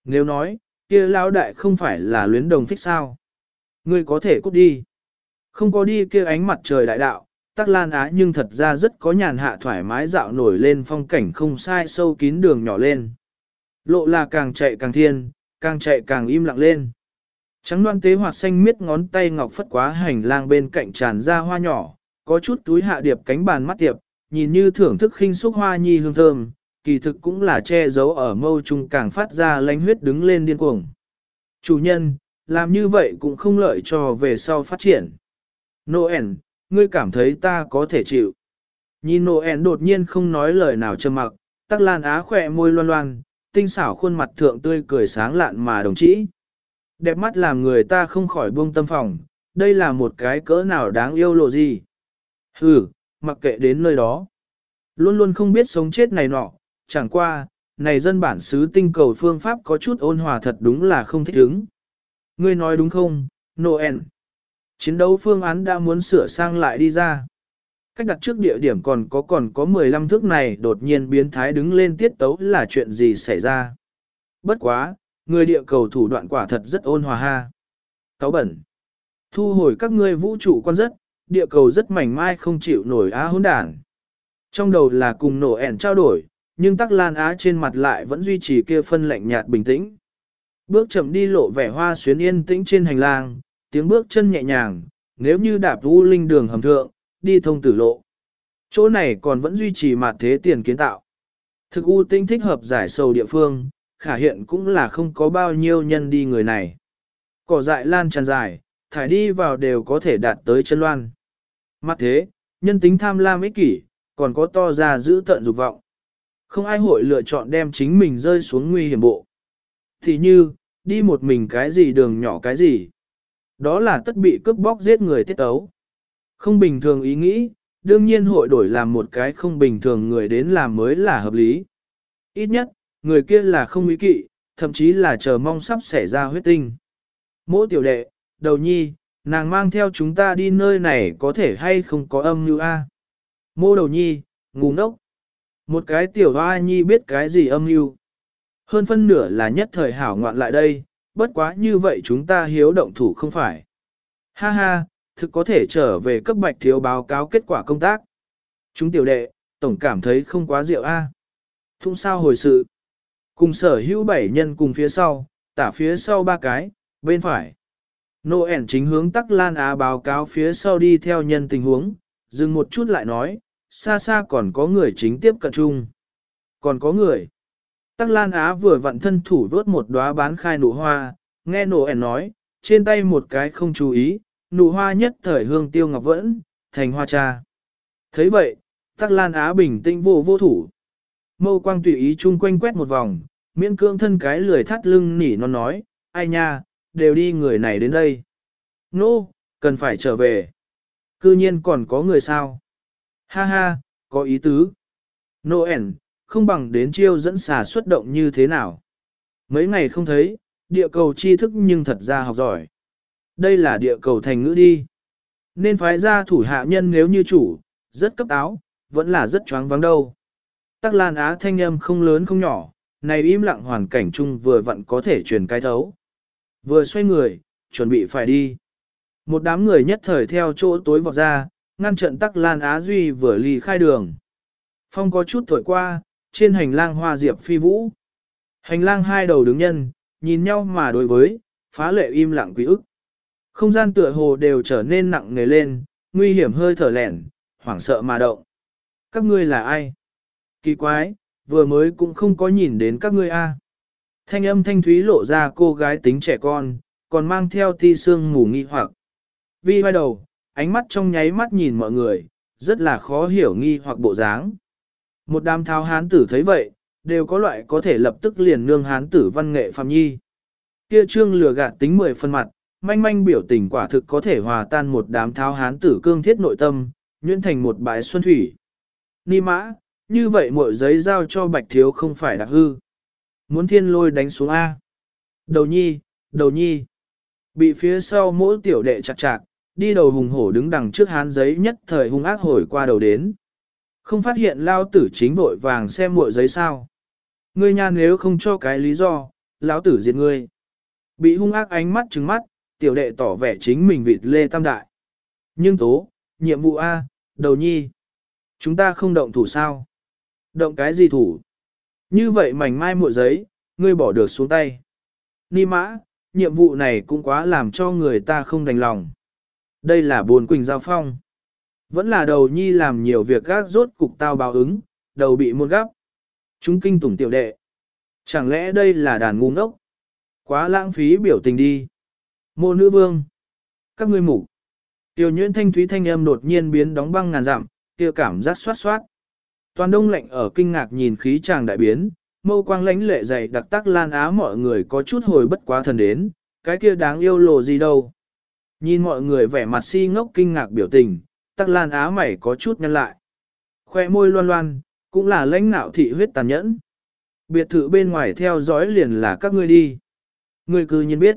Nếu nói, kia lão đại không phải là luyến đồng thích sao. Ngươi có thể cút đi. Không có đi kia ánh mặt trời đại đạo, tắc lan á nhưng thật ra rất có nhàn hạ thoải mái dạo nổi lên phong cảnh không sai sâu kín đường nhỏ lên. Lộ là càng chạy càng thiên, càng chạy càng im lặng lên. Trắng đoan tế hoạt xanh miết ngón tay ngọc phất quá hành lang bên cạnh tràn ra hoa nhỏ, có chút túi hạ điệp cánh bàn mắt tiệp, nhìn như thưởng thức khinh xúc hoa nhi hương thơm, kỳ thực cũng là che giấu ở mâu trung càng phát ra lánh huyết đứng lên điên cuồng. Chủ nhân, làm như vậy cũng không lợi cho về sau phát triển. Noel, ngươi cảm thấy ta có thể chịu. Nhìn Noel đột nhiên không nói lời nào trầm mặc, tắc lan á khỏe môi loan loan, tinh xảo khuôn mặt thượng tươi cười sáng lạn mà đồng chí. Đẹp mắt làm người ta không khỏi buông tâm phòng, đây là một cái cỡ nào đáng yêu lộ gì. Hừ, mặc kệ đến nơi đó. Luôn luôn không biết sống chết này nọ, chẳng qua, này dân bản xứ tinh cầu phương pháp có chút ôn hòa thật đúng là không thích ứng. Ngươi nói đúng không, Noel? Chiến đấu phương án đã muốn sửa sang lại đi ra. Cách đặt trước địa điểm còn có còn có 15 thước này đột nhiên biến thái đứng lên tiết tấu là chuyện gì xảy ra. Bất quá, người địa cầu thủ đoạn quả thật rất ôn hòa ha. Cáo bẩn. Thu hồi các ngươi vũ trụ quan rất, địa cầu rất mảnh mai không chịu nổi á hỗn đản. Trong đầu là cùng nổ ẻn trao đổi, nhưng tắc lan á trên mặt lại vẫn duy trì kia phân lạnh nhạt bình tĩnh. Bước chậm đi lộ vẻ hoa xuyến yên tĩnh trên hành lang, tiếng bước chân nhẹ nhàng, nếu như đạp vũ linh đường hầm thượng, đi thông tử lộ. Chỗ này còn vẫn duy trì mặt thế tiền kiến tạo. Thực u tinh thích hợp giải sầu địa phương, khả hiện cũng là không có bao nhiêu nhân đi người này. Cỏ dại lan tràn dài, thải đi vào đều có thể đạt tới chân loan. Mặt thế, nhân tính tham lam ích kỷ, còn có to ra giữ tận dục vọng. Không ai hội lựa chọn đem chính mình rơi xuống nguy hiểm bộ. Thì như, đi một mình cái gì đường nhỏ cái gì. Đó là tất bị cướp bóc giết người tiết ấu. Không bình thường ý nghĩ, đương nhiên hội đổi làm một cái không bình thường người đến làm mới là hợp lý. Ít nhất, người kia là không ý kỵ, thậm chí là chờ mong sắp xảy ra huyết tinh. Mỗi tiểu đệ, đầu nhi, nàng mang theo chúng ta đi nơi này có thể hay không có âm như A. Mô đầu nhi, ngu ngốc. Một cái tiểu hoa nhi biết cái gì âm mưu Hơn phân nửa là nhất thời hảo ngoạn lại đây, bất quá như vậy chúng ta hiếu động thủ không phải. Ha ha, thực có thể trở về cấp bạch thiếu báo cáo kết quả công tác. Chúng tiểu đệ, tổng cảm thấy không quá rượu a. À. Thung sao hồi sự. Cùng sở hữu bảy nhân cùng phía sau, tả phía sau ba cái, bên phải. Noel chính hướng tắc lan á báo cáo phía sau đi theo nhân tình huống, dừng một chút lại nói, xa xa còn có người chính tiếp cận chung. Còn có người. Tắc Lan Á vừa vặn thân thủ vớt một đóa bán khai nụ hoa, nghe nô ẻn nói, trên tay một cái không chú ý, nụ hoa nhất thời hương tiêu ngọc vẫn, thành hoa cha. thấy vậy, Tắc Lan Á bình tĩnh vô vô thủ. Mâu quang tùy ý chung quanh quét một vòng, miễn cưỡng thân cái lười thắt lưng nỉ non nói, ai nha, đều đi người này đến đây. Nô, no, cần phải trở về. Cư nhiên còn có người sao? Ha ha, có ý tứ. Noel, không bằng đến chiêu dẫn xà xuất động như thế nào. Mấy ngày không thấy, địa cầu tri thức nhưng thật ra học giỏi. Đây là địa cầu thành ngữ đi. Nên phái ra thủ hạ nhân nếu như chủ, rất cấp áo, vẫn là rất choáng vắng đâu. Tắc Lan Á thanh âm không lớn không nhỏ, này im lặng hoàn cảnh chung vừa vặn có thể truyền cái thấu. Vừa xoay người, chuẩn bị phải đi. Một đám người nhất thời theo chỗ tối vọt ra, ngăn trận Tắc Lan Á Duy vừa ly khai đường. Phong có chút thổi qua, trên hành lang hoa diệp phi vũ. Hành lang hai đầu đứng nhân, nhìn nhau mà đối với, phá lệ im lặng quý ức. Không gian tựa hồ đều trở nên nặng nề lên, nguy hiểm hơi thở lẻn, hoảng sợ mà động. Các ngươi là ai? Kỳ quái, vừa mới cũng không có nhìn đến các ngươi a. Thanh âm thanh thúy lộ ra cô gái tính trẻ con, còn mang theo ti sương ngủ nghi hoặc. Vi vai đầu, ánh mắt trong nháy mắt nhìn mọi người, rất là khó hiểu nghi hoặc bộ dáng. Một đám tháo hán tử thấy vậy, đều có loại có thể lập tức liền nương hán tử văn nghệ phạm nhi. Kia trương lừa gạt tính mười phân mặt, manh manh biểu tình quả thực có thể hòa tan một đám tháo hán tử cương thiết nội tâm, nhuyễn thành một bãi xuân thủy. Ni mã, như vậy mỗi giấy giao cho bạch thiếu không phải đặc hư. Muốn thiên lôi đánh xuống A. Đầu nhi, đầu nhi. Bị phía sau mỗi tiểu đệ chặt chặt, đi đầu hùng hổ đứng đằng trước hán giấy nhất thời hung ác hồi qua đầu đến. Không phát hiện lao tử chính vội vàng xem muội giấy sao. Ngươi nhà nếu không cho cái lý do, lão tử diệt ngươi. Bị hung ác ánh mắt trừng mắt, tiểu đệ tỏ vẻ chính mình vịt lê tam đại. Nhưng tố, nhiệm vụ A, đầu nhi. Chúng ta không động thủ sao? Động cái gì thủ? Như vậy mảnh mai muội giấy, ngươi bỏ được xuống tay. Ni mã, nhiệm vụ này cũng quá làm cho người ta không đành lòng. Đây là buồn quỳnh giao phong. Vẫn là đầu nhi làm nhiều việc gác rốt cục tao báo ứng, đầu bị muôn gấp. Chúng kinh tủng tiểu đệ. Chẳng lẽ đây là đàn ngu ngốc? Quá lãng phí biểu tình đi. Mô nữ vương. Các ngươi mục. Tiểu nhuyễn thanh thúy thanh âm đột nhiên biến đóng băng ngàn dặm, kia cảm giác xoát xoát. Toàn đông lạnh ở kinh ngạc nhìn khí chàng đại biến, mâu quang lãnh lệ dày đặc tắc lan á mọi người có chút hồi bất quá thần đến, cái kia đáng yêu lộ gì đâu. Nhìn mọi người vẻ mặt si ngốc kinh ngạc biểu tình, tắc lan á mày có chút nhăn lại. Khoe môi loan loan, cũng là lãnh nạo thị huyết tàn nhẫn. Biệt thự bên ngoài theo dõi liền là các ngươi đi. Ngươi cư nhiên biết.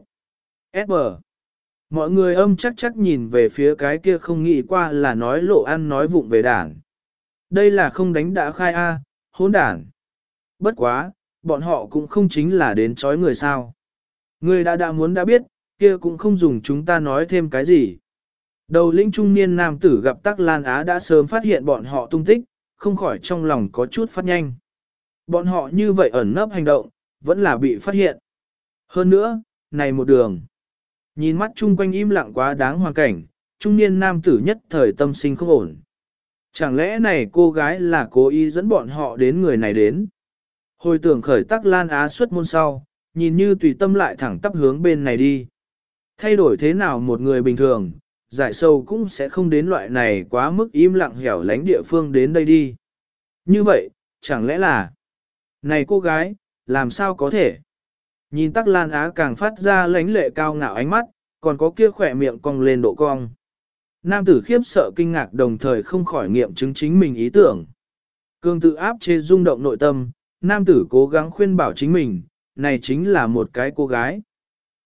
S.B. Mọi người âm chắc chắc nhìn về phía cái kia không nghĩ qua là nói lộ ăn nói vụng về đảng. Đây là không đánh đã khai A, hỗn đản. Bất quá, bọn họ cũng không chính là đến chói người sao. Người đã đã muốn đã biết, kia cũng không dùng chúng ta nói thêm cái gì. Đầu lĩnh trung niên nam tử gặp Tắc Lan Á đã sớm phát hiện bọn họ tung tích, không khỏi trong lòng có chút phát nhanh. Bọn họ như vậy ẩn nấp hành động, vẫn là bị phát hiện. Hơn nữa, này một đường. Nhìn mắt chung quanh im lặng quá đáng hoàn cảnh, trung niên nam tử nhất thời tâm sinh không ổn. Chẳng lẽ này cô gái là cố ý dẫn bọn họ đến người này đến? Hồi tưởng khởi tắc lan á xuất môn sau, nhìn như tùy tâm lại thẳng tắp hướng bên này đi. Thay đổi thế nào một người bình thường, giải sâu cũng sẽ không đến loại này quá mức im lặng hẻo lánh địa phương đến đây đi. Như vậy, chẳng lẽ là... Này cô gái, làm sao có thể? Nhìn tắc lan á càng phát ra lánh lệ cao ngạo ánh mắt, còn có kia khỏe miệng cong lên độ cong. Nam tử khiếp sợ kinh ngạc đồng thời không khỏi nghiệm chứng chính mình ý tưởng. Cương tự áp chế rung động nội tâm, nam tử cố gắng khuyên bảo chính mình, này chính là một cái cô gái.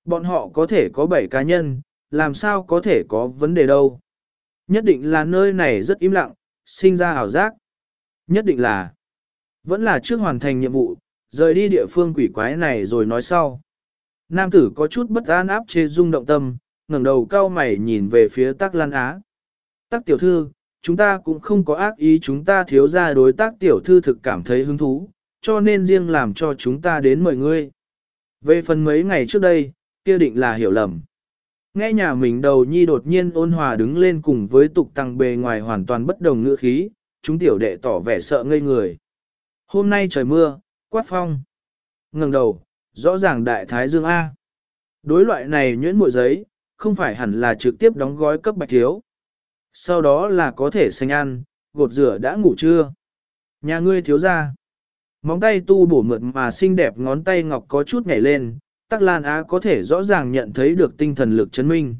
Bọn họ có thể có bảy cá nhân, làm sao có thể có vấn đề đâu. Nhất định là nơi này rất im lặng, sinh ra ảo giác. Nhất định là, vẫn là trước hoàn thành nhiệm vụ, rời đi địa phương quỷ quái này rồi nói sau. Nam tử có chút bất an áp chế rung động tâm, ngẩng đầu cao mày nhìn về phía Tắc Lan Á. Tắc tiểu thư, chúng ta cũng không có ác ý chúng ta thiếu ra đối tác tiểu thư thực cảm thấy hứng thú, cho nên riêng làm cho chúng ta đến mời ngươi. Về phần mấy ngày trước đây, kia định là hiểu lầm. Nghe nhà mình đầu nhi đột nhiên ôn hòa đứng lên cùng với tục tăng bề ngoài hoàn toàn bất đồng ngữ khí, chúng tiểu đệ tỏ vẻ sợ ngây người. Hôm nay trời mưa, quát phong. ngẩng đầu, rõ ràng đại thái dương A. Đối loại này nhuyễn mội giấy, không phải hẳn là trực tiếp đóng gói cấp bạch thiếu. Sau đó là có thể xanh ăn, gột rửa đã ngủ chưa? Nhà ngươi thiếu ra. Móng tay tu bổ mượt mà xinh đẹp ngón tay ngọc có chút nhảy lên, Tắc Lan Á có thể rõ ràng nhận thấy được tinh thần lực chấn minh.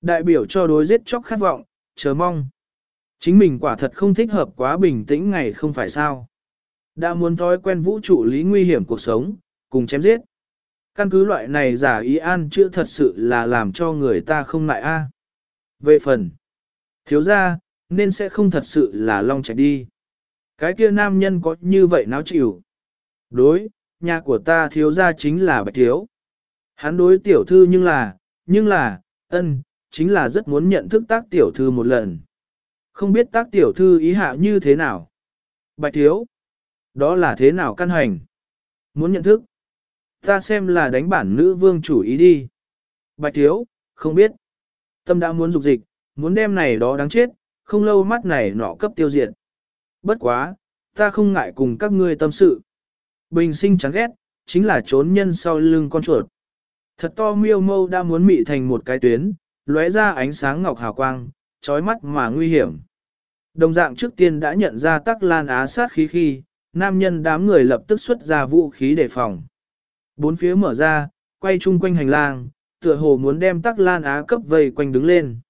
Đại biểu cho đối giết chóc khát vọng, chờ mong. Chính mình quả thật không thích hợp quá bình tĩnh ngày không phải sao. Đã muốn thói quen vũ trụ lý nguy hiểm cuộc sống, cùng chém giết. Căn cứ loại này giả ý an chữa thật sự là làm cho người ta không lại a. Về phần, thiếu ra, nên sẽ không thật sự là long chạy đi. Cái kia nam nhân có như vậy náo chịu. Đối, nhà của ta thiếu ra chính là bạch thiếu. Hắn đối tiểu thư nhưng là, nhưng là, ân, chính là rất muốn nhận thức tác tiểu thư một lần. Không biết tác tiểu thư ý hạ như thế nào. Bạch thiếu, đó là thế nào căn hành? Muốn nhận thức? Ta xem là đánh bản nữ vương chủ ý đi. Bạch thiếu, không biết. Tâm đã muốn dục dịch, muốn đem này đó đáng chết, không lâu mắt này nọ cấp tiêu diệt. Bất quá, ta không ngại cùng các ngươi tâm sự. Bình sinh chán ghét, chính là trốn nhân sau lưng con chuột. Thật to miêu mâu đã muốn mị thành một cái tuyến, lóe ra ánh sáng ngọc hào quang, chói mắt mà nguy hiểm. Đồng dạng trước tiên đã nhận ra tắc lan á sát khí khi, nam nhân đám người lập tức xuất ra vũ khí đề phòng. Bốn phía mở ra, quay chung quanh hành lang, tựa hồ muốn đem tắc lan á cấp vây quanh đứng lên.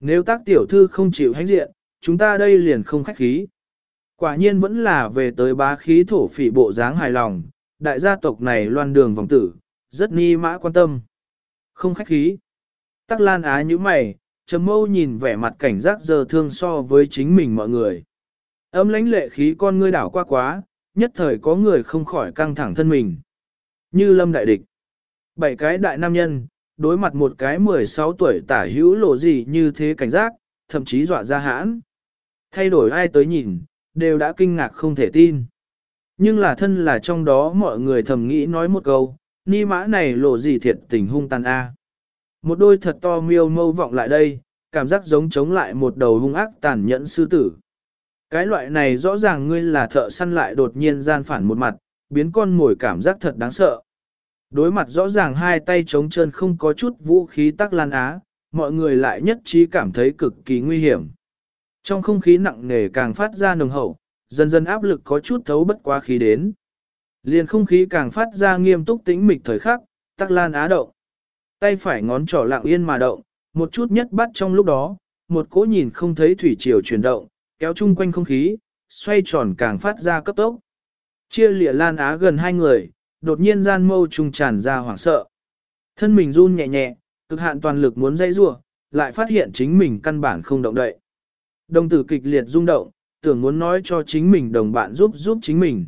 Nếu tác tiểu thư không chịu hãnh diện, chúng ta đây liền không khách khí. Quả nhiên vẫn là về tới bá khí thổ phỉ bộ dáng hài lòng, đại gia tộc này loan đường vòng tử, rất ni mã quan tâm. Không khách khí. Tắc lan á như mày, trầm mâu nhìn vẻ mặt cảnh giác giờ thương so với chính mình mọi người. Âm lãnh lệ khí con ngươi đảo qua quá, nhất thời có người không khỏi căng thẳng thân mình. Như lâm đại địch. Bảy cái đại nam nhân, đối mặt một cái 16 tuổi tả hữu lộ gì như thế cảnh giác, thậm chí dọa ra hãn. Thay đổi ai tới nhìn, đều đã kinh ngạc không thể tin. Nhưng là thân là trong đó mọi người thầm nghĩ nói một câu, ni mã này lộ gì thiệt tình hung tàn a. Một đôi thật to miêu mâu vọng lại đây, cảm giác giống chống lại một đầu hung ác tàn nhẫn sư tử. Cái loại này rõ ràng ngươi là thợ săn lại đột nhiên gian phản một mặt, biến con mồi cảm giác thật đáng sợ. Đối mặt rõ ràng hai tay trống chân không có chút vũ khí tắc lan á, mọi người lại nhất trí cảm thấy cực kỳ nguy hiểm. Trong không khí nặng nề càng phát ra nồng hậu, dần dần áp lực có chút thấu bất quá khí đến. Liền không khí càng phát ra nghiêm túc tĩnh mịch thời khắc, tắc lan á động. Tay phải ngón trỏ lặng yên mà động, một chút nhất bắt trong lúc đó, một cỗ nhìn không thấy thủy triều chuyển động, kéo chung quanh không khí, xoay tròn càng phát ra cấp tốc. Chia lịa lan á gần hai người, đột nhiên gian mâu trùng tràn ra hoảng sợ. Thân mình run nhẹ nhẹ, cực hạn toàn lực muốn dây rua, lại phát hiện chính mình căn bản không động đậy. Đồng tử kịch liệt rung động, tưởng muốn nói cho chính mình đồng bạn giúp giúp chính mình.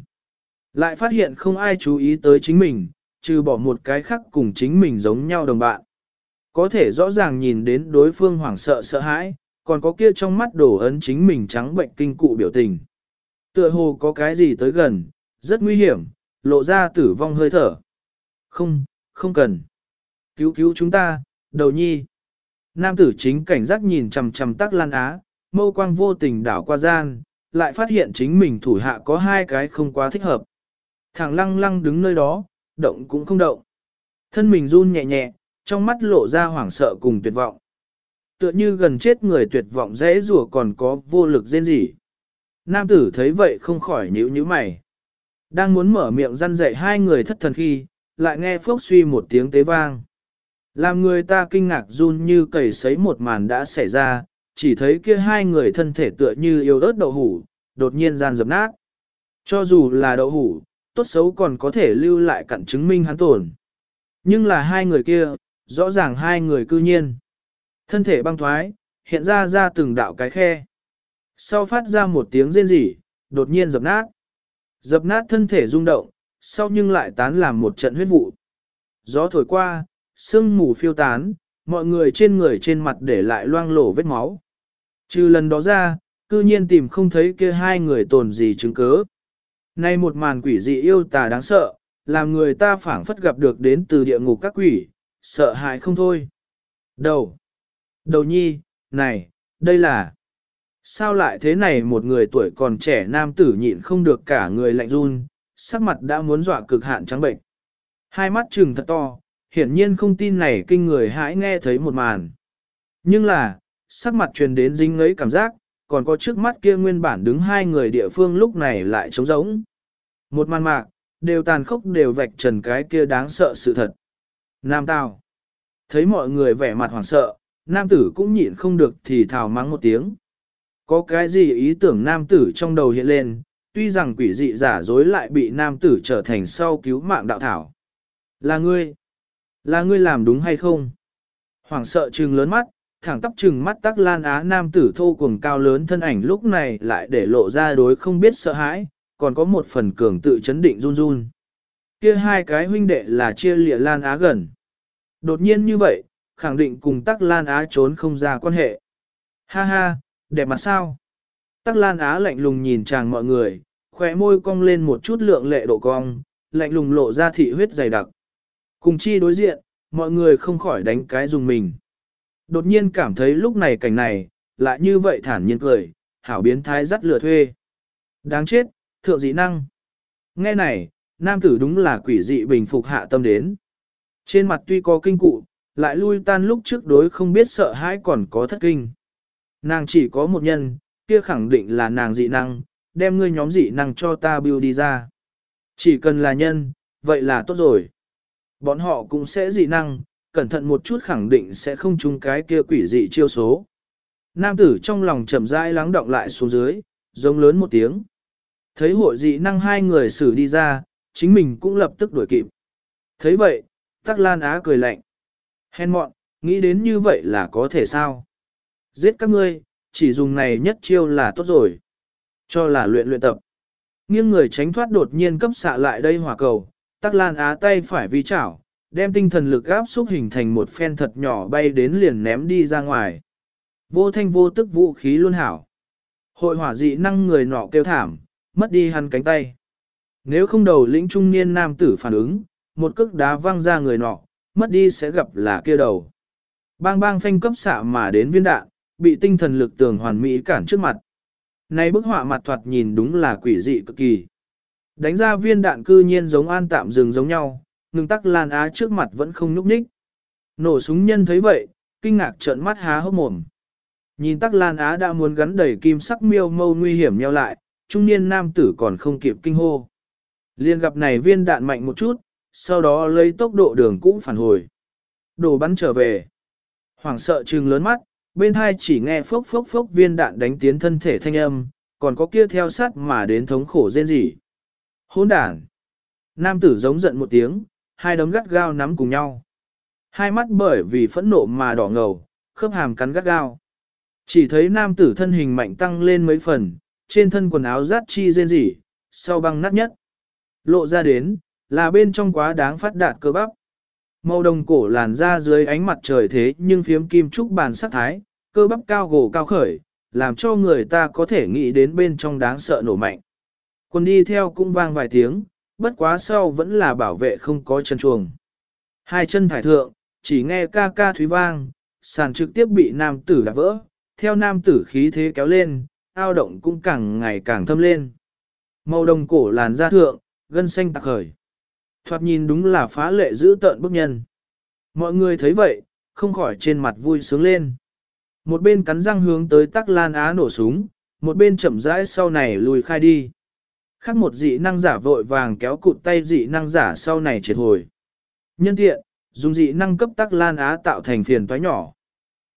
Lại phát hiện không ai chú ý tới chính mình, trừ bỏ một cái khác cùng chính mình giống nhau đồng bạn. Có thể rõ ràng nhìn đến đối phương hoảng sợ sợ hãi, còn có kia trong mắt đổ ấn chính mình trắng bệnh kinh cụ biểu tình. Tựa hồ có cái gì tới gần, rất nguy hiểm, lộ ra tử vong hơi thở. Không, không cần. Cứu cứu chúng ta, đầu nhi. Nam tử chính cảnh giác nhìn chằm chằm tắc lan á, mâu quang vô tình đảo qua gian, lại phát hiện chính mình thủ hạ có hai cái không quá thích hợp. Thằng lăng lăng đứng nơi đó, động cũng không động. Thân mình run nhẹ nhẹ, trong mắt lộ ra hoảng sợ cùng tuyệt vọng. Tựa như gần chết người tuyệt vọng dễ rùa còn có vô lực rên gì. Nam tử thấy vậy không khỏi nhíu nhíu mày. Đang muốn mở miệng răn dạy hai người thất thần khi, lại nghe phốc suy một tiếng tế vang. Làm người ta kinh ngạc run như cầy sấy một màn đã xảy ra, chỉ thấy kia hai người thân thể tựa như yêu ớt đậu hủ, đột nhiên gian dập nát. Cho dù là đậu hủ, tốt xấu còn có thể lưu lại cặn chứng minh hắn tổn. Nhưng là hai người kia, rõ ràng hai người cư nhiên. Thân thể băng thoái, hiện ra ra từng đạo cái khe. Sau phát ra một tiếng rên rỉ, đột nhiên dập nát. Dập nát thân thể rung động, sau nhưng lại tán làm một trận huyết vụ. Gió thổi qua, sương mù phiêu tán, mọi người trên người trên mặt để lại loang lổ vết máu. Trừ lần đó ra, cư nhiên tìm không thấy kia hai người tồn gì chứng cớ. Nay một màn quỷ dị yêu tà đáng sợ, làm người ta phảng phất gặp được đến từ địa ngục các quỷ, sợ hãi không thôi. Đầu! Đầu nhi, này, đây là... Sao lại thế này một người tuổi còn trẻ nam tử nhịn không được cả người lạnh run, sắc mặt đã muốn dọa cực hạn trắng bệnh. Hai mắt trừng thật to, hiển nhiên không tin này kinh người hãi nghe thấy một màn. Nhưng là, sắc mặt truyền đến dính ngấy cảm giác, còn có trước mắt kia nguyên bản đứng hai người địa phương lúc này lại trống rỗng. Một màn mạc, đều tàn khốc đều vạch trần cái kia đáng sợ sự thật. Nam Tào. Thấy mọi người vẻ mặt hoảng sợ, nam tử cũng nhịn không được thì thào mắng một tiếng. Có cái gì ý tưởng nam tử trong đầu hiện lên, tuy rằng quỷ dị giả dối lại bị nam tử trở thành sau cứu mạng đạo thảo. Là ngươi. Là ngươi làm đúng hay không? Hoảng sợ trừng lớn mắt, thẳng tắp trừng mắt tắc lan á nam tử thô cuồng cao lớn thân ảnh lúc này lại để lộ ra đối không biết sợ hãi, còn có một phần cường tự chấn định run run. Kia hai cái huynh đệ là chia lịa lan á gần. Đột nhiên như vậy, khẳng định cùng tắc lan á trốn không ra quan hệ. Ha ha, đẹp mặt sao? Tắc lan á lạnh lùng nhìn chàng mọi người, khóe môi cong lên một chút lượng lệ độ cong, lạnh lùng lộ ra thị huyết dày đặc. Cùng chi đối diện, mọi người không khỏi đánh cái dùng mình. Đột nhiên cảm thấy lúc này cảnh này, lại như vậy thản nhiên cười, hảo biến thái dắt lừa thuê. Đáng chết, thượng dị năng. Nghe này, nam tử đúng là quỷ dị bình phục hạ tâm đến. Trên mặt tuy có kinh cụ, lại lui tan lúc trước đối không biết sợ hãi còn có thất kinh. Nàng chỉ có một nhân, kia khẳng định là nàng dị năng, đem ngươi nhóm dị năng cho ta build đi ra. Chỉ cần là nhân, vậy là tốt rồi. Bọn họ cũng sẽ dị năng, cẩn thận một chút khẳng định sẽ không trúng cái kia quỷ dị chiêu số. Nam tử trong lòng chậm rãi lắng động lại xuống dưới, giống lớn một tiếng. Thấy hội dị năng hai người xử đi ra, chính mình cũng lập tức đuổi kịp. Thấy vậy, Tắc Lan Á cười lạnh. Hèn mọn, nghĩ đến như vậy là có thể sao? Giết các ngươi, chỉ dùng này nhất chiêu là tốt rồi. Cho là luyện luyện tập. Nghiêng người tránh thoát đột nhiên cấp xạ lại đây hỏa cầu, Tắc Lan Á tay phải vi chảo, đem tinh thần lực áp xúc hình thành một phen thật nhỏ bay đến liền ném đi ra ngoài. Vô thanh vô tức vũ khí luôn hảo. Hội hỏa dị năng người nọ kêu thảm, mất đi hắn cánh tay. Nếu không đầu lĩnh trung niên nam tử phản ứng, một cước đá văng ra người nọ, mất đi sẽ gặp là kia đầu. Bang bang phanh cấp xạ mà đến viên đạn, bị tinh thần lực tường hoàn mỹ cản trước mặt. Này bức họa mặt thoạt nhìn đúng là quỷ dị cực kỳ. Đánh ra viên đạn cư nhiên giống an tạm dừng giống nhau, ngừng tắc lan á trước mặt vẫn không nhúc nhích. Nổ súng nhân thấy vậy, kinh ngạc trợn mắt há hốc mồm. Nhìn tắc lan á đã muốn gắn đầy kim sắc miêu mâu nguy hiểm nheo lại, trung niên nam tử còn không kịp kinh hô. Liên gặp này viên đạn mạnh một chút, sau đó lấy tốc độ đường cũ phản hồi. đồ bắn trở về. Hoảng sợ trừng lớn mắt, bên hai chỉ nghe phốc phốc phốc viên đạn đánh tiến thân thể thanh âm, còn có kia theo sát mà đến thống khổ rên rỉ. Hỗn đản. Nam tử giống giận một tiếng, hai đấm gắt gao nắm cùng nhau. Hai mắt bởi vì phẫn nộ mà đỏ ngầu, khớp hàm cắn gắt gao. Chỉ thấy nam tử thân hình mạnh tăng lên mấy phần, trên thân quần áo rát chi rên rỉ, sau băng nát nhất. Lộ ra đến, là bên trong quá đáng phát đạt cơ bắp. Màu đồng cổ làn ra dưới ánh mặt trời thế nhưng phiếm kim trúc bàn sắc thái, cơ bắp cao gồ cao khởi, làm cho người ta có thể nghĩ đến bên trong đáng sợ nổ mạnh. Quân đi theo cũng vang vài tiếng, bất quá sau vẫn là bảo vệ không có chân chuồng. Hai chân thải thượng, chỉ nghe ca ca thúy vang, sàn trực tiếp bị nam tử đạp vỡ, theo nam tử khí thế kéo lên, ao động cũng càng ngày càng thâm lên. Màu đồng cổ làn da thượng, gân xanh tạc khởi. Thoạt nhìn đúng là phá lệ giữ tợn bức nhân. Mọi người thấy vậy, không khỏi trên mặt vui sướng lên. Một bên cắn răng hướng tới tắc lan á nổ súng, một bên chậm rãi sau này lùi khai đi. Khác một dị năng giả vội vàng kéo cụt tay dị năng giả sau này triệt hồi. Nhân tiện, dùng dị năng cấp tắc lan á tạo thành phiền toái nhỏ.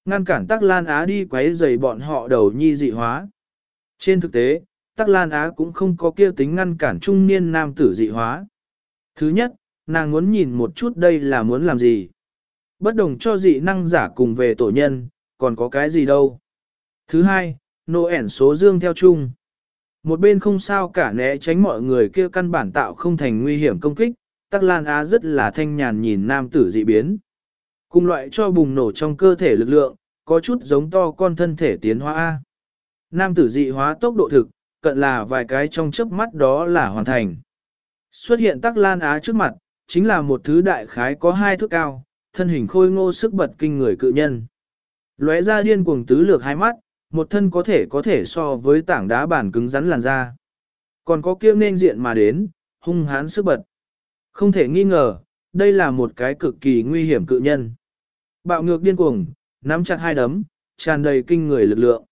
Ngăn cản tắc lan á đi quấy dày bọn họ đầu nhi dị hóa. Trên thực tế, tắc lan á cũng không có kia tính ngăn cản trung niên nam tử dị hóa. Thứ nhất, nàng muốn nhìn một chút đây là muốn làm gì. Bất đồng cho dị năng giả cùng về tổ nhân, còn có cái gì đâu. Thứ hai, nô ẻn số dương theo chung. Một bên không sao cả né tránh mọi người kia căn bản tạo không thành nguy hiểm công kích, Tắc Lan Á rất là thanh nhàn nhìn nam tử dị biến. Cùng loại cho bùng nổ trong cơ thể lực lượng, có chút giống to con thân thể tiến hóa A. Nam tử dị hóa tốc độ thực, cận là vài cái trong chớp mắt đó là hoàn thành. Xuất hiện Tắc Lan Á trước mặt, chính là một thứ đại khái có hai thước cao, thân hình khôi ngô sức bật kinh người cự nhân. Lóe ra điên cuồng tứ lược hai mắt, một thân có thể có thể so với tảng đá bản cứng rắn làn da. Còn có kiêu nên diện mà đến, hung hãn sức bật. Không thể nghi ngờ, đây là một cái cực kỳ nguy hiểm cự nhân. Bạo ngược điên cuồng, nắm chặt hai đấm, tràn đầy kinh người lực lượng.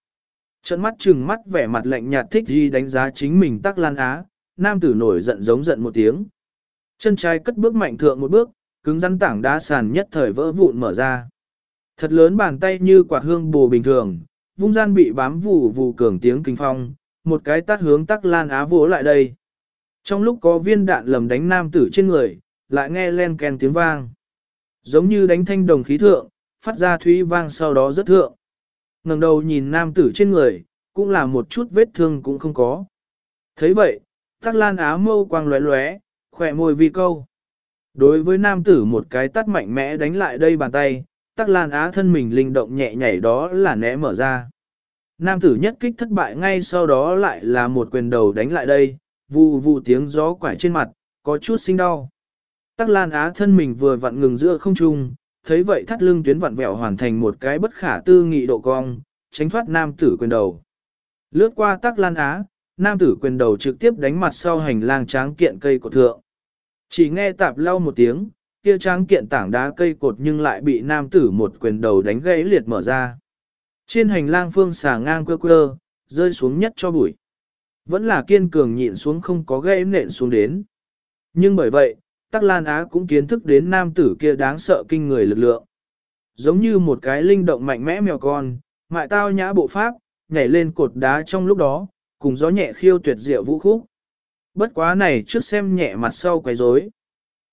Trận mắt trừng mắt vẻ mặt lạnh nhạt thích gì đánh giá chính mình tắc lan á, nam tử nổi giận giống giận một tiếng. Chân trái cất bước mạnh thượng một bước, cứng rắn tảng đá sàn nhất thời vỡ vụn mở ra. Thật lớn bàn tay như quạt hương bồ bình thường, vung gian bị bám vù vù cường tiếng kinh phong, một cái tát hướng tắc lan á vỗ lại đây. Trong lúc có viên đạn lầm đánh nam tử trên người, lại nghe len ken tiếng vang. Giống như đánh thanh đồng khí thượng, phát ra thúy vang sau đó rất thượng. ngẩng đầu nhìn nam tử trên người, cũng là một chút vết thương cũng không có. thấy vậy, tắc lan á mâu quang lóe lóe, khỏe môi vi câu. Đối với nam tử một cái tắt mạnh mẽ đánh lại đây bàn tay, tắc lan á thân mình linh động nhẹ nhảy đó là né mở ra. Nam tử nhất kích thất bại ngay sau đó lại là một quyền đầu đánh lại đây, vù vù tiếng gió quải trên mặt, có chút sinh đau. Tắc lan á thân mình vừa vặn ngừng giữa không trung, thấy vậy thắt lưng tuyến vặn vẹo hoàn thành một cái bất khả tư nghị độ cong, tránh thoát nam tử quyền đầu. Lướt qua tắc lan á, nam tử quyền đầu trực tiếp đánh mặt sau hành lang tráng kiện cây cột thượng. Chỉ nghe tạp lau một tiếng, kia tráng kiện tảng đá cây cột nhưng lại bị nam tử một quyền đầu đánh gãy liệt mở ra. Trên hành lang phương xà ngang quơ quơ, rơi xuống nhất cho bụi. Vẫn là kiên cường nhịn xuống không có gãy nện xuống đến. Nhưng bởi vậy, Tắc Lan Á cũng kiến thức đến nam tử kia đáng sợ kinh người lực lượng. Giống như một cái linh động mạnh mẽ mèo con, mại tao nhã bộ pháp, nhảy lên cột đá trong lúc đó, cùng gió nhẹ khiêu tuyệt diệu vũ khúc. Bất quá này trước xem nhẹ mặt sau quấy rối.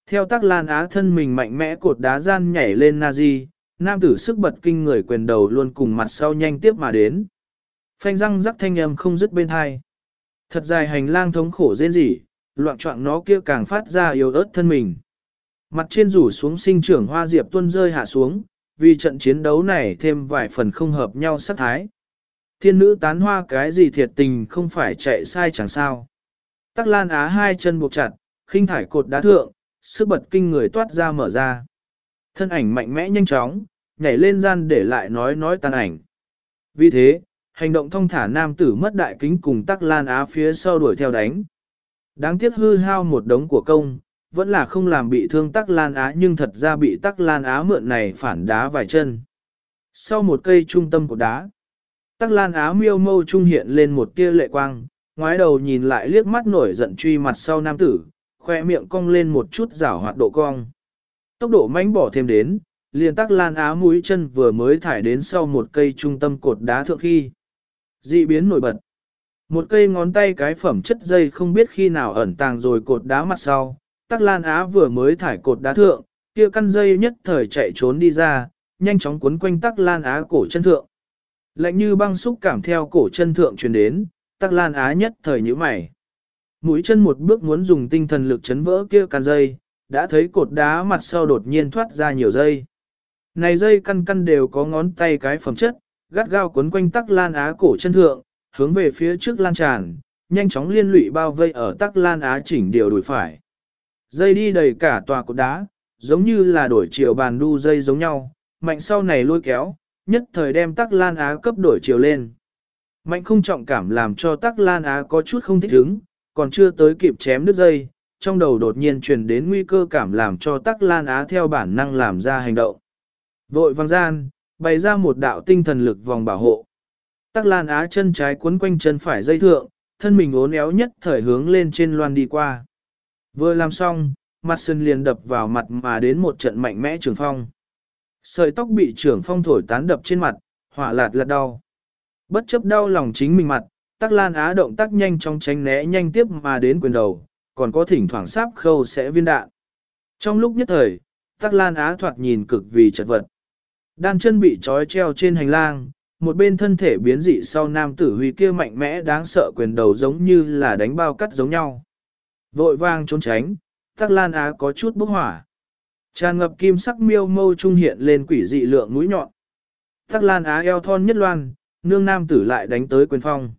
Theo Tắc Lan Á thân mình mạnh mẽ cột đá gian nhảy lên Nazi, nam tử sức bật kinh người quyền đầu luôn cùng mặt sau nhanh tiếp mà đến. Phanh răng rắc thanh âm không dứt bên hai. Thật dài hành lang thống khổ rên rỉ, loạn trọng nó kia càng phát ra yếu ớt thân mình. Mặt trên rủ xuống sinh trưởng hoa diệp tuân rơi hạ xuống, vì trận chiến đấu này thêm vài phần không hợp nhau sắc thái. Thiên nữ tán hoa cái gì thiệt tình không phải chạy sai chẳng sao. Tắc lan á hai chân buộc chặt, khinh thải cột đá thượng, sức bật kinh người toát ra mở ra. Thân ảnh mạnh mẽ nhanh chóng, nhảy lên gian để lại nói nói tàn ảnh. Vì thế, hành động thông thả nam tử mất đại kính cùng tắc lan á phía sau đuổi theo đánh. Đáng tiếc hư hao một đống của công, vẫn là không làm bị thương tắc lan á nhưng thật ra bị tắc lan á mượn này phản đá vài chân. Sau một cây trung tâm của đá, tắc lan á miêu mâu trung hiện lên một tia lệ quang, ngoái đầu nhìn lại liếc mắt nổi giận truy mặt sau nam tử, khoe miệng cong lên một chút rảo hoạt độ cong. Tốc độ mãnh bỏ thêm đến, liền tắc lan á mũi chân vừa mới thải đến sau một cây trung tâm cột đá thượng khi. Dị biến nổi bật. Một cây ngón tay cái phẩm chất dây không biết khi nào ẩn tàng rồi cột đá mặt sau, tắc lan á vừa mới thải cột đá thượng, kia căn dây nhất thời chạy trốn đi ra, nhanh chóng cuốn quanh tắc lan á cổ chân thượng. Lạnh như băng xúc cảm theo cổ chân thượng truyền đến, tắc lan á nhất thời như mày. Mũi chân một bước muốn dùng tinh thần lực chấn vỡ kia căn dây, đã thấy cột đá mặt sau đột nhiên thoát ra nhiều dây. Này dây căn căn đều có ngón tay cái phẩm chất, gắt gao cuốn quanh tắc lan á cổ chân thượng, hướng về phía trước lan tràn, nhanh chóng liên lụy bao vây ở tắc lan á chỉnh điều đuổi phải. Dây đi đầy cả tòa cột đá, giống như là đổi chiều bàn đu dây giống nhau, mạnh sau này lôi kéo, nhất thời đem tắc lan á cấp đổi chiều lên. Mạnh không trọng cảm làm cho tắc lan á có chút không thích ứng, còn chưa tới kịp chém đứt dây, trong đầu đột nhiên truyền đến nguy cơ cảm làm cho tắc lan á theo bản năng làm ra hành động. Vội vang gian, bày ra một đạo tinh thần lực vòng bảo hộ. Tắc lan á chân trái quấn quanh chân phải dây thượng, thân mình ốn éo nhất thời hướng lên trên loan đi qua. Vừa làm xong, mặt sân liền đập vào mặt mà đến một trận mạnh mẽ trường phong. Sợi tóc bị trưởng phong thổi tán đập trên mặt, hỏa lạt lạt đau. Bất chấp đau lòng chính mình mặt, tắc lan á động tác nhanh trong tránh né nhanh tiếp mà đến quyền đầu, còn có thỉnh thoảng sáp khâu sẽ viên đạn. Trong lúc nhất thời, tắc lan á thoạt nhìn cực vì chật vật. Đan chân bị trói treo trên hành lang, một bên thân thể biến dị sau nam tử huy kia mạnh mẽ đáng sợ quyền đầu giống như là đánh bao cắt giống nhau. Vội vang trốn tránh, tắc lan á có chút bốc hỏa. Tràn ngập kim sắc miêu mâu trung hiện lên quỷ dị lượng mũi nhọn. Tắc lan á eo thon nhất loan, nương nam tử lại đánh tới quyền phong.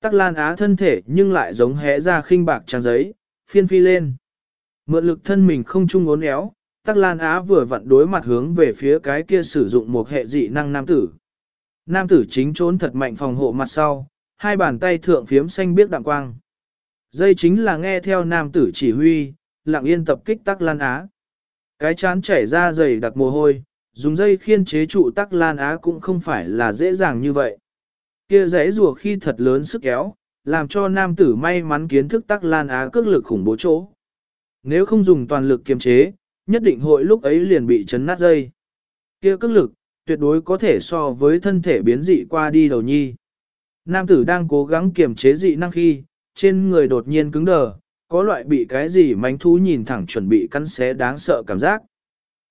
Tắc lan á thân thể nhưng lại giống hé ra khinh bạc trang giấy, phiên phi lên. Mượn lực thân mình không trung ốn éo, tắc lan á vừa vặn đối mặt hướng về phía cái kia sử dụng một hệ dị năng nam tử. Nam tử chính trốn thật mạnh phòng hộ mặt sau, hai bàn tay thượng phiếm xanh biết đạm quang. Dây chính là nghe theo nam tử chỉ huy, lặng yên tập kích tắc lan á. Cái chán chảy ra dày đặc mồ hôi, dùng dây khiên chế trụ tắc lan á cũng không phải là dễ dàng như vậy. Kia rẽ rùa khi thật lớn sức kéo, làm cho nam tử may mắn kiến thức tắc lan á cước lực khủng bố chỗ. Nếu không dùng toàn lực kiềm chế, nhất định hội lúc ấy liền bị chấn nát dây. Kia cước lực, tuyệt đối có thể so với thân thể biến dị qua đi đầu nhi. Nam tử đang cố gắng kiềm chế dị năng khi, trên người đột nhiên cứng đờ, có loại bị cái gì mánh thú nhìn thẳng chuẩn bị cắn xé đáng sợ cảm giác.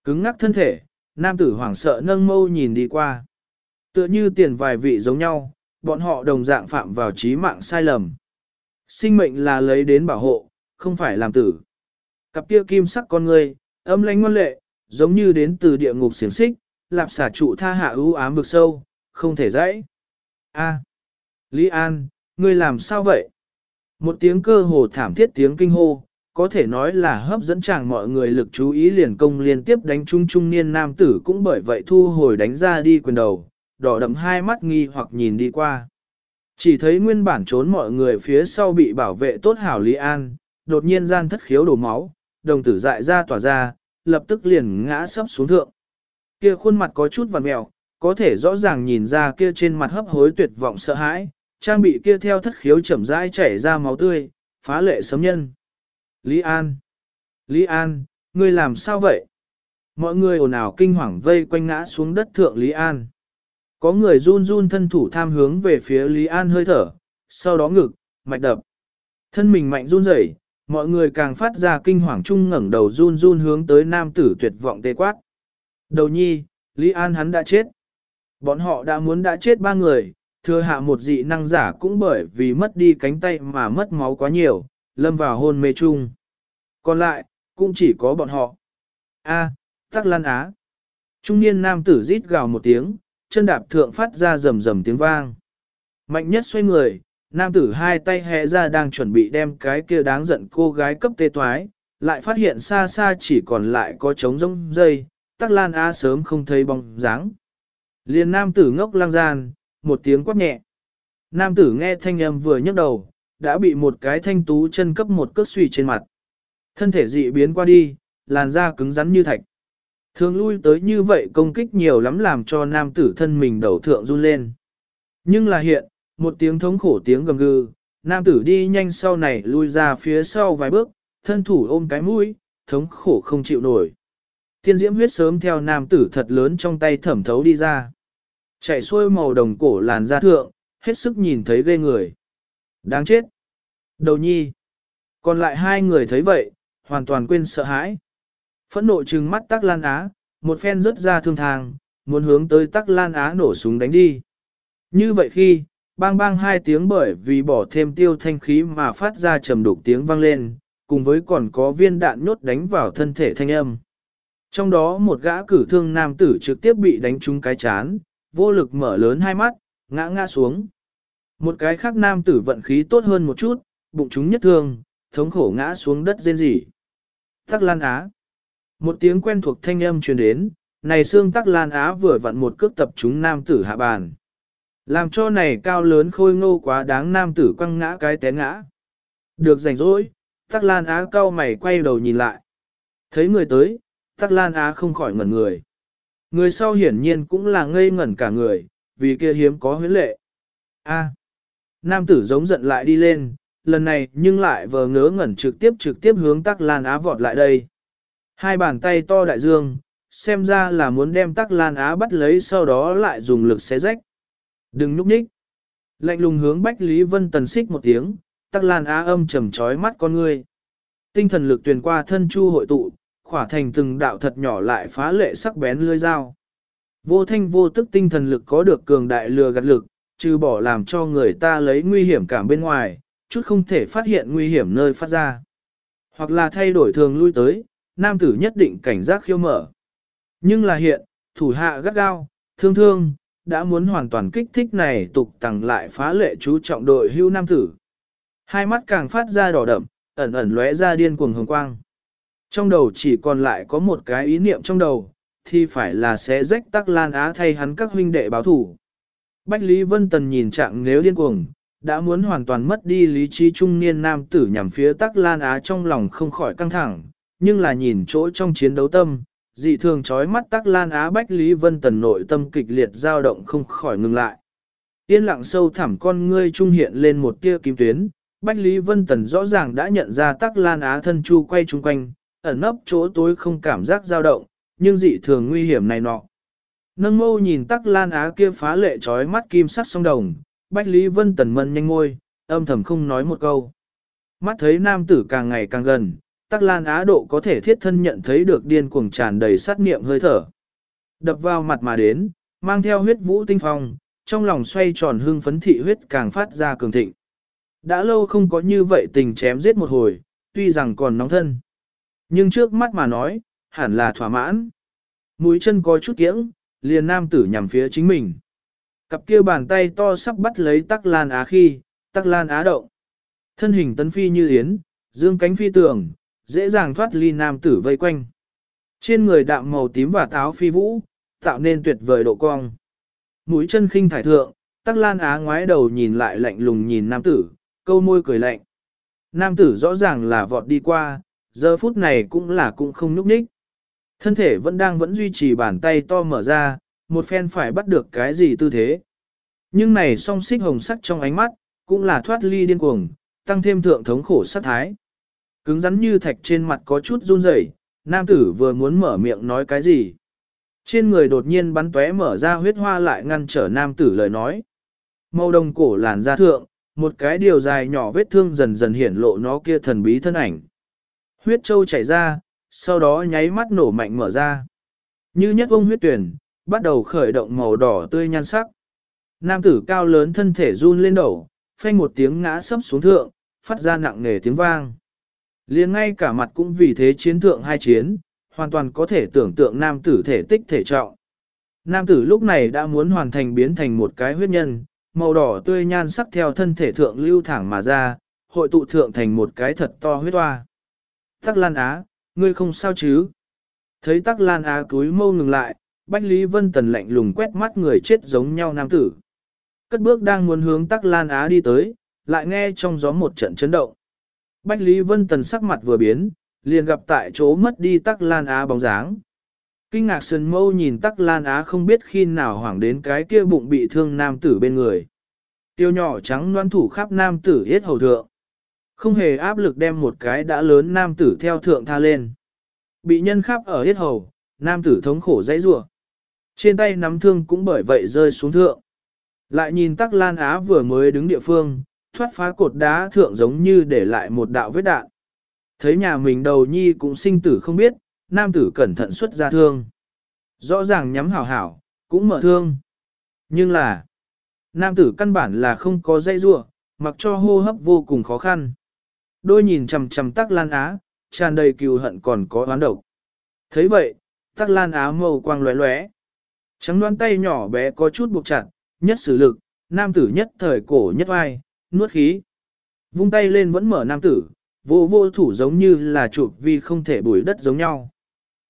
Cứng ngắc thân thể, nam tử hoảng sợ nâng mâu nhìn đi qua. Tựa như tiền vài vị giống nhau, bọn họ đồng dạng phạm vào trí mạng sai lầm. Sinh mệnh là lấy đến bảo hộ, không phải làm tử. Cặp kia kim sắc con người, âm lãnh ngoan lệ, giống như đến từ địa ngục xiềng xích, lạp xả trụ tha hạ ưu ám vực sâu, không thể dãy. A. Lý An, ngươi làm sao vậy? Một tiếng cơ hồ thảm thiết tiếng kinh hô, có thể nói là hấp dẫn chàng mọi người lực chú ý liền công liên tiếp đánh trung trung niên nam tử cũng bởi vậy thu hồi đánh ra đi quyền đầu, đỏ đậm hai mắt nghi hoặc nhìn đi qua. Chỉ thấy nguyên bản trốn mọi người phía sau bị bảo vệ tốt hảo Lý An, đột nhiên gian thất khiếu đổ máu, đồng tử dại ra tỏa ra, lập tức liền ngã sấp xuống thượng. Kia khuôn mặt có chút vằn mèo, có thể rõ ràng nhìn ra kia trên mặt hấp hối tuyệt vọng sợ hãi, trang bị kia theo thất khiếu chậm rãi chảy ra máu tươi, phá lệ sấm nhân. Lý An! Lý An, ngươi làm sao vậy? Mọi người ồn ào kinh hoàng vây quanh ngã xuống đất thượng Lý An. Có người run run thân thủ tham hướng về phía Lý An hơi thở, sau đó ngực, mạch đập. Thân mình mạnh run rẩy, mọi người càng phát ra kinh hoàng chung ngẩng đầu run run hướng tới nam tử tuyệt vọng tê quát. Đầu nhi, Lý An hắn đã chết. Bọn họ đã muốn đã chết ba người, thừa hạ một dị năng giả cũng bởi vì mất đi cánh tay mà mất máu quá nhiều, lâm vào hôn mê chung. Còn lại, cũng chỉ có bọn họ. A, Tắc Lan Á. Trung niên nam tử rít gào một tiếng, chân đạp thượng phát ra rầm rầm tiếng vang. Mạnh nhất xoay người, nam tử hai tay hẹ ra đang chuẩn bị đem cái kia đáng giận cô gái cấp tê toái, lại phát hiện xa xa chỉ còn lại có trống rông dây, Tắc Lan Á sớm không thấy bóng dáng. Liền nam tử ngốc lang gian, một tiếng quát nhẹ. Nam tử nghe thanh âm vừa nhấc đầu, đã bị một cái thanh tú chân cấp một cước suy trên mặt. Thân thể dị biến qua đi, làn da cứng rắn như thạch. Thường lui tới như vậy công kích nhiều lắm làm cho nam tử thân mình đầu thượng run lên. Nhưng là hiện, một tiếng thống khổ tiếng gầm gừ, nam tử đi nhanh sau này lui ra phía sau vài bước, thân thủ ôm cái mũi, thống khổ không chịu nổi. Tiên diễm huyết sớm theo nam tử thật lớn trong tay thẩm thấu đi ra. Chạy xuôi màu đồng cổ làn da thượng, hết sức nhìn thấy ghê người. Đáng chết. Đầu nhi. Còn lại hai người thấy vậy, hoàn toàn quên sợ hãi. Phẫn nộ trừng mắt tắc lan á, một phen rớt ra thương thang, muốn hướng tới tắc lan á nổ súng đánh đi. Như vậy khi, bang bang hai tiếng bởi vì bỏ thêm tiêu thanh khí mà phát ra trầm đục tiếng vang lên, cùng với còn có viên đạn nhốt đánh vào thân thể thanh âm. Trong đó một gã cử thương nam tử trực tiếp bị đánh trúng cái chán, vô lực mở lớn hai mắt, ngã ngã xuống. Một cái khác nam tử vận khí tốt hơn một chút, bụng chúng nhất thương, thống khổ ngã xuống đất rên rỉ. Tắc Lan Á. Một tiếng quen thuộc thanh âm truyền đến, này xương Tắc Lan Á vừa vặn một cước tập chúng nam tử hạ bàn. Làm cho này cao lớn khôi ngô quá đáng nam tử quăng ngã cái té ngã. Được rảnh rỗi, Tắc Lan Á cao mày quay đầu nhìn lại. Thấy người tới, Tắc Lan Á không khỏi ngẩn người. Người sau hiển nhiên cũng là ngây ngẩn cả người, vì kia hiếm có huyến lệ. A. nam tử giống giận lại đi lên, lần này nhưng lại vờ ngớ ngẩn trực tiếp trực tiếp hướng tắc lan á vọt lại đây. Hai bàn tay to đại dương, xem ra là muốn đem tắc lan á bắt lấy sau đó lại dùng lực xé rách. Đừng núp nhích. Lạnh lùng hướng Bách Lý Vân Tần xích một tiếng, tắc lan á âm trầm trói mắt con ngươi. Tinh thần lực truyền qua thân chu hội tụ, khỏa thành từng đạo thật nhỏ lại phá lệ sắc bén lưỡi dao. Vô thanh vô tức tinh thần lực có được cường đại lừa gạt lực, trừ bỏ làm cho người ta lấy nguy hiểm cảm bên ngoài, chút không thể phát hiện nguy hiểm nơi phát ra. Hoặc là thay đổi thường lui tới, nam tử nhất định cảnh giác khiêu mở. Nhưng là hiện, thủ hạ gắt gao, thương thương, đã muốn hoàn toàn kích thích này tục tăng lại phá lệ chú trọng đội hưu nam tử. Hai mắt càng phát ra đỏ đậm, ẩn ẩn lóe ra điên cuồng hồng quang. Trong đầu chỉ còn lại có một cái ý niệm trong đầu, thì phải là sẽ rách tắc lan á thay hắn các huynh đệ báo thủ. Bách Lý Vân Tần nhìn trạng nếu điên cuồng, Đã muốn hoàn toàn mất đi lý trí trung niên nam tử nhằm phía tắc lan á trong lòng không khỏi căng thẳng, nhưng là nhìn chỗ trong chiến đấu tâm, dị thường trói mắt tắc lan á bách Lý Vân Tần nội tâm kịch liệt dao động không khỏi ngừng lại. Yên lặng sâu thẳm con ngươi trung hiện lên một tia kim tuyến, Bách Lý Vân Tần rõ ràng đã nhận ra tắc lan á thân chu quay chung quanh, ẩn nấp chỗ tối không cảm giác dao động, nhưng dị thường nguy hiểm này nọ. Nâng mâu nhìn tắc lan á kia phá lệ trói mắt kim sắc song đồng, Bách Lý Vân Tần mân nhanh ngôi, âm thầm không nói một câu. Mắt thấy nam tử càng ngày càng gần, tắc lan á độ có thể thiết thân nhận thấy được điên cuồng tràn đầy sát niệm hơi thở. Đập vào mặt mà đến, mang theo huyết vũ tinh phong, trong lòng xoay tròn hương phấn thị huyết càng phát ra cường thịnh. Đã lâu không có như vậy tình chém giết một hồi, tuy rằng còn nóng thân. Nhưng trước mắt mà nói, hẳn là thỏa mãn. Mũi chân có chút kiễng, liền nam tử nhằm phía chính mình. Cặp kia bàn tay to sắp bắt lấy tắc lan á khi, tắc lan á động. Thân hình tấn phi như yến, dương cánh phi tường, dễ dàng thoát ly nam tử vây quanh. Trên người đạm màu tím và táo phi vũ, tạo nên tuyệt vời độ cong. Mũi chân khinh thải thượng, tắc lan á ngoái đầu nhìn lại lạnh lùng nhìn nam tử, câu môi cười lạnh. Nam tử rõ ràng là vọt đi qua, giờ phút này cũng là cũng không nhúc nhích. Thân thể vẫn đang vẫn duy trì bàn tay to mở ra, một phen phải bắt được cái gì tư thế. Nhưng này song xích hồng sắc trong ánh mắt, cũng là thoát ly điên cuồng, tăng thêm thượng thống khổ sát thái. Cứng rắn như thạch trên mặt có chút run rẩy, nam tử vừa muốn mở miệng nói cái gì. Trên người đột nhiên bắn tóe mở ra huyết hoa lại ngăn trở nam tử lời nói. Màu đồng cổ làn da thượng, một cái điều dài nhỏ vết thương dần dần hiển lộ nó kia thần bí thân ảnh. Huyết châu chảy ra, sau đó nháy mắt nổ mạnh mở ra. Như nhất ông huyết tuyển, bắt đầu khởi động màu đỏ tươi nhan sắc. Nam tử cao lớn thân thể run lên đầu, phanh một tiếng ngã sấp xuống thượng, phát ra nặng nề tiếng vang. liền ngay cả mặt cũng vì thế chiến thượng hai chiến, hoàn toàn có thể tưởng tượng nam tử thể tích thể trọng. Nam tử lúc này đã muốn hoàn thành biến thành một cái huyết nhân, màu đỏ tươi nhan sắc theo thân thể thượng lưu thẳng mà ra, hội tụ thượng thành một cái thật to huyết hoa. Tắc Lan Á, ngươi không sao chứ? Thấy Tắc Lan Á cúi mâu ngừng lại, Bách Lý Vân Tần lạnh lùng quét mắt người chết giống nhau nam tử. Cất bước đang muốn hướng Tắc Lan Á đi tới, lại nghe trong gió một trận chấn động. Bách Lý Vân Tần sắc mặt vừa biến, liền gặp tại chỗ mất đi Tắc Lan Á bóng dáng. Kinh ngạc sườn mâu nhìn Tắc Lan Á không biết khi nào hoảng đến cái kia bụng bị thương nam tử bên người. Tiêu nhỏ trắng loan thủ khắp nam tử hết hầu thượng. Không hề áp lực đem một cái đã lớn nam tử theo thượng tha lên. Bị nhân khắp ở hết hầu, nam tử thống khổ dãy rủa Trên tay nắm thương cũng bởi vậy rơi xuống thượng. Lại nhìn Tắc Lan Á vừa mới đứng địa phương, thoát phá cột đá thượng giống như để lại một đạo vết đạn. Thấy nhà mình đầu nhi cũng sinh tử không biết, nam tử cẩn thận xuất ra thương. Rõ ràng nhắm hảo hảo, cũng mở thương. Nhưng là, nam tử căn bản là không có dây rua, mặc cho hô hấp vô cùng khó khăn. Đôi nhìn chằm chằm tắc lan á, tràn đầy cừu hận còn có oán độc. thấy vậy, tắc lan á màu quang lóe lóe. Trắng đoán tay nhỏ bé có chút buộc chặt, nhất sử lực, nam tử nhất thời cổ nhất vai, nuốt khí. Vung tay lên vẫn mở nam tử, vô vô thủ giống như là chụp vì không thể bùi đất giống nhau.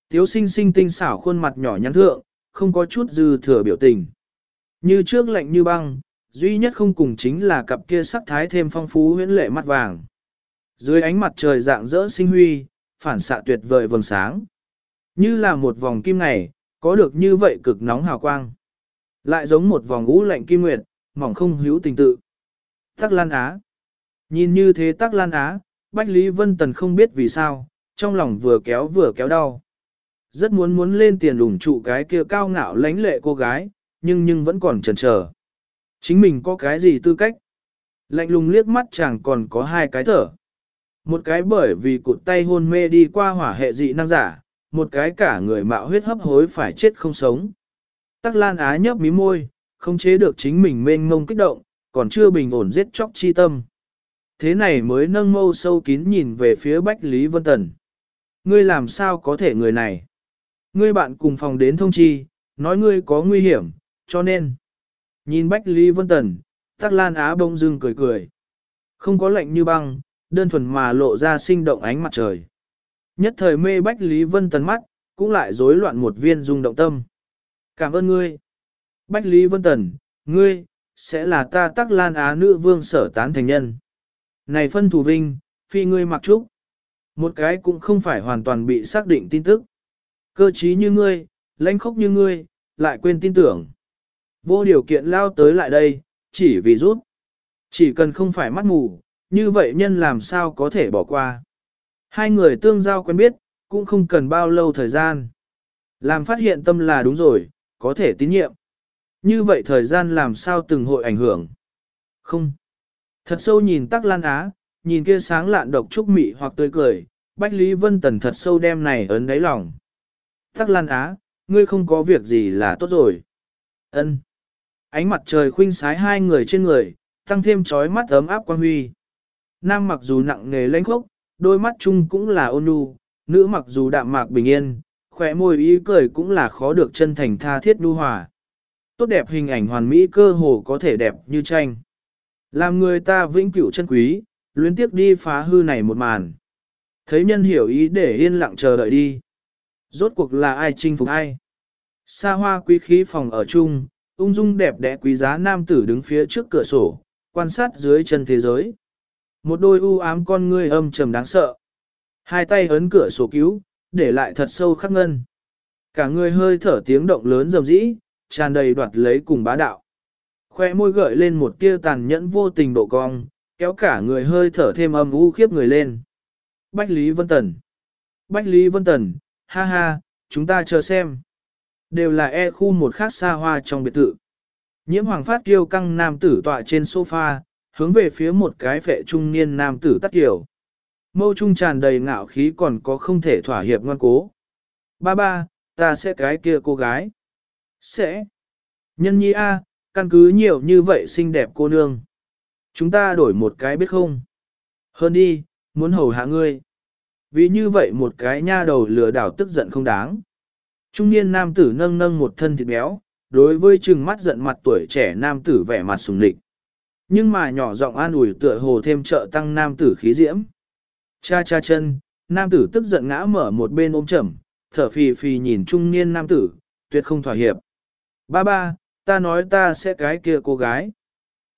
Tiếu sinh sinh tinh xảo khuôn mặt nhỏ nhắn thượng, không có chút dư thừa biểu tình. Như trước lạnh như băng, duy nhất không cùng chính là cặp kia sắc thái thêm phong phú huyễn lệ mắt vàng. Dưới ánh mặt trời dạng rỡ sinh huy, phản xạ tuyệt vời vầng sáng. Như là một vòng kim ngày, có được như vậy cực nóng hào quang. Lại giống một vòng ngũ lạnh kim nguyệt, mỏng không hữu tình tự. Tắc Lan Á. Nhìn như thế Tắc Lan Á, Bách Lý Vân Tần không biết vì sao, trong lòng vừa kéo vừa kéo đau. Rất muốn muốn lên tiền lủng trụ cái kia cao ngạo lánh lệ cô gái, nhưng nhưng vẫn còn chần chờ. Chính mình có cái gì tư cách? Lạnh lùng liếc mắt chẳng còn có hai cái thở. Một cái bởi vì cụt tay hôn mê đi qua hỏa hệ dị năng giả, một cái cả người mạo huyết hấp hối phải chết không sống. Tắc Lan Á nhấp mí môi, không chế được chính mình mênh ngông kích động, còn chưa bình ổn giết chóc chi tâm. Thế này mới nâng mâu sâu kín nhìn về phía Bách Lý Vân Tần. Ngươi làm sao có thể người này? Ngươi bạn cùng phòng đến thông chi, nói ngươi có nguy hiểm, cho nên. Nhìn Bách Lý Vân Tần, Tắc Lan Á bông dưng cười cười. Không có lệnh như băng, đơn thuần mà lộ ra sinh động ánh mặt trời. Nhất thời mê Bách Lý Vân Tần mắt, cũng lại rối loạn một viên rung động tâm. Cảm ơn ngươi. Bách Lý Vân Tần, ngươi, sẽ là ta tắc lan á nữ vương sở tán thành nhân. Này phân thủ vinh, phi ngươi mặc trúc. Một cái cũng không phải hoàn toàn bị xác định tin tức. Cơ trí như ngươi, lãnh khốc như ngươi, lại quên tin tưởng. Vô điều kiện lao tới lại đây, chỉ vì rút. Chỉ cần không phải mắt mù, như vậy nhân làm sao có thể bỏ qua. Hai người tương giao quen biết, cũng không cần bao lâu thời gian. Làm phát hiện tâm là đúng rồi, có thể tín nhiệm. Như vậy thời gian làm sao từng hội ảnh hưởng? Không. Thật sâu nhìn tắc lan á, nhìn kia sáng lạn độc trúc mị hoặc tươi cười, Bách Lý Vân Tần thật sâu đem này ấn đáy lòng. Tắc lan á, ngươi không có việc gì là tốt rồi. Ân. Ánh mặt trời khuynh sái hai người trên người, tăng thêm trói mắt ấm áp quan huy. Nam mặc dù nặng nề lãnh khốc, đôi mắt chung cũng là ôn nhu, nữ mặc dù đạm mạc bình yên, khỏe môi ý cười cũng là khó được chân thành tha thiết nhu hòa. Tốt đẹp hình ảnh hoàn mỹ cơ hồ có thể đẹp như tranh. Làm người ta vĩnh cửu chân quý, luyến tiếc đi phá hư này một màn. Thấy nhân hiểu ý để yên lặng chờ đợi đi. Rốt cuộc là ai chinh phục ai? Xa hoa quý khí phòng ở chung, ung dung đẹp đẽ quý giá nam tử đứng phía trước cửa sổ, quan sát dưới chân thế giới. Một đôi u ám con ngươi âm trầm đáng sợ. Hai tay ấn cửa sổ cứu, để lại thật sâu khắc ngân. Cả người hơi thở tiếng động lớn rầm rĩ, tràn đầy đoạt lấy cùng bá đạo. Khoe môi gợi lên một tia tàn nhẫn vô tình độ cong, kéo cả người hơi thở thêm âm u khiếp người lên. Bách Lý Vân Tần Bách Lý Vân Tần, ha ha, chúng ta chờ xem. Đều là e khu một khác xa hoa trong biệt thự. Nhiễm hoàng phát kiêu căng nam tử tọa trên sofa, hướng về phía một cái phệ trung niên nam tử tắt kiểu. Mâu trung tràn đầy ngạo khí còn có không thể thỏa hiệp ngoan cố. Ba ba, ta sẽ cái kia cô gái. Sẽ. Nhân nhi A, căn cứ nhiều như vậy xinh đẹp cô nương. Chúng ta đổi một cái biết không? Hơn đi, muốn hầu hạ ngươi. Vì như vậy một cái nha đầu lừa đảo tức giận không đáng. Trung niên nam tử nâng nâng một thân thịt béo, đối với trừng mắt giận mặt tuổi trẻ nam tử vẻ mặt sùng lịch. Nhưng mà nhỏ giọng an ủi tựa hồ thêm trợ tăng nam tử khí diễm. Cha cha chân, nam tử tức giận ngã mở một bên ôm chầm, thở phì phì nhìn trung niên nam tử, tuyệt không thỏa hiệp. Ba ba, ta nói ta sẽ cái kia cô gái.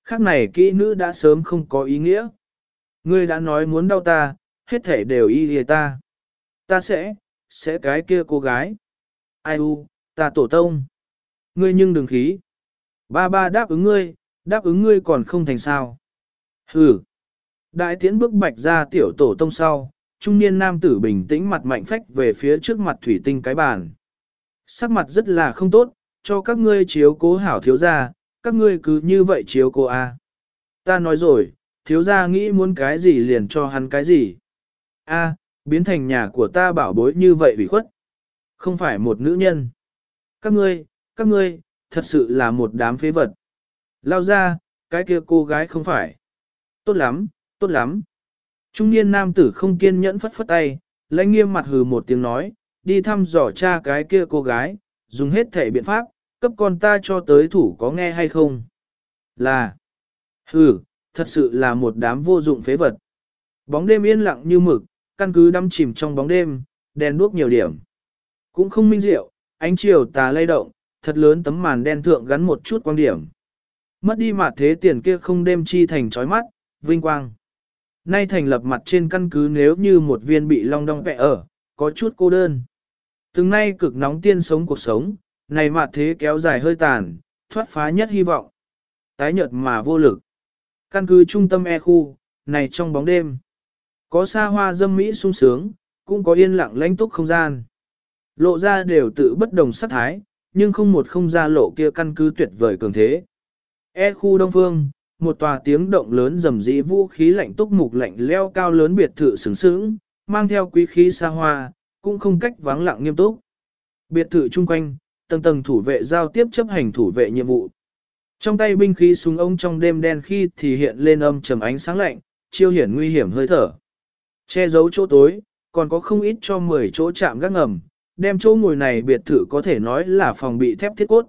Khác này kỹ nữ đã sớm không có ý nghĩa. Ngươi đã nói muốn đau ta, hết thể đều y lìa ta. Ta sẽ, sẽ cái kia cô gái. Ai u, ta tổ tông. Ngươi nhưng đừng khí. Ba ba đáp ứng ngươi, đáp ứng ngươi còn không thành sao. Hừ. Đại tiễn bước bạch ra tiểu tổ tông sau, trung niên nam tử bình tĩnh mặt mạnh phách về phía trước mặt thủy tinh cái bàn. Sắc mặt rất là không tốt, cho các ngươi chiếu cố hảo thiếu gia, các ngươi cứ như vậy chiếu cố a. Ta nói rồi, thiếu gia nghĩ muốn cái gì liền cho hắn cái gì. A, biến thành nhà của ta bảo bối như vậy bị khuất. Không phải một nữ nhân. Các ngươi, các ngươi, thật sự là một đám phế vật. Lao ra, cái kia cô gái không phải. Tốt lắm, tốt lắm. Trung niên nam tử không kiên nhẫn phất phất tay, lãnh nghiêm mặt hừ một tiếng nói, đi thăm dò cha cái kia cô gái, dùng hết thể biện pháp, cấp con ta cho tới thủ có nghe hay không? Là, hừ, thật sự là một đám vô dụng phế vật. Bóng đêm yên lặng như mực, căn cứ đắm chìm trong bóng đêm, đèn đuốc nhiều điểm. Cũng không minh diệu, ánh chiều tà lay động, thật lớn tấm màn đen thượng gắn một chút quang điểm. Mất đi mặt thế tiền kia không đem chi thành chói mắt, vinh quang. Nay thành lập mặt trên căn cứ nếu như một viên bị long đong vẽ ở, có chút cô đơn. Từng nay cực nóng tiên sống cuộc sống, này mặt thế kéo dài hơi tàn, thoát phá nhất hy vọng. Tái nhợt mà vô lực. Căn cứ trung tâm e khu, này trong bóng đêm. Có xa hoa dâm mỹ sung sướng, cũng có yên lặng lãnh túc không gian. Lộ ra đều tự bất đồng sắc thái, nhưng không một không ra lộ kia căn cứ tuyệt vời cường thế. E khu Đông Phương, một tòa tiếng động lớn rầm rĩ vũ khí lạnh túc mục lạnh leo cao lớn biệt thự sướng sướng, mang theo quý khí xa hoa, cũng không cách vắng lặng nghiêm túc. Biệt thự chung quanh, tầng tầng thủ vệ giao tiếp chấp hành thủ vệ nhiệm vụ. Trong tay binh khí súng ống trong đêm đen khi thì hiện lên âm trầm ánh sáng lạnh, chiêu hiển nguy hiểm hơi thở. Che giấu chỗ tối, còn có không ít cho 10 chỗ chạm gác ngầm, đem chỗ ngồi này biệt thự có thể nói là phòng bị thép thiết cốt.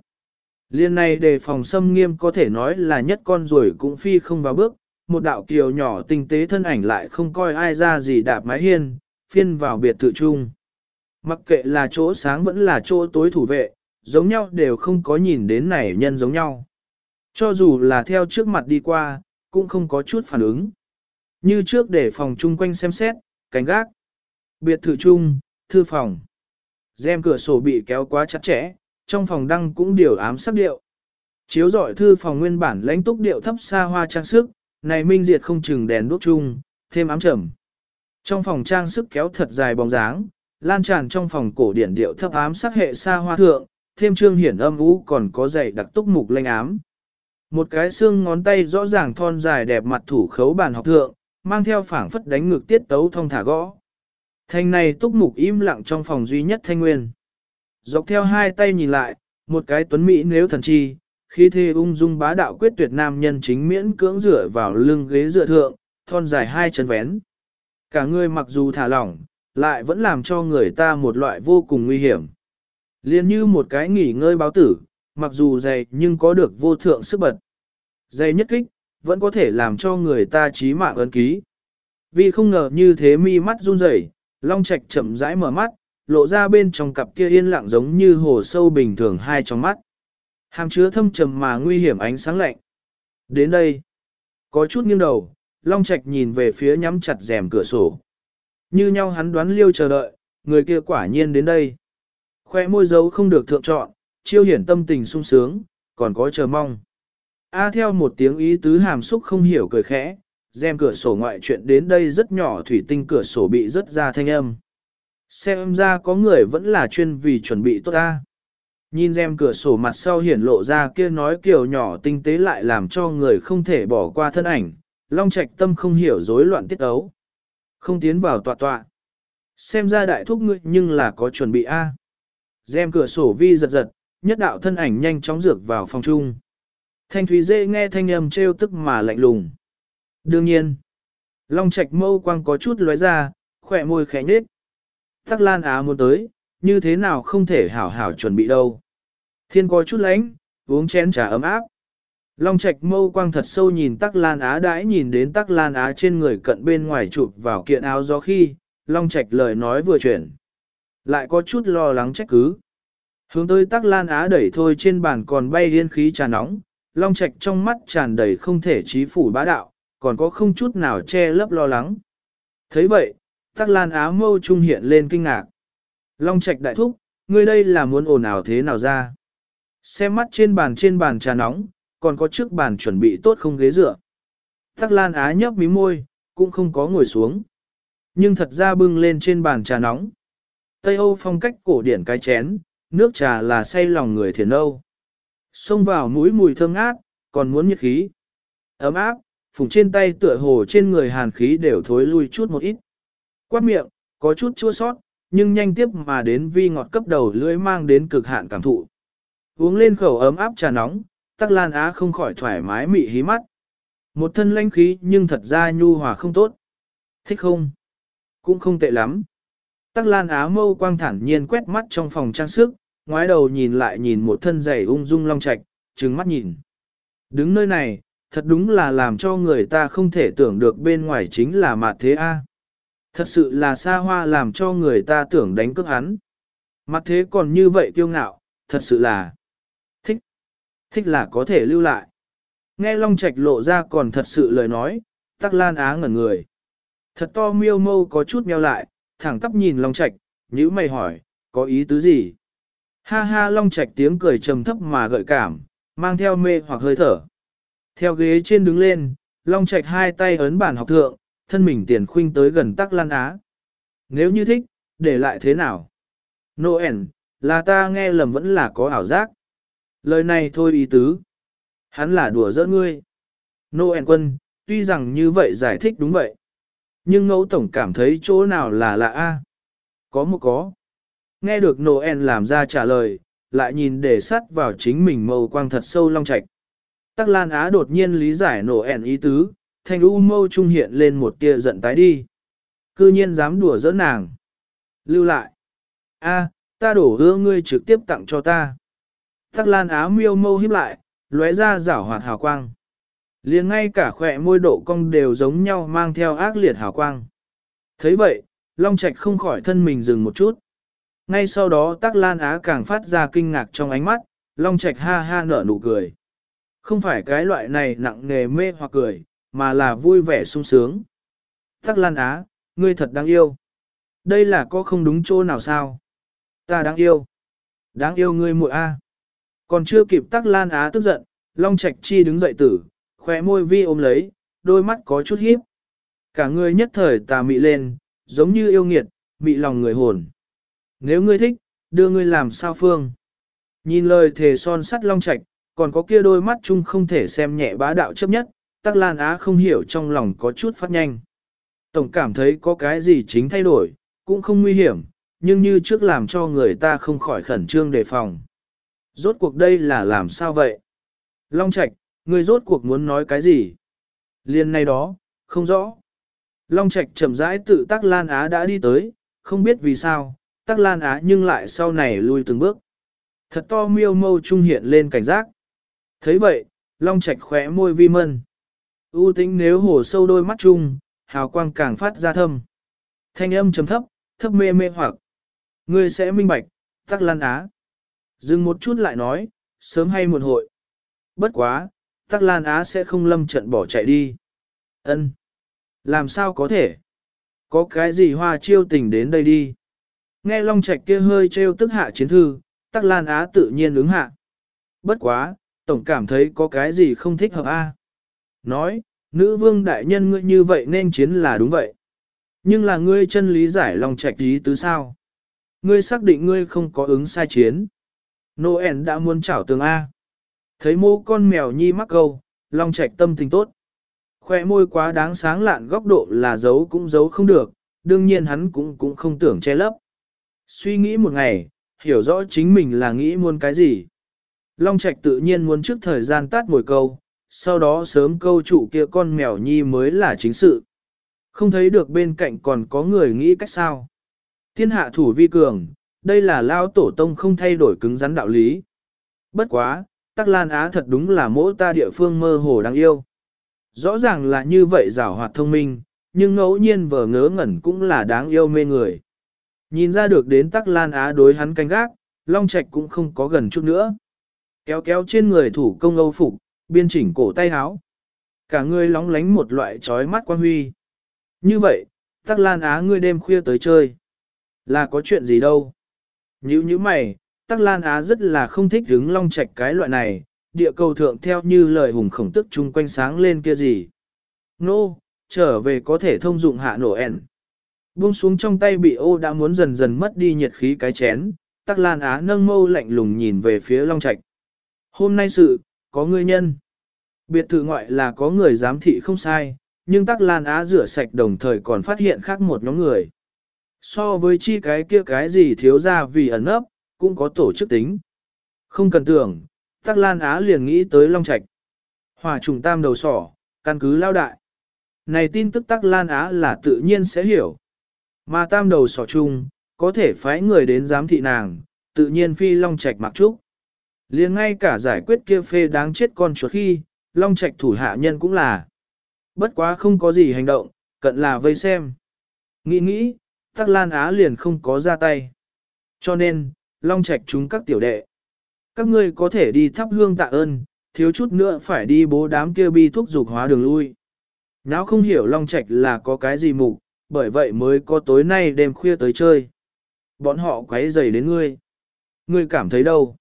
Liên này đề phòng xâm nghiêm có thể nói là nhất con rồi cũng phi không vào bước, một đạo kiều nhỏ tinh tế thân ảnh lại không coi ai ra gì đạp mái hiên, phiên vào biệt thự chung. Mặc kệ là chỗ sáng vẫn là chỗ tối thủ vệ, giống nhau đều không có nhìn đến này nhân giống nhau. Cho dù là theo trước mặt đi qua, cũng không có chút phản ứng. Như trước để phòng chung quanh xem xét, cánh gác. Biệt thự chung, thư phòng. Rèm cửa sổ bị kéo quá chặt chẽ, trong phòng đăng cũng điều ám sắc điệu. Chiếu dọi thư phòng nguyên bản lãnh túc điệu thấp xa hoa trang sức, này minh diệt không chừng đèn đuốc chung, thêm ám trầm. Trong phòng trang sức kéo thật dài bóng dáng, lan tràn trong phòng cổ điển điệu thấp ám sắc hệ xa hoa thượng, thêm trương hiển âm ú còn có dày đặc túc mục lanh ám. Một cái xương ngón tay rõ ràng thon dài đẹp mặt thủ khấu bàn học thượng, mang theo phảng phất đánh ngược tiết tấu thông thả gõ. Thanh này túc mục im lặng trong phòng duy nhất thanh nguyên. Dọc theo hai tay nhìn lại, một cái tuấn mỹ nếu thần chi, khi thế ung dung bá đạo quyết tuyệt nam nhân chính miễn cưỡng dựa vào lưng ghế dựa thượng, thon dài hai chân vén. Cả người mặc dù thả lỏng, lại vẫn làm cho người ta một loại vô cùng nguy hiểm. Liên như một cái nghỉ ngơi báo tử, mặc dù dày nhưng có được vô thượng sức bật. Dày nhất kích, vẫn có thể làm cho người ta trí mạng ấn ký. Vì không ngờ như thế mi mắt run rẩy, Long Trạch chậm rãi mở mắt, lộ ra bên trong cặp kia yên lặng giống như hồ sâu bình thường hai trong mắt. Hàm chứa thâm trầm mà nguy hiểm ánh sáng lạnh. Đến đây, có chút nghiêng đầu, Long Trạch nhìn về phía nhắm chặt rèm cửa sổ. Như nhau hắn đoán liêu chờ đợi, người kia quả nhiên đến đây. Khoe môi dấu không được thượng chọn, chiêu hiển tâm tình sung sướng, còn có chờ mong. A theo một tiếng ý tứ hàm xúc không hiểu cười khẽ, rèm cửa sổ ngoại chuyện đến đây rất nhỏ thủy tinh cửa sổ bị rất ra thanh âm. Xem ra có người vẫn là chuyên vì chuẩn bị tốt ta. Nhìn xem cửa sổ mặt sau hiển lộ ra kia nói kiểu nhỏ tinh tế lại làm cho người không thể bỏ qua thân ảnh, long trạch tâm không hiểu rối loạn tiết ấu. Không tiến vào tọa tọa. Xem ra đại thúc ngươi nhưng là có chuẩn bị A. Xem cửa sổ vi giật giật, nhất đạo thân ảnh nhanh chóng dược vào phòng chung. Thanh Thúy Dê nghe thanh âm trêu tức mà lạnh lùng. Đương nhiên, Long Trạch mâu quang có chút lóe ra, khỏe môi khẽ nhếch. Tắc Lan Á muốn tới, như thế nào không thể hảo hảo chuẩn bị đâu. Thiên có chút lánh, uống chén trà ấm áp. Long Trạch mâu quang thật sâu nhìn Tắc Lan Á đãi nhìn đến Tắc Lan Á trên người cận bên ngoài chụp vào kiện áo gió khi, Long Trạch lời nói vừa chuyển. Lại có chút lo lắng trách cứ. Hướng tới Tắc Lan Á đẩy thôi trên bàn còn bay điên khí trà nóng, Long Trạch trong mắt tràn đầy không thể trí phủ bá đạo, còn có không chút nào che lấp lo lắng. thấy vậy, Tắc Lan Á mâu trung hiện lên kinh ngạc. Long Trạch đại thúc, ngươi đây là muốn ồn ào thế nào ra? Xem mắt trên bàn trên bàn trà nóng, còn có trước bàn chuẩn bị tốt không ghế dựa. Tắc Lan Á nhấp mí môi, cũng không có ngồi xuống. Nhưng thật ra bưng lên trên bàn trà nóng. Tây Âu phong cách cổ điển cái chén, nước trà là say lòng người thiền Âu. Xông vào mũi mùi thơm ngát, còn muốn nhiệt khí. Ấm áp, phùng trên tay tựa hồ trên người hàn khí đều thối lui chút một ít. Quát miệng, có chút chua sót, nhưng nhanh tiếp mà đến vi ngọt cấp đầu lưỡi mang đến cực hạn cảm thụ. Uống lên khẩu ấm áp trà nóng, tắc lan á không khỏi thoải mái mị hí mắt. Một thân lãnh khí nhưng thật ra nhu hòa không tốt. Thích không? Cũng không tệ lắm. Tắc lan á mâu quang thản nhiên quét mắt trong phòng trang sức, ngoái đầu nhìn lại nhìn một thân giày ung dung long trạch, trừng mắt nhìn. Đứng nơi này, thật đúng là làm cho người ta không thể tưởng được bên ngoài chính là mạt thế A. Thật sự là xa hoa làm cho người ta tưởng đánh cướp hắn. Mặt thế còn như vậy kiêu ngạo, thật sự là thích. Thích là có thể lưu lại. Nghe Long Trạch lộ ra còn thật sự lời nói, tắc lan á ngẩn người. Thật to miêu mâu có chút meo lại, thẳng tắp nhìn Long Trạch, nhữ mày hỏi, có ý tứ gì? Ha ha Long Trạch tiếng cười trầm thấp mà gợi cảm, mang theo mê hoặc hơi thở. Theo ghế trên đứng lên, Long Trạch hai tay ấn bản học thượng, thân mình tiền khuynh tới gần tắc lan á. Nếu như thích, để lại thế nào? Noel, là ta nghe lầm vẫn là có ảo giác. Lời này thôi ý tứ. Hắn là đùa giỡn ngươi. Noel quân, tuy rằng như vậy giải thích đúng vậy. Nhưng ngẫu tổng cảm thấy chỗ nào là lạ a? Có một có. Nghe được Noel làm ra trả lời, lại nhìn để sắt vào chính mình mâu quang thật sâu long trạch. Tắc Lan Á đột nhiên lý giải Noel ý tứ, thanh u mâu trung hiện lên một tia giận tái đi. Cư nhiên dám đùa giỡn nàng. Lưu lại. a ta đổ hứa ngươi trực tiếp tặng cho ta. Tắc Lan Á miêu mâu híp lại, lóe ra rảo hoạt hào quang. liền ngay cả khỏe môi độ cong đều giống nhau mang theo ác liệt hào quang. thấy vậy, Long Trạch không khỏi thân mình dừng một chút. Ngay sau đó Tắc Lan Á càng phát ra kinh ngạc trong ánh mắt, Long Trạch ha ha nở nụ cười. Không phải cái loại này nặng nề mê hoặc cười, mà là vui vẻ sung sướng. Tắc Lan Á, ngươi thật đáng yêu. Đây là có không đúng chỗ nào sao? Ta đáng yêu. Đáng yêu ngươi muội a. Còn chưa kịp Tắc Lan Á tức giận, Long Trạch Chi đứng dậy tử, khóe môi vi ôm lấy, đôi mắt có chút híp. Cả người nhất thời tà mị lên, giống như yêu nghiệt, mị lòng người hồn. Nếu ngươi thích, đưa ngươi làm sao phương. Nhìn lời thề son sắt Long Trạch, còn có kia đôi mắt chung không thể xem nhẹ bá đạo chấp nhất, Tắc Lan Á không hiểu trong lòng có chút phát nhanh. Tổng cảm thấy có cái gì chính thay đổi, cũng không nguy hiểm, nhưng như trước làm cho người ta không khỏi khẩn trương đề phòng. Rốt cuộc đây là làm sao vậy? Long Trạch, người rốt cuộc muốn nói cái gì? Liên này đó, không rõ. Long Trạch chậm rãi tự Tắc Lan Á đã đi tới, không biết vì sao, Tắc Lan Á nhưng lại sau này lui từng bước. Thật to miêu mâu trung hiện lên cảnh giác. thấy vậy, Long Trạch khóe môi vi mân. U tính nếu hồ sâu đôi mắt chung, hào quang càng phát ra thâm. Thanh âm trầm thấp, thấp mê mê hoặc. Ngươi sẽ minh bạch, Tắc Lan Á. Dừng một chút lại nói, sớm hay muộn hội. Bất quá, Tắc Lan Á sẽ không lâm trận bỏ chạy đi. Ân, Làm sao có thể? Có cái gì hoa chiêu tình đến đây đi? Nghe Long Trạch kia hơi trêu tức hạ chiến thư, Tắc Lan Á tự nhiên ứng hạ. Bất quá, tổng cảm thấy có cái gì không thích hợp a. Nói, nữ vương đại nhân ngươi như vậy nên chiến là đúng vậy. Nhưng là ngươi chân lý giải Long Trạch ý tứ sao? Ngươi xác định ngươi không có ứng sai chiến. Noel đã muốn chảo tường A. Thấy mô con mèo nhi mắc câu, Long Trạch tâm tình tốt. Khoe môi quá đáng sáng lạn góc độ là giấu cũng giấu không được, đương nhiên hắn cũng cũng không tưởng che lấp. Suy nghĩ một ngày, hiểu rõ chính mình là nghĩ muốn cái gì. Long Trạch tự nhiên muốn trước thời gian tắt mồi câu, sau đó sớm câu chủ kia con mèo nhi mới là chính sự. Không thấy được bên cạnh còn có người nghĩ cách sao. Thiên hạ thủ vi cường, đây là lao tổ tông không thay đổi cứng rắn đạo lý. Bất quá, Tắc Lan Á thật đúng là mỗi ta địa phương mơ hồ đáng yêu. Rõ ràng là như vậy rảo hoạt thông minh, nhưng ngẫu nhiên vờ ngớ ngẩn cũng là đáng yêu mê người. Nhìn ra được đến Tắc Lan Á đối hắn canh gác, Long Trạch cũng không có gần chút nữa. Kéo kéo trên người thủ công âu phục, biên chỉnh cổ tay áo. Cả người lóng lánh một loại trói mắt quan huy. Như vậy, Tắc Lan Á ngươi đêm khuya tới chơi. Là có chuyện gì đâu. Như như mày, Tắc Lan Á rất là không thích đứng long Trạch cái loại này, địa cầu thượng theo như lời hùng khổng tức chung quanh sáng lên kia gì. Nô, no, trở về có thể thông dụng hạ nổ ẻn. Buông xuống trong tay bị ô đã muốn dần dần mất đi nhiệt khí cái chén, Tắc Lan Á nâng mâu lạnh lùng nhìn về phía Long Trạch. Hôm nay sự, có người nhân. Biệt thự ngoại là có người giám thị không sai, nhưng Tắc Lan Á rửa sạch đồng thời còn phát hiện khác một nhóm người. So với chi cái kia cái gì thiếu ra vì ẩn ấp, cũng có tổ chức tính. Không cần tưởng, Tắc Lan Á liền nghĩ tới Long Trạch. Hòa trùng tam đầu sỏ, căn cứ lao đại. Này tin tức Tắc Lan Á là tự nhiên sẽ hiểu. Mà tam đầu sỏ chung, có thể phái người đến giám thị nàng, tự nhiên phi Long Trạch mặc trúc liền ngay cả giải quyết kia phê đáng chết con chuột khi, Long Trạch thủ hạ nhân cũng là. Bất quá không có gì hành động, cận là vây xem. Nghĩ nghĩ, Tắc Lan Á liền không có ra tay. Cho nên, Long Trạch chúng các tiểu đệ. Các ngươi có thể đi thắp hương tạ ơn, thiếu chút nữa phải đi bố đám kia bi thuốc dục hóa đường lui. Náo không hiểu Long Trạch là có cái gì mục, bởi vậy mới có tối nay đêm khuya tới chơi. Bọn họ quấy rầy đến ngươi. Ngươi cảm thấy đâu?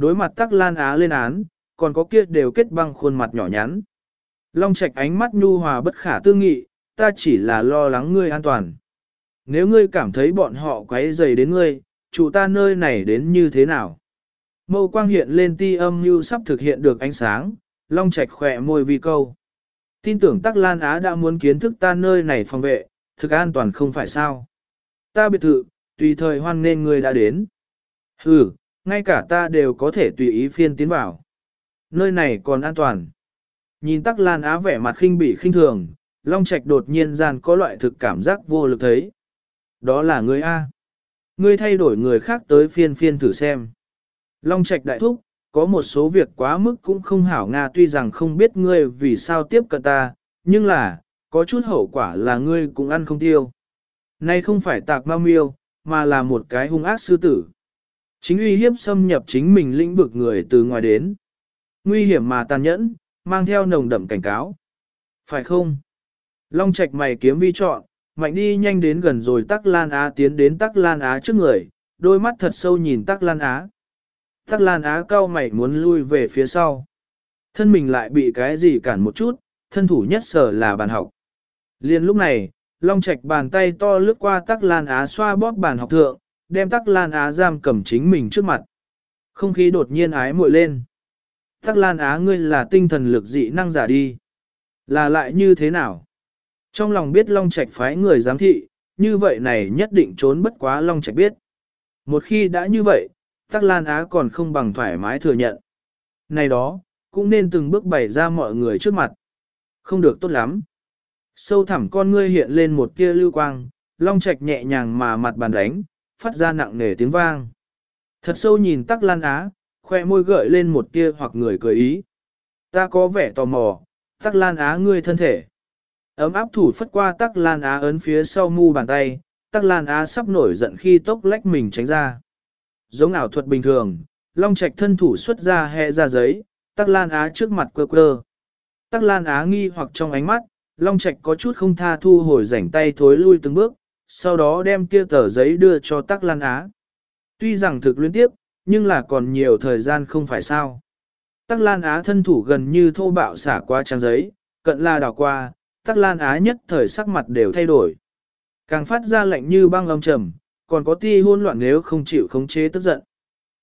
Đối mặt Tắc Lan Á lên án, còn có kia đều kết băng khuôn mặt nhỏ nhắn. Long Trạch ánh mắt nhu hòa bất khả tư nghị, ta chỉ là lo lắng ngươi an toàn. Nếu ngươi cảm thấy bọn họ quấy rầy đến ngươi, chủ ta nơi này đến như thế nào? Mâu quang hiện lên ti âm như sắp thực hiện được ánh sáng, Long Trạch khỏe môi vi câu. Tin tưởng Tắc Lan Á đã muốn kiến thức ta nơi này phòng vệ, thực an toàn không phải sao. Ta biệt thự, tùy thời hoan nên ngươi đã đến. hừ ngay cả ta đều có thể tùy ý phiên tiến vào. Nơi này còn an toàn. Nhìn Tắc Lan Á vẻ mặt khinh bỉ khinh thường, Long Trạch đột nhiên gian có loại thực cảm giác vô lực thấy. Đó là ngươi A. Ngươi thay đổi người khác tới phiên phiên thử xem. Long Trạch đại thúc, có một số việc quá mức cũng không hảo Nga tuy rằng không biết ngươi vì sao tiếp cận ta, nhưng là, có chút hậu quả là ngươi cũng ăn không tiêu. Nay không phải tạc ma miêu, mà là một cái hung ác sư tử. Chính uy hiếp xâm nhập chính mình lĩnh vực người từ ngoài đến. Nguy hiểm mà tàn nhẫn, mang theo nồng đậm cảnh cáo. Phải không? Long Trạch mày kiếm vi chọn, mạnh đi nhanh đến gần rồi Tắc Lan Á tiến đến Tắc Lan Á trước người, đôi mắt thật sâu nhìn Tắc Lan Á. Tắc Lan Á cao mày muốn lui về phía sau. Thân mình lại bị cái gì cản một chút, thân thủ nhất sở là bàn học. Liên lúc này, Long Trạch bàn tay to lướt qua Tắc Lan Á xoa bóp bàn học thượng, đem Tắc Lan Á giam cầm chính mình trước mặt. Không khí đột nhiên ái muội lên. Tắc Lan Á ngươi là tinh thần lực dị năng giả đi. Là lại như thế nào? Trong lòng biết Long Trạch phái người giám thị, như vậy này nhất định trốn bất quá Long Trạch biết. Một khi đã như vậy, Tắc Lan Á còn không bằng thoải mái thừa nhận. Này đó, cũng nên từng bước bày ra mọi người trước mặt. Không được tốt lắm. Sâu thẳm con ngươi hiện lên một tia lưu quang, Long Trạch nhẹ nhàng mà mặt bàn đánh, phát ra nặng nề tiếng vang. Thật sâu nhìn Tắc Lan Á, khoe môi gợi lên một tia hoặc người cười ý. Ta có vẻ tò mò, Tắc Lan Á ngươi thân thể. Ấm áp thủ phất qua Tắc Lan Á ấn phía sau mu bàn tay, Tắc Lan Á sắp nổi giận khi tốc lách mình tránh ra. Giống ảo thuật bình thường, Long Trạch thân thủ xuất ra hẹ ra giấy, Tắc Lan Á trước mặt quơ quơ. Tắc Lan Á nghi hoặc trong ánh mắt, Long Trạch có chút không tha thu hồi rảnh tay thối lui từng bước, sau đó đem kia tờ giấy đưa cho Tắc Lan Á. Tuy rằng thực liên tiếp, nhưng là còn nhiều thời gian không phải sao. Tắc Lan Á thân thủ gần như thô bạo xả qua trang giấy, cận la đào qua, Tắc Lan Á nhất thời sắc mặt đều thay đổi. Càng phát ra lạnh như băng âm trầm, còn có ti hôn loạn nếu không chịu khống chế tức giận.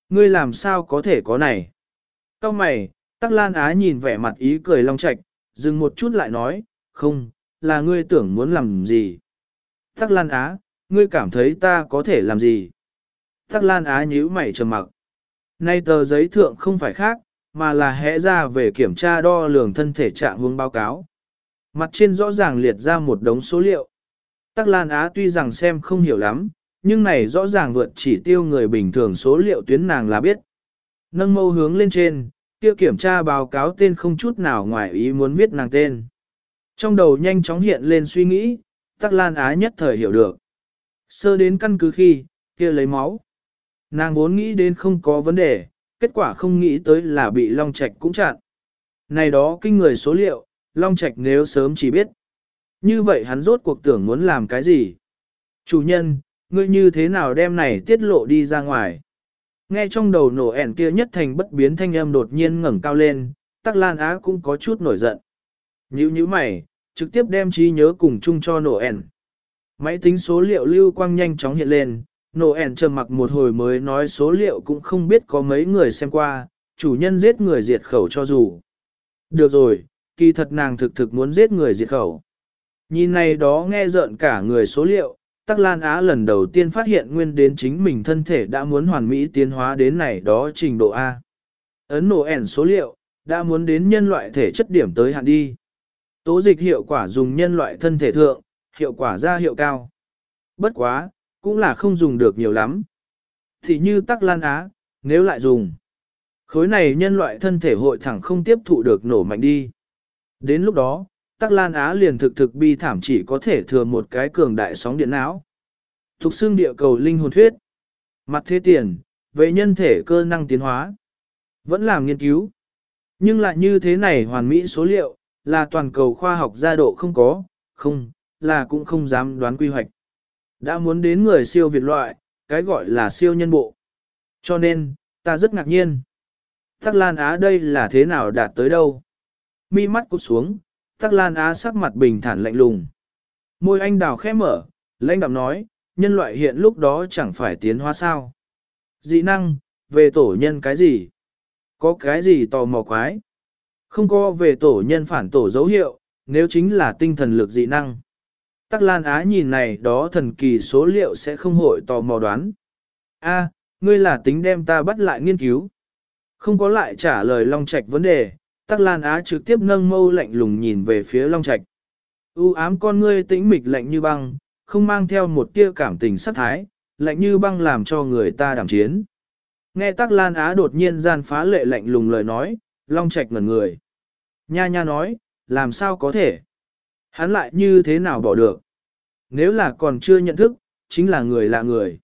Ngươi làm sao có thể có này? Cao mày, Tắc Lan Á nhìn vẻ mặt ý cười long trạch, dừng một chút lại nói, không, là ngươi tưởng muốn làm gì? Tắc Lan Á, ngươi cảm thấy ta có thể làm gì? Tắc Lan Á nhíu mày trầm mặc. Nay tờ giấy thượng không phải khác, mà là hẽ ra về kiểm tra đo lường thân thể trạng hướng báo cáo. Mặt trên rõ ràng liệt ra một đống số liệu. Tắc Lan Á tuy rằng xem không hiểu lắm, nhưng này rõ ràng vượt chỉ tiêu người bình thường số liệu tuyến nàng là biết. Nâng mâu hướng lên trên, kia kiểm tra báo cáo tên không chút nào ngoài ý muốn viết nàng tên. Trong đầu nhanh chóng hiện lên suy nghĩ, Tắc Lan Á nhất thời hiểu được. Sơ đến căn cứ khi, kia lấy máu. Nàng vốn nghĩ đến không có vấn đề, kết quả không nghĩ tới là bị Long Trạch cũng chặn. Này đó kinh người số liệu, Long Trạch nếu sớm chỉ biết. Như vậy hắn rốt cuộc tưởng muốn làm cái gì? Chủ nhân, ngươi như thế nào đem này tiết lộ đi ra ngoài? Nghe trong đầu nổ ẻn kia nhất thành bất biến thanh âm đột nhiên ngẩng cao lên, Tắc Lan Á cũng có chút nổi giận. Nhữ như mày, trực tiếp đem trí nhớ cùng chung cho nổ ẻn. Máy tính số liệu lưu quang nhanh chóng hiện lên, nổ ẻn trầm mặc một hồi mới nói số liệu cũng không biết có mấy người xem qua, chủ nhân giết người diệt khẩu cho dù. Được rồi, kỳ thật nàng thực thực muốn giết người diệt khẩu. Nhìn này đó nghe rợn cả người số liệu, Tắc Lan Á lần đầu tiên phát hiện nguyên đến chính mình thân thể đã muốn hoàn mỹ tiến hóa đến này đó trình độ A. Ấn nổ ẻn số liệu, đã muốn đến nhân loại thể chất điểm tới hạn đi. Tố dịch hiệu quả dùng nhân loại thân thể thượng, hiệu quả ra hiệu cao. Bất quá, cũng là không dùng được nhiều lắm. Thì như Tắc Lan Á, nếu lại dùng, khối này nhân loại thân thể hội thẳng không tiếp thụ được nổ mạnh đi. Đến lúc đó, Tắc Lan Á liền thực thực bi thảm chỉ có thể thừa một cái cường đại sóng điện não. Thục xương địa cầu linh hồn thuyết. Mặt thế tiền, về nhân thể cơ năng tiến hóa. Vẫn làm nghiên cứu. Nhưng lại như thế này hoàn mỹ số liệu, là toàn cầu khoa học gia độ không có, không, là cũng không dám đoán quy hoạch. Đã muốn đến người siêu việt loại, cái gọi là siêu nhân bộ. Cho nên, ta rất ngạc nhiên. Tắc Lan Á đây là thế nào đạt tới đâu? Mi mắt cụp xuống, Tắc Lan Á sắc mặt bình thản lạnh lùng. Môi anh đào khẽ mở, lãnh đạm nói, nhân loại hiện lúc đó chẳng phải tiến hóa sao. Dị năng, về tổ nhân cái gì? Có cái gì tò mò quái? Không có về tổ nhân phản tổ dấu hiệu, nếu chính là tinh thần lực dị năng. Tắc Lan Á nhìn này đó thần kỳ số liệu sẽ không hội tò mò đoán. A, ngươi là tính đem ta bắt lại nghiên cứu. Không có lại trả lời Long Trạch vấn đề, Tắc Lan Á trực tiếp nâng mâu lạnh lùng nhìn về phía Long Trạch. U ám con ngươi tĩnh mịch lạnh như băng, không mang theo một tia cảm tình sắc thái, lạnh như băng làm cho người ta đảm chiến. Nghe Tắc Lan Á đột nhiên gian phá lệ lạnh lùng lời nói, Long Trạch ngẩn người. Nha nha nói, làm sao có thể? Hắn lại như thế nào bỏ được? Nếu là còn chưa nhận thức, chính là người lạ người.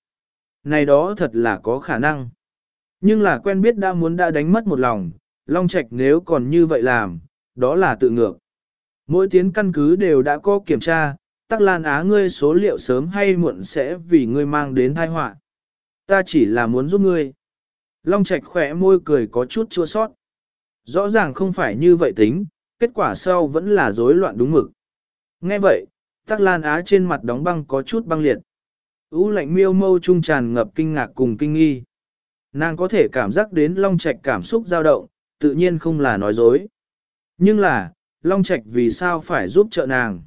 Này đó thật là có khả năng. Nhưng là quen biết đã muốn đã đánh mất một lòng, Long Trạch nếu còn như vậy làm, đó là tự ngược. Mỗi tiến căn cứ đều đã có kiểm tra, tắc lan á ngươi số liệu sớm hay muộn sẽ vì ngươi mang đến tai họa. Ta chỉ là muốn giúp ngươi. Long Trạch khỏe môi cười có chút chua sót. Rõ ràng không phải như vậy tính, kết quả sau vẫn là rối loạn đúng mực. Nghe vậy, tắc lan á trên mặt đóng băng có chút băng liệt. Ú lạnh miêu mâu trung tràn ngập kinh ngạc cùng kinh nghi. Nàng có thể cảm giác đến Long Trạch cảm xúc dao động, tự nhiên không là nói dối. Nhưng là, Long Trạch vì sao phải giúp trợ nàng?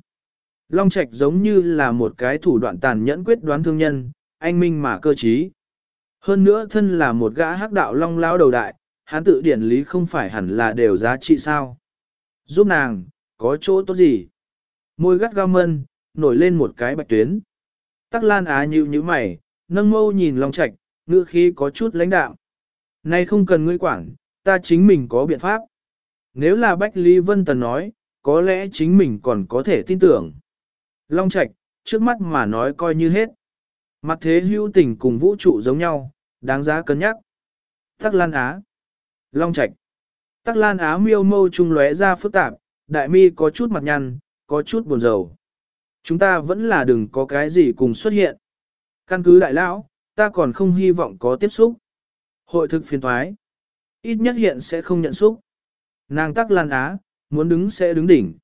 Long Trạch giống như là một cái thủ đoạn tàn nhẫn quyết đoán thương nhân, anh minh mà cơ trí. Hơn nữa thân là một gã hắc đạo long lão đầu đại, hắn tự điển lý không phải hẳn là đều giá trị sao. Giúp nàng, có chỗ tốt gì? Môi gắt gao mân, nổi lên một cái bạch tuyến. Tắc lan á nhíu như mày, nâng mâu nhìn Long Trạch, ngữ khí có chút lãnh đạm. Này không cần ngươi quản, ta chính mình có biện pháp. Nếu là Bách Lý Vân Tần nói, có lẽ chính mình còn có thể tin tưởng. Long Trạch, trước mắt mà nói coi như hết. Mặt thế hữu tình cùng vũ trụ giống nhau, đáng giá cân nhắc. Tắc Lan Á Long Trạch Tắc Lan Á miêu mâu trung lóe ra phức tạp, đại mi có chút mặt nhăn, có chút buồn rầu. Chúng ta vẫn là đừng có cái gì cùng xuất hiện. Căn cứ đại lão, ta còn không hy vọng có tiếp xúc. Hội thực phiền thoái. Ít nhất hiện sẽ không nhận xúc. Nàng tắc lan á, muốn đứng sẽ đứng đỉnh.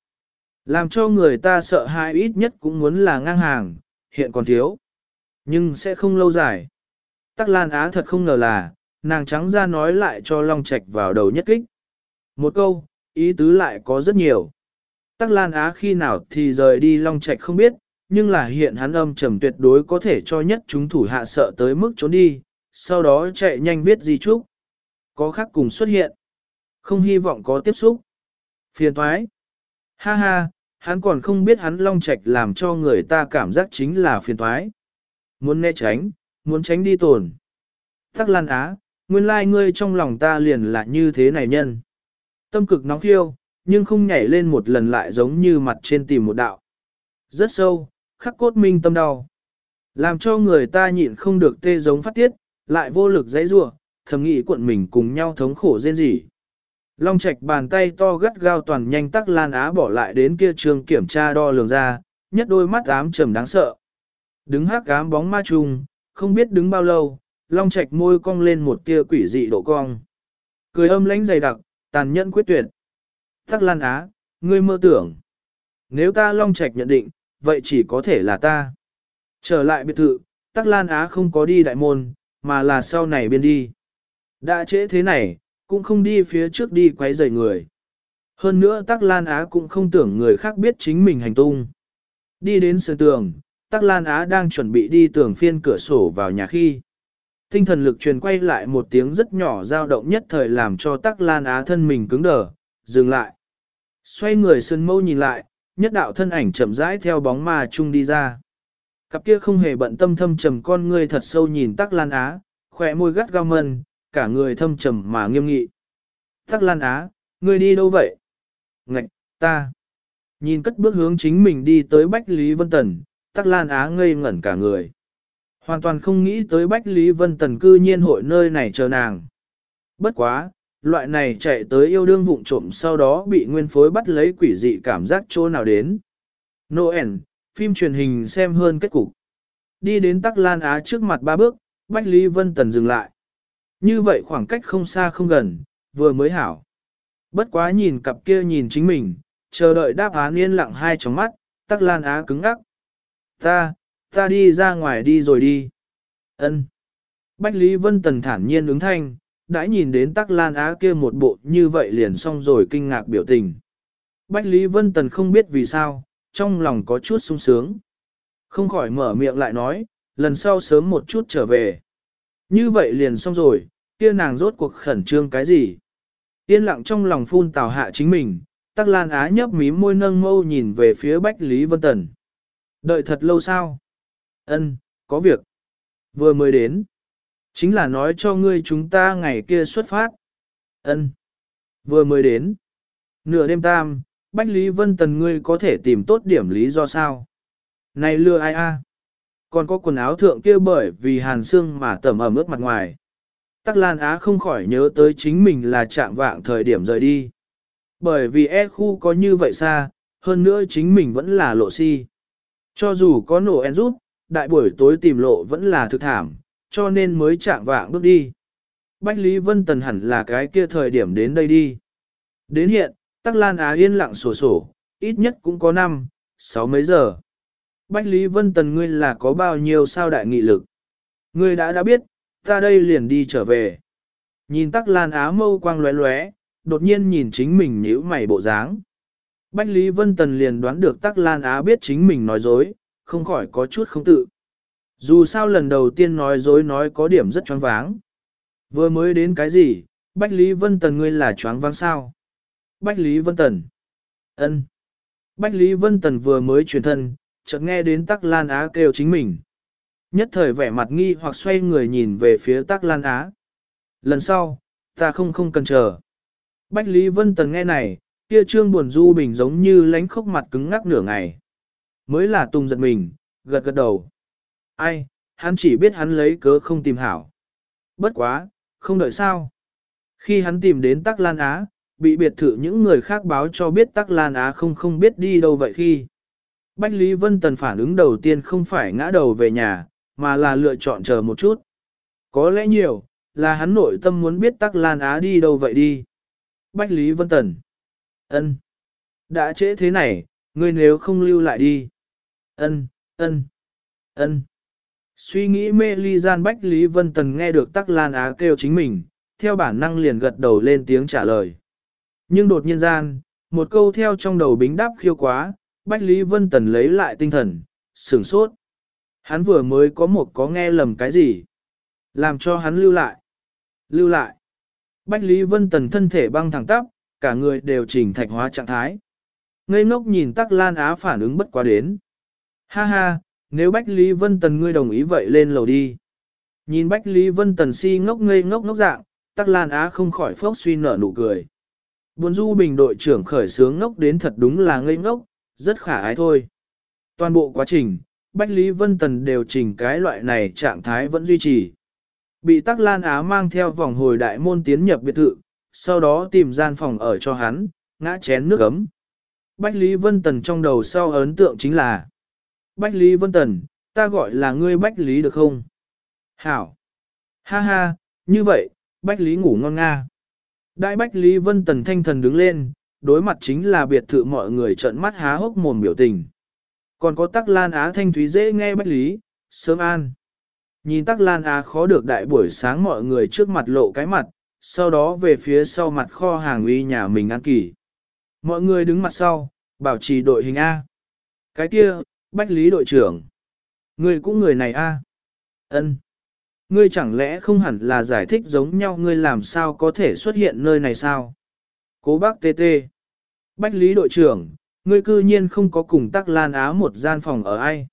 Làm cho người ta sợ hãi ít nhất cũng muốn là ngang hàng, hiện còn thiếu. Nhưng sẽ không lâu dài. Tắc lan á thật không ngờ là, nàng trắng ra nói lại cho Long Trạch vào đầu nhất kích. Một câu, ý tứ lại có rất nhiều. Tắc lan á khi nào thì rời đi Long Trạch không biết, nhưng là hiện hắn âm trầm tuyệt đối có thể cho nhất chúng thủ hạ sợ tới mức trốn đi, sau đó chạy nhanh viết di trúc. Có khác cùng xuất hiện. Không hy vọng có tiếp xúc. Phiền thoái. Ha ha, hắn còn không biết hắn long Trạch làm cho người ta cảm giác chính là phiền thoái. Muốn né tránh, muốn tránh đi tồn. Tắc lan á, nguyên lai like ngươi trong lòng ta liền là như thế này nhân. Tâm cực nóng thiêu, nhưng không nhảy lên một lần lại giống như mặt trên tìm một đạo. Rất sâu, khắc cốt minh tâm đau. Làm cho người ta nhịn không được tê giống phát tiết, lại vô lực dãy rủa, thầm nghĩ cuộn mình cùng nhau thống khổ rên rỉ. Long Trạch bàn tay to gắt gao toàn nhanh tắc lan á bỏ lại đến kia trường kiểm tra đo lường ra, nhất đôi mắt ám trầm đáng sợ. Đứng hát cám bóng ma trùng, không biết đứng bao lâu, Long Trạch môi cong lên một tia quỷ dị độ cong. Cười âm lãnh dày đặc, tàn nhẫn quyết tuyệt. Tắc lan á, ngươi mơ tưởng. Nếu ta Long Trạch nhận định, vậy chỉ có thể là ta. Trở lại biệt thự, Tắc Lan Á không có đi đại môn, mà là sau này biên đi. Đã trễ thế này, cũng không đi phía trước đi quấy rầy người. Hơn nữa Tắc Lan Á cũng không tưởng người khác biết chính mình hành tung. Đi đến sườn tường, Tắc Lan Á đang chuẩn bị đi tường phiên cửa sổ vào nhà khi. Tinh thần lực truyền quay lại một tiếng rất nhỏ dao động nhất thời làm cho Tắc Lan Á thân mình cứng đờ, dừng lại. Xoay người sơn mâu nhìn lại, nhất đạo thân ảnh chậm rãi theo bóng ma chung đi ra. Cặp kia không hề bận tâm thâm trầm con ngươi thật sâu nhìn Tắc Lan Á, khỏe môi gắt gao mân, cả người thâm trầm mà nghiêm nghị. Tắc Lan Á, ngươi đi đâu vậy? Ngạch, ta. Nhìn cất bước hướng chính mình đi tới Bách Lý Vân Tần, Tắc Lan Á ngây ngẩn cả người. Hoàn toàn không nghĩ tới Bách Lý Vân Tần cư nhiên hội nơi này chờ nàng. Bất quá, loại này chạy tới yêu đương vụng trộm sau đó bị nguyên phối bắt lấy quỷ dị cảm giác chỗ nào đến. Noel, phim truyền hình xem hơn kết cục. Đi đến Tắc Lan Á trước mặt ba bước, Bách Lý Vân Tần dừng lại. Như vậy khoảng cách không xa không gần, vừa mới hảo. Bất quá nhìn cặp kia nhìn chính mình, chờ đợi đáp án yên lặng hai tròng mắt, Tắc Lan Á cứng ngắc. Ta, ta đi ra ngoài đi rồi đi. Ân. Bách Lý Vân Tần thản nhiên ứng thanh, đã nhìn đến Tắc Lan Á kia một bộ như vậy liền xong rồi kinh ngạc biểu tình. Bách Lý Vân Tần không biết vì sao, trong lòng có chút sung sướng. Không khỏi mở miệng lại nói, lần sau sớm một chút trở về. Như vậy liền xong rồi, kia nàng rốt cuộc khẩn trương cái gì. Yên lặng trong lòng phun tào hạ chính mình, Tắc Lan Á nhấp mí môi nâng mâu nhìn về phía Bách Lý Vân Tần. Đợi thật lâu sao? Ân, có việc. Vừa mới đến. Chính là nói cho ngươi chúng ta ngày kia xuất phát. Ân, Vừa mới đến. Nửa đêm tam, Bách Lý Vân Tần ngươi có thể tìm tốt điểm lý do sao? Này lừa ai a? Còn có quần áo thượng kia bởi vì hàn xương mà tẩm ẩm ướt mặt ngoài. Tắc Lan Á không khỏi nhớ tới chính mình là chạm vạng thời điểm rời đi. Bởi vì e khu có như vậy xa, hơn nữa chính mình vẫn là lộ si. Cho dù có nổ en rút, đại buổi tối tìm lộ vẫn là thực thảm, cho nên mới chạm vạng bước đi. Bách Lý Vân Tần hẳn là cái kia thời điểm đến đây đi. Đến hiện, Tắc Lan Á yên lặng sổ sổ, ít nhất cũng có 5, 6 mấy giờ. Bách Lý Vân Tần ngươi là có bao nhiêu sao đại nghị lực. Ngươi đã đã biết, ta đây liền đi trở về. Nhìn Tắc Lan Á mâu quang lóe lóe, đột nhiên nhìn chính mình nhíu mày bộ dáng. Bách Lý Vân Tần liền đoán được Tắc Lan Á biết chính mình nói dối, không khỏi có chút không tự. Dù sao lần đầu tiên nói dối nói có điểm rất choáng váng. Vừa mới đến cái gì, Bách Lý Vân Tần ngươi là choáng váng sao? Bách Lý Vân Tần. ân. Bách Lý Vân Tần vừa mới chuyển thân, chợt nghe đến Tắc Lan Á kêu chính mình. Nhất thời vẻ mặt nghi hoặc xoay người nhìn về phía Tắc Lan Á. Lần sau, ta không không cần chờ. Bách Lý Vân Tần nghe này, kia trương buồn du bình giống như lánh khốc mặt cứng ngắc nửa ngày. Mới là tung giật mình, gật gật đầu. Ai, hắn chỉ biết hắn lấy cớ không tìm hảo. Bất quá, không đợi sao. Khi hắn tìm đến Tắc Lan Á, bị biệt thự những người khác báo cho biết Tắc Lan Á không không biết đi đâu vậy khi. Bách Lý Vân Tần phản ứng đầu tiên không phải ngã đầu về nhà, mà là lựa chọn chờ một chút. Có lẽ nhiều, là hắn nội tâm muốn biết Tắc Lan Á đi đâu vậy đi. Bách Lý Vân Tần. ân, Đã trễ thế này, ngươi nếu không lưu lại đi ân, ân, ân. Suy nghĩ mê ly gian Bách Lý Vân Tần nghe được Tắc Lan Á kêu chính mình, theo bản năng liền gật đầu lên tiếng trả lời. Nhưng đột nhiên gian, một câu theo trong đầu bính đáp khiêu quá, Bách Lý Vân Tần lấy lại tinh thần, sửng sốt. Hắn vừa mới có một có nghe lầm cái gì, làm cho hắn lưu lại. Lưu lại. Bách Lý Vân Tần thân thể băng thẳng tắp, cả người đều chỉnh thạch hóa trạng thái. Ngây ngốc nhìn Tắc Lan Á phản ứng bất quá đến. Ha ha, nếu Bách Lý Vân Tần ngươi đồng ý vậy lên lầu đi. Nhìn Bách Lý Vân Tần si ngốc ngây ngốc ngốc dạng, Tắc Lan Á không khỏi phốc suy nở nụ cười. Buồn du bình đội trưởng khởi sướng ngốc đến thật đúng là ngây ngốc, rất khả ái thôi. Toàn bộ quá trình, Bách Lý Vân Tần đều trình cái loại này trạng thái vẫn duy trì. Bị Tắc Lan Á mang theo vòng hồi đại môn tiến nhập biệt thự, sau đó tìm gian phòng ở cho hắn, ngã chén nước ấm. Bách Lý Vân Tần trong đầu sau ấn tượng chính là Bách Lý Vân Tần, ta gọi là ngươi Bách Lý được không? Hảo! Ha ha, như vậy, Bách Lý ngủ ngon nga. Đại Bách Lý Vân Tần thanh thần đứng lên, đối mặt chính là biệt thự mọi người trợn mắt há hốc mồm biểu tình. Còn có tắc lan á thanh thúy dễ nghe Bách Lý, sớm an. Nhìn tắc lan á khó được đại buổi sáng mọi người trước mặt lộ cái mặt, sau đó về phía sau mặt kho hàng uy nhà mình ăn kỳ. Mọi người đứng mặt sau, bảo trì đội hình A. Cái kia, Bách Lý đội trưởng. Ngươi cũng người này A. ân Ngươi chẳng lẽ không hẳn là giải thích giống nhau ngươi làm sao có thể xuất hiện nơi này sao? Cố bác tê tê. Bách Lý đội trưởng, ngươi cư nhiên không có cùng tắc lan á một gian phòng ở ai.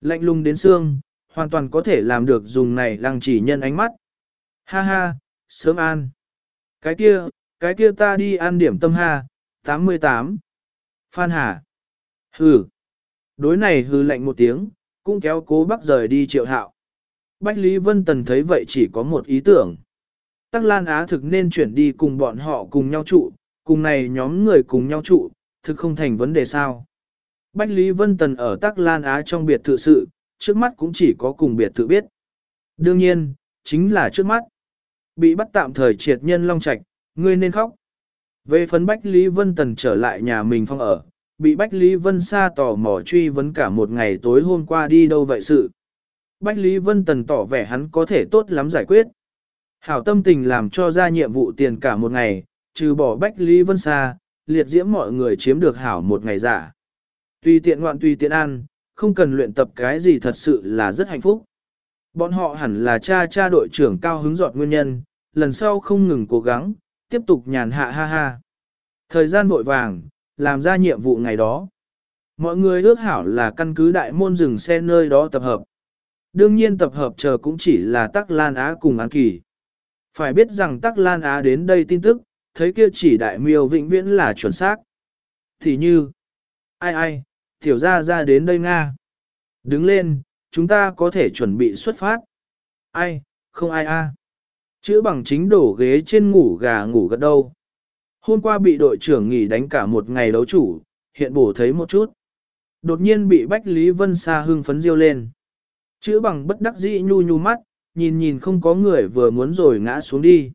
Lạnh lùng đến xương, hoàn toàn có thể làm được dùng này lăng chỉ nhân ánh mắt. Ha ha, sớm an. Cái kia, cái kia ta đi ăn điểm tâm ha, 88. Phan Hà. Ừ. Đối này hư lạnh một tiếng, cũng kéo cố bác rời đi triệu hạo. Bách Lý Vân Tần thấy vậy chỉ có một ý tưởng. Tắc Lan Á thực nên chuyển đi cùng bọn họ cùng nhau trụ, cùng này nhóm người cùng nhau trụ, thực không thành vấn đề sao. Bách Lý Vân Tần ở Tắc Lan Á trong biệt thự sự, trước mắt cũng chỉ có cùng biệt thự biết. Đương nhiên, chính là trước mắt. Bị bắt tạm thời triệt nhân long Trạch, ngươi nên khóc. Về phấn Bách Lý Vân Tần trở lại nhà mình phong ở, bị Bách Lý Vân Sa tò mò truy vấn cả một ngày tối hôm qua đi đâu vậy sự. Bách Lý Vân Tần tỏ vẻ hắn có thể tốt lắm giải quyết. Hảo tâm tình làm cho ra nhiệm vụ tiền cả một ngày, trừ bỏ Bách Lý Vân Sa, liệt diễm mọi người chiếm được hảo một ngày giả. Tùy tiện ngoạn tùy tiện ăn, không cần luyện tập cái gì thật sự là rất hạnh phúc. Bọn họ hẳn là cha cha đội trưởng cao hứng dọt nguyên nhân, lần sau không ngừng cố gắng, tiếp tục nhàn hạ ha ha. Thời gian vội vàng, làm ra nhiệm vụ ngày đó. Mọi người ước hảo là căn cứ đại môn rừng xe nơi đó tập hợp. Đương nhiên tập hợp chờ cũng chỉ là Tắc Lan Á cùng An Kỳ. Phải biết rằng Tắc Lan Á đến đây tin tức, thấy kia chỉ đại miêu vĩnh viễn là chuẩn xác. Thì như, ai ai, tiểu ra ra đến đây Nga. Đứng lên, chúng ta có thể chuẩn bị xuất phát. Ai, không ai a. Chữ bằng chính đổ ghế trên ngủ gà ngủ gật đâu. Hôm qua bị đội trưởng nghỉ đánh cả một ngày đấu chủ, hiện bổ thấy một chút. Đột nhiên bị Bách Lý Vân Sa hưng phấn riêu lên. Chữ bằng bất đắc dĩ nhu nhu mắt, nhìn nhìn không có người vừa muốn rồi ngã xuống đi.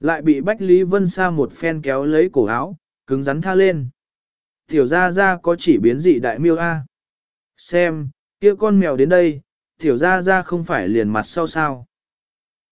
Lại bị Bách Lý Vân Sa một phen kéo lấy cổ áo, cứng rắn tha lên. Tiểu Ra Ra có chỉ biến dị đại miêu A. Xem, kia con mèo đến đây, tiểu Ra Ra không phải liền mặt sau sao.